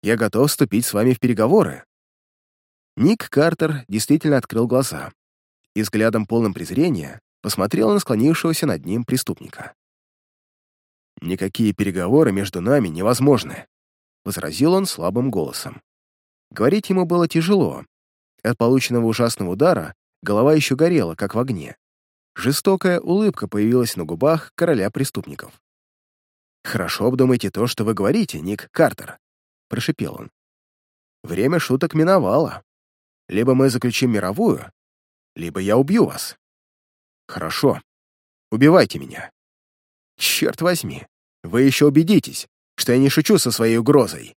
Я готов вступить с вами в переговоры». Ник Картер действительно открыл глаза и взглядом полным презрения посмотрел на склонившегося над ним преступника. «Никакие переговоры между нами невозможны», — возразил он слабым голосом. Говорить ему было тяжело. От полученного ужасного удара голова еще горела, как в огне. Жестокая улыбка появилась на губах короля преступников. «Хорошо обдумайте то, что вы говорите, Ник Картер», — прошипел он. «Время шуток миновало. Либо мы заключим мировую, либо я убью вас. Хорошо. Убивайте меня. Черт возьми, вы еще убедитесь, что я не шучу со своей угрозой,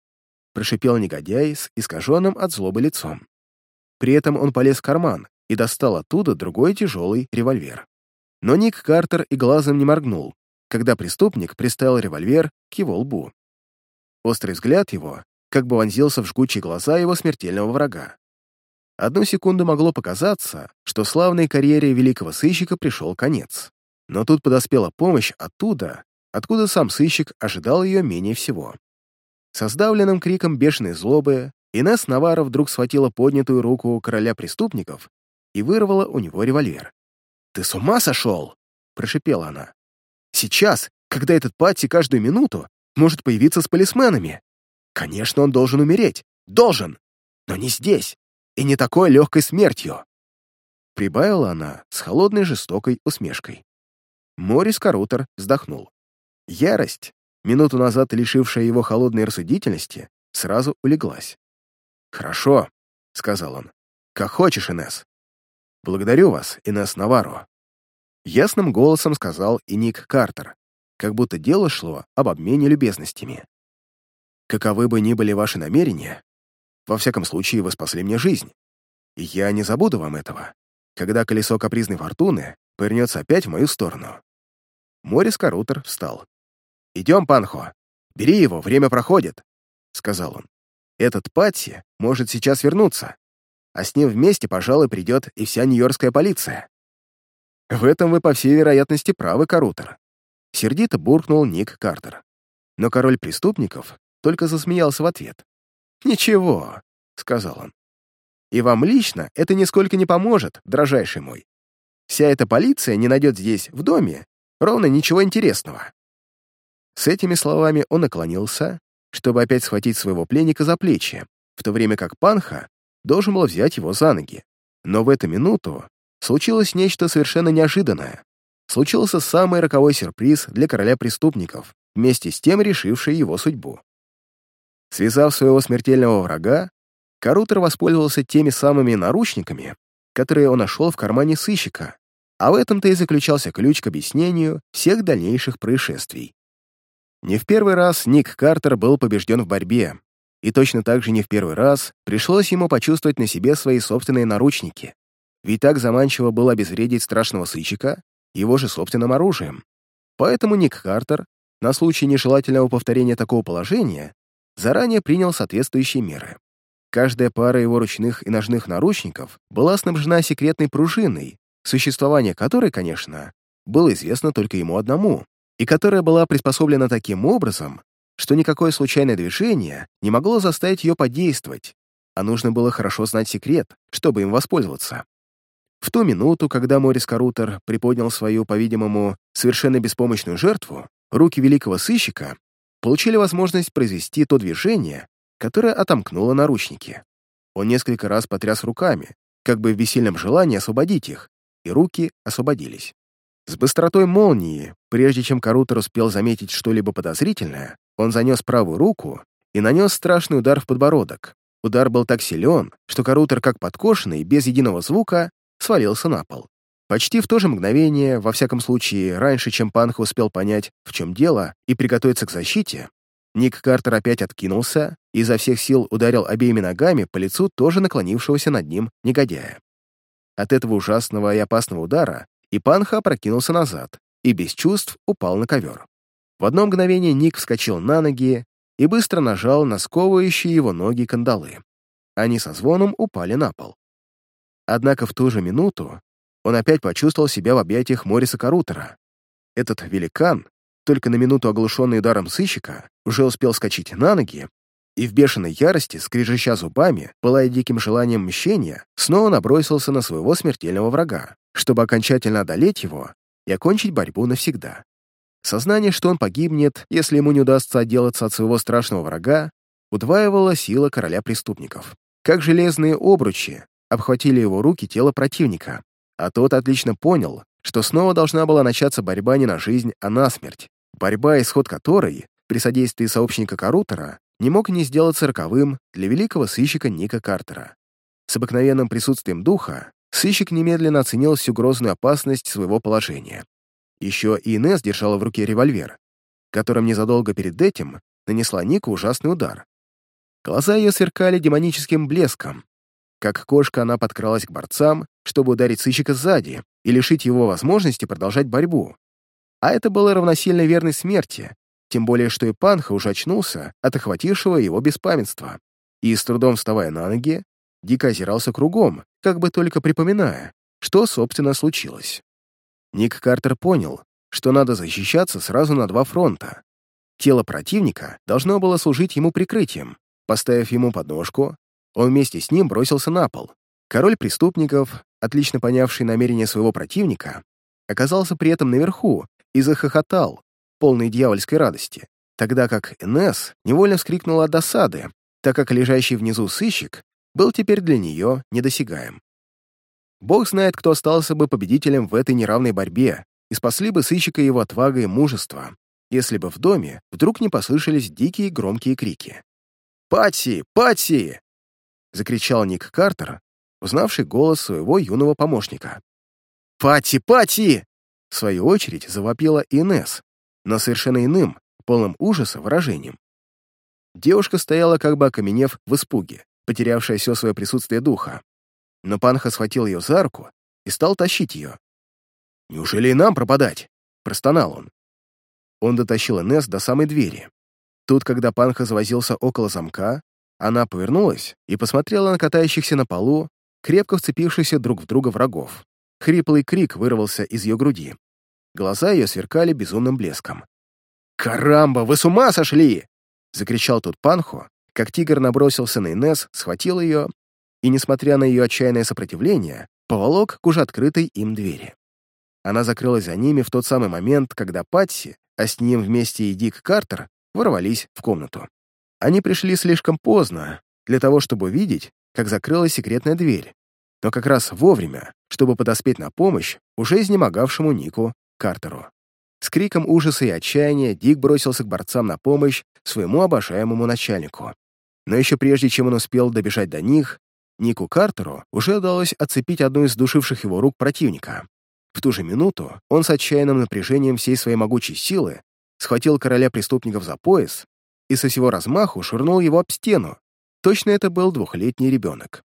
прошипел негодяй с искаженным от злобы лицом. При этом он полез в карман и достал оттуда другой тяжелый револьвер. Но Ник Картер и глазом не моргнул, когда преступник приставил револьвер к его лбу. Острый взгляд его как бы вонзился в жгучие глаза его смертельного врага. Одну секунду могло показаться, что славной карьере великого сыщика пришел конец. Но тут подоспела помощь оттуда, откуда сам сыщик ожидал ее менее всего. Со сдавленным криком бешеной злобы Инесс Навара вдруг схватила поднятую руку короля преступников и вырвала у него револьвер. «Ты с ума сошел?» — прошипела она. «Сейчас, когда этот Патти каждую минуту может появиться с полисменами. Конечно, он должен умереть. Должен! Но не здесь и не такой легкой смертью!» Прибавила она с холодной жестокой усмешкой. Морис Карутер вздохнул. Ярость, минуту назад лишившая его холодной рассудительности, сразу улеглась. «Хорошо», — сказал он. «Как хочешь, Инесс. Благодарю вас, Инесс Наварро». Ясным голосом сказал и Ник Картер, как будто дело шло об обмене любезностями. «Каковы бы ни были ваши намерения, во всяком случае, вы спасли мне жизнь. И я не забуду вам этого, когда колесо капризной фортуны повернется опять в мою сторону. Морис Карутер встал. «Идем, Панхо. Бери его, время проходит», — сказал он. «Этот Патси может сейчас вернуться, а с ним вместе, пожалуй, придет и вся нью-йоркская полиция». «В этом вы, по всей вероятности, правы, Карутер», — сердито буркнул Ник Картер. Но король преступников только засмеялся в ответ. «Ничего», — сказал он. И вам лично это нисколько не поможет, дрожайший мой. Вся эта полиция не найдет здесь, в доме, ровно ничего интересного». С этими словами он наклонился, чтобы опять схватить своего пленника за плечи, в то время как Панха должен был взять его за ноги. Но в эту минуту случилось нечто совершенно неожиданное. Случился самый роковой сюрприз для короля преступников, вместе с тем решивший его судьбу. Связав своего смертельного врага, Карутер воспользовался теми самыми наручниками, которые он нашел в кармане сыщика, а в этом-то и заключался ключ к объяснению всех дальнейших происшествий. Не в первый раз Ник Картер был побежден в борьбе, и точно так же не в первый раз пришлось ему почувствовать на себе свои собственные наручники. Ведь так заманчиво было обезвредить страшного сыщика его же собственным оружием. Поэтому Ник Картер, на случай нежелательного повторения такого положения, заранее принял соответствующие меры. Каждая пара его ручных и ножных наручников была снабжена секретной пружиной, существование которой, конечно, было известно только ему одному, и которая была приспособлена таким образом, что никакое случайное движение не могло заставить ее подействовать, а нужно было хорошо знать секрет, чтобы им воспользоваться. В ту минуту, когда Морис Карутер приподнял свою, по-видимому, совершенно беспомощную жертву, руки великого сыщика получили возможность произвести то движение, которое отомкнуло наручники. Он несколько раз потряс руками, как бы в бессильном желании освободить их, и руки освободились. С быстротой молнии, прежде чем Карутер успел заметить что-либо подозрительное, он занес правую руку и нанес страшный удар в подбородок. Удар был так силен, что Карутер, как подкошенный, без единого звука, свалился на пол. Почти в то же мгновение, во всяком случае, раньше, чем Панха успел понять, в чем дело, и приготовиться к защите, Ник Картер опять откинулся и изо всех сил ударил обеими ногами по лицу тоже наклонившегося над ним негодяя. От этого ужасного и опасного удара и Панха опрокинулся назад и без чувств упал на ковер. В одно мгновение Ник вскочил на ноги и быстро нажал на сковывающие его ноги кандалы. Они со звоном упали на пол. Однако в ту же минуту он опять почувствовал себя в объятиях Мориса Карутера. Этот великан, только на минуту оглушенный ударом сыщика, уже успел скачать на ноги и в бешеной ярости, скрежеща зубами, пылая диким желанием мщения, снова набросился на своего смертельного врага, чтобы окончательно одолеть его и окончить борьбу навсегда. Сознание, что он погибнет, если ему не удастся отделаться от своего страшного врага, удваивало сила короля преступников. Как железные обручи обхватили его руки тело противника, а тот отлично понял, что снова должна была начаться борьба не на жизнь, а на смерть. Борьба, исход которой, при содействии сообщника Карутера, не мог не сделаться роковым для великого сыщика Ника Картера. С обыкновенным присутствием духа сыщик немедленно оценил всю грозную опасность своего положения. Еще и Инесс держала в руке револьвер, которым незадолго перед этим нанесла Нику ужасный удар. Глаза ее сверкали демоническим блеском. Как кошка она подкралась к борцам, чтобы ударить сыщика сзади и лишить его возможности продолжать борьбу. А это было равносильно верной смерти, тем более что и Панха уже очнулся от охватившего его беспамятства, и, с трудом вставая на ноги, дико озирался кругом, как бы только припоминая, что, собственно, случилось. Ник Картер понял, что надо защищаться сразу на два фронта. Тело противника должно было служить ему прикрытием. Поставив ему подножку, он вместе с ним бросился на пол. Король преступников, отлично понявший намерения своего противника, оказался при этом наверху и захохотал, полной дьявольской радости, тогда как Инесс невольно вскрикнула от досады, так как лежащий внизу сыщик был теперь для нее недосягаем. Бог знает, кто остался бы победителем в этой неравной борьбе и спасли бы сыщика его отвага и мужество, если бы в доме вдруг не послышались дикие громкие крики. «Патси! Патси!» — закричал Ник Картер, узнавший голос своего юного помощника. «Патси! Патси!» В свою очередь завопила Инес, но совершенно иным, полным ужаса выражением. Девушка стояла, как бы окаменев в испуге, потерявшая все свое присутствие духа. Но Панха схватил ее за руку и стал тащить ее. «Неужели и нам пропадать?» — простонал он. Он дотащил Инесс до самой двери. Тут, когда Панха завозился около замка, она повернулась и посмотрела на катающихся на полу, крепко вцепившихся друг в друга врагов. Хриплый крик вырвался из ее груди. Глаза ее сверкали безумным блеском. «Карамба, вы с ума сошли!» — закричал тут Панхо, как тигр набросился на Инес, схватил ее и, несмотря на ее отчаянное сопротивление, поволок к уже открытой им двери. Она закрылась за ними в тот самый момент, когда Патси, а с ним вместе и Дик Картер, ворвались в комнату. Они пришли слишком поздно для того, чтобы увидеть, как закрылась секретная дверь, но как раз вовремя, чтобы подоспеть на помощь уже изнемогавшему Нику Картеру. С криком ужаса и отчаяния Дик бросился к борцам на помощь своему обожаемому начальнику. Но еще прежде, чем он успел добежать до них, Нику Картеру уже удалось отцепить одну из душивших его рук противника. В ту же минуту он с отчаянным напряжением всей своей могучей силы схватил короля преступников за пояс и со всего размаху швырнул его об стену. Точно это был двухлетний ребенок.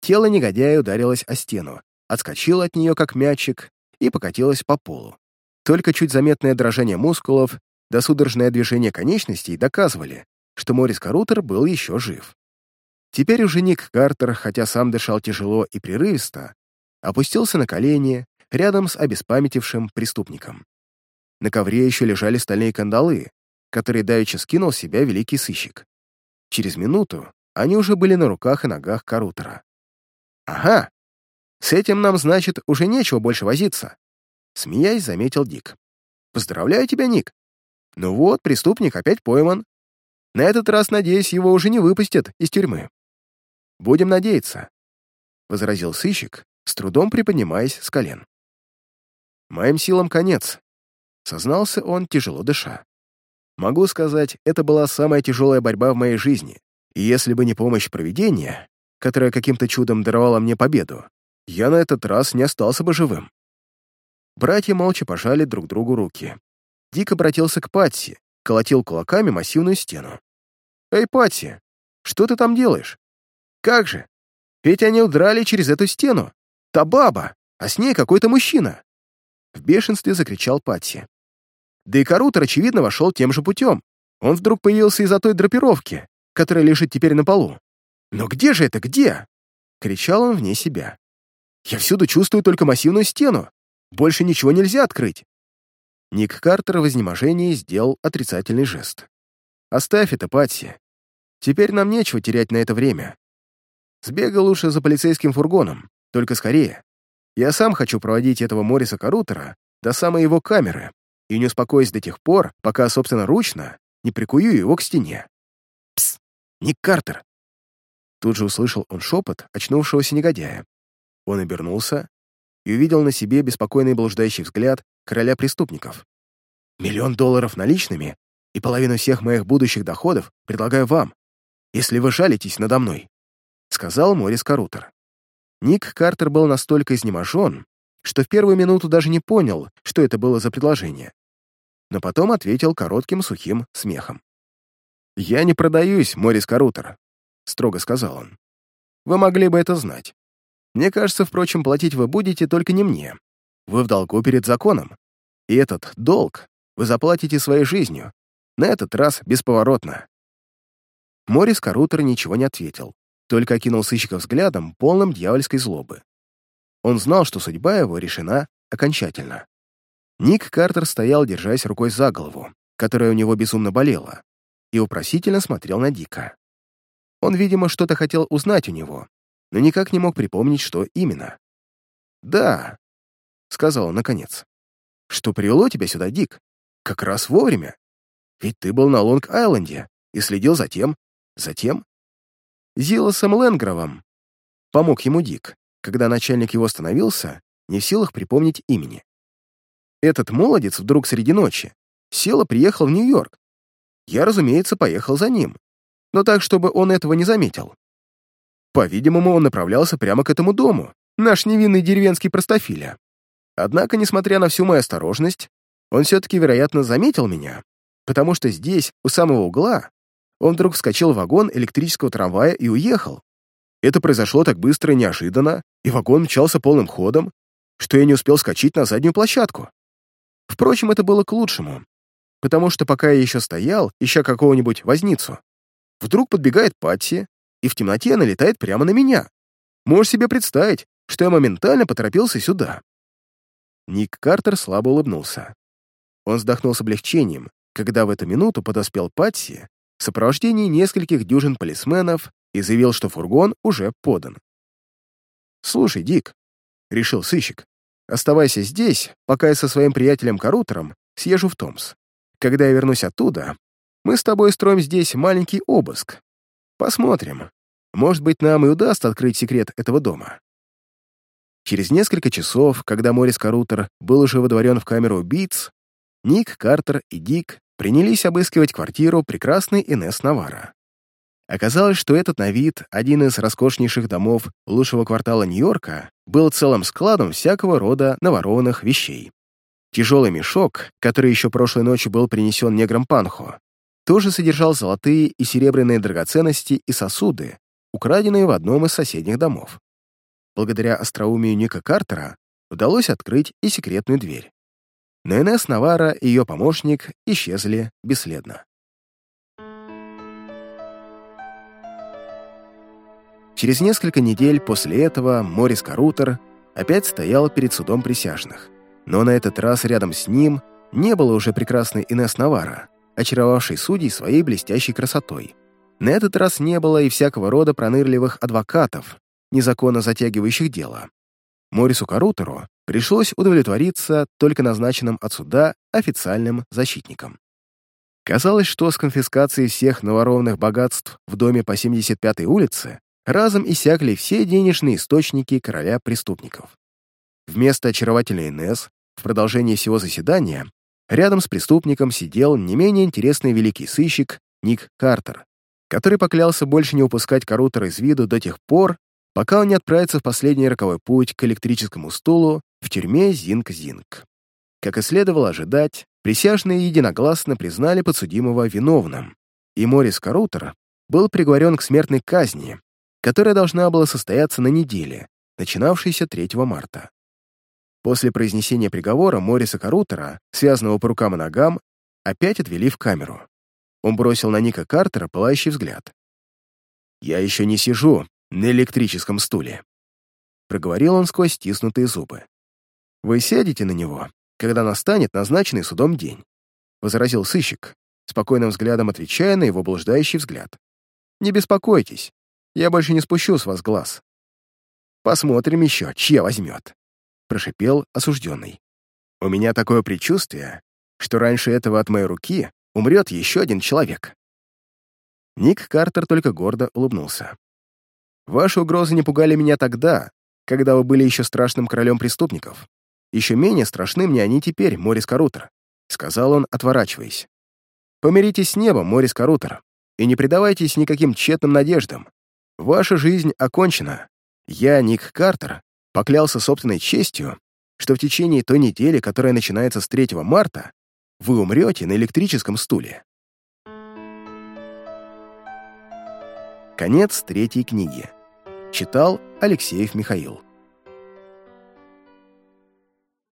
Тело негодяя ударилось о стену, отскочило от нее, как мячик, и покатилось по полу. Только чуть заметное дрожание мускулов да судорожное движение конечностей доказывали, что Морис Карутер был еще жив. Теперь уже Ник Картер, хотя сам дышал тяжело и прерывисто, опустился на колени рядом с обеспамятившим преступником. На ковре еще лежали стальные кандалы, которые давеча скинул себя великий сыщик. Через минуту они уже были на руках и ногах Карутера. «Ага, с этим нам, значит, уже нечего больше возиться», смеясь, заметил Дик. «Поздравляю тебя, Ник. Ну вот, преступник опять пойман. На этот раз, надеюсь, его уже не выпустят из тюрьмы». «Будем надеяться», — возразил сыщик, с трудом приподнимаясь с колен. «Моим силам конец», — сознался он, тяжело дыша. «Могу сказать, это была самая тяжелая борьба в моей жизни, и если бы не помощь провидения, которая каким-то чудом даровала мне победу, я на этот раз не остался бы живым». Братья молча пожали друг другу руки. Дик обратился к Патси, колотил кулаками массивную стену. «Эй, Патси, что ты там делаешь? Как же? Ведь они удрали через эту стену. Та баба, а с ней какой-то мужчина. В бешенстве закричал Патси. Да и Карутер, очевидно, вошел тем же путем. Он вдруг появился из-за той драпировки, которая лежит теперь на полу. «Но где же это, где?» — кричал он вне себя. «Я всюду чувствую только массивную стену. Больше ничего нельзя открыть». Ник Картер в изнеможении сделал отрицательный жест. «Оставь это, Патси. Теперь нам нечего терять на это время. Сбегай лучше за полицейским фургоном, только скорее. Я сам хочу проводить этого Мориса Карутера до самой его камеры и не успокоюсь до тех пор, пока собственноручно не прикую его к стене. Пс, Ник Картер. Тут же услышал он шепот очнувшегося негодяя. Он обернулся и увидел на себе беспокойный блуждающий взгляд короля преступников. «Миллион долларов наличными и половину всех моих будущих доходов предлагаю вам, если вы жалитесь надо мной», — сказал Морис Карутер. Ник Картер был настолько изнеможен, что в первую минуту даже не понял, что это было за предложение. Но потом ответил коротким сухим смехом. «Я не продаюсь, Морис Карутер», — строго сказал он. «Вы могли бы это знать. Мне кажется, впрочем, платить вы будете только не мне. Вы в долгу перед законом. И этот долг вы заплатите своей жизнью, на этот раз бесповоротно». Морис Карутер ничего не ответил только окинул сыщика взглядом, полным дьявольской злобы. Он знал, что судьба его решена окончательно. Ник Картер стоял, держась рукой за голову, которая у него безумно болела, и вопросительно смотрел на Дика. Он, видимо, что-то хотел узнать у него, но никак не мог припомнить, что именно. «Да», — сказал он наконец. «Что привело тебя сюда, Дик? Как раз вовремя. Ведь ты был на Лонг-Айленде и следил за тем, за тем, Зилосом Ленгровым. Помог ему Дик, когда начальник его остановился, не в силах припомнить имени. Этот молодец вдруг среди ночи сел и приехал в Нью-Йорк. Я, разумеется, поехал за ним, но так, чтобы он этого не заметил. По-видимому, он направлялся прямо к этому дому, наш невинный деревенский простофиля. Однако, несмотря на всю мою осторожность, он все-таки, вероятно, заметил меня, потому что здесь, у самого угла, он вдруг вскочил в вагон электрического трамвая и уехал. Это произошло так быстро и неожиданно, и вагон мчался полным ходом, что я не успел скачать на заднюю площадку. Впрочем, это было к лучшему, потому что пока я еще стоял, ища какого-нибудь возницу, вдруг подбегает Патси и в темноте налетает прямо на меня. Можешь себе представить, что я моментально поторопился сюда. Ник Картер слабо улыбнулся. Он вздохнул с облегчением, когда в эту минуту подоспел Патси в сопровождении нескольких дюжин полисменов и заявил, что фургон уже подан. «Слушай, Дик», — решил сыщик, — «оставайся здесь, пока я со своим приятелем-карутером съезжу в Томс. Когда я вернусь оттуда, мы с тобой строим здесь маленький обыск. Посмотрим. Может быть, нам и удастся открыть секрет этого дома». Через несколько часов, когда Морис Карутер был уже водворен в камеру убийц, Ник, Картер и Дик принялись обыскивать квартиру прекрасной Инесс Навара. Оказалось, что этот на вид, один из роскошнейших домов лучшего квартала Нью-Йорка, был целым складом всякого рода наворованных вещей. Тяжелый мешок, который еще прошлой ночью был принесен негром Панхо, тоже содержал золотые и серебряные драгоценности и сосуды, украденные в одном из соседних домов. Благодаря остроумию Ника Картера удалось открыть и секретную дверь. Но Инесс Навара и ее помощник исчезли бесследно. Через несколько недель после этого Морис Карутер опять стоял перед судом присяжных. Но на этот раз рядом с ним не было уже прекрасной Инесс Навара, очаровавшей судей своей блестящей красотой. На этот раз не было и всякого рода пронырливых адвокатов, незаконно затягивающих дело. Морису Карутеру пришлось удовлетвориться только назначенным от суда официальным защитником. Казалось, что с конфискацией всех наворованных богатств в доме по 75-й улице разом иссякли все денежные источники короля преступников. Вместо очаровательной Инесс в продолжении всего заседания рядом с преступником сидел не менее интересный великий сыщик Ник Картер, который поклялся больше не упускать Карутера из виду до тех пор, пока он не отправится в последний роковой путь к электрическому стулу в тюрьме Зинг-Зинг. Как и следовало ожидать, присяжные единогласно признали подсудимого виновным, и Морис Карутер был приговорен к смертной казни которая должна была состояться на неделе, начинавшейся 3 марта. После произнесения приговора Мориса Карутера, связанного по рукам и ногам, опять отвели в камеру. Он бросил на Ника Картера пылающий взгляд. «Я еще не сижу на электрическом стуле», — проговорил он сквозь стиснутые зубы. «Вы сядете на него, когда настанет назначенный судом день», — возразил сыщик, спокойным взглядом отвечая на его блуждающий взгляд. «Не беспокойтесь, я больше не спущу с вас глаз. Посмотрим еще, чья возьмет», — прошипел осужденный. «У меня такое предчувствие, что раньше этого от моей руки умрет еще один человек». Ник Картер только гордо улыбнулся. «Ваши угрозы не пугали меня тогда, когда вы были еще страшным королем преступников. Еще менее страшны мне они теперь, Морис Карутер», — сказал он, отворачиваясь. «Помиритесь с небом, Морис Карутер, и не предавайтесь никаким тщетным надеждам. Ваша жизнь окончена. Я, Ник Картер, поклялся собственной честью, что в течение той недели, которая начинается с 3 марта, вы умрете на электрическом стуле. Конец третьей книги. Читал Алексеев Михаил.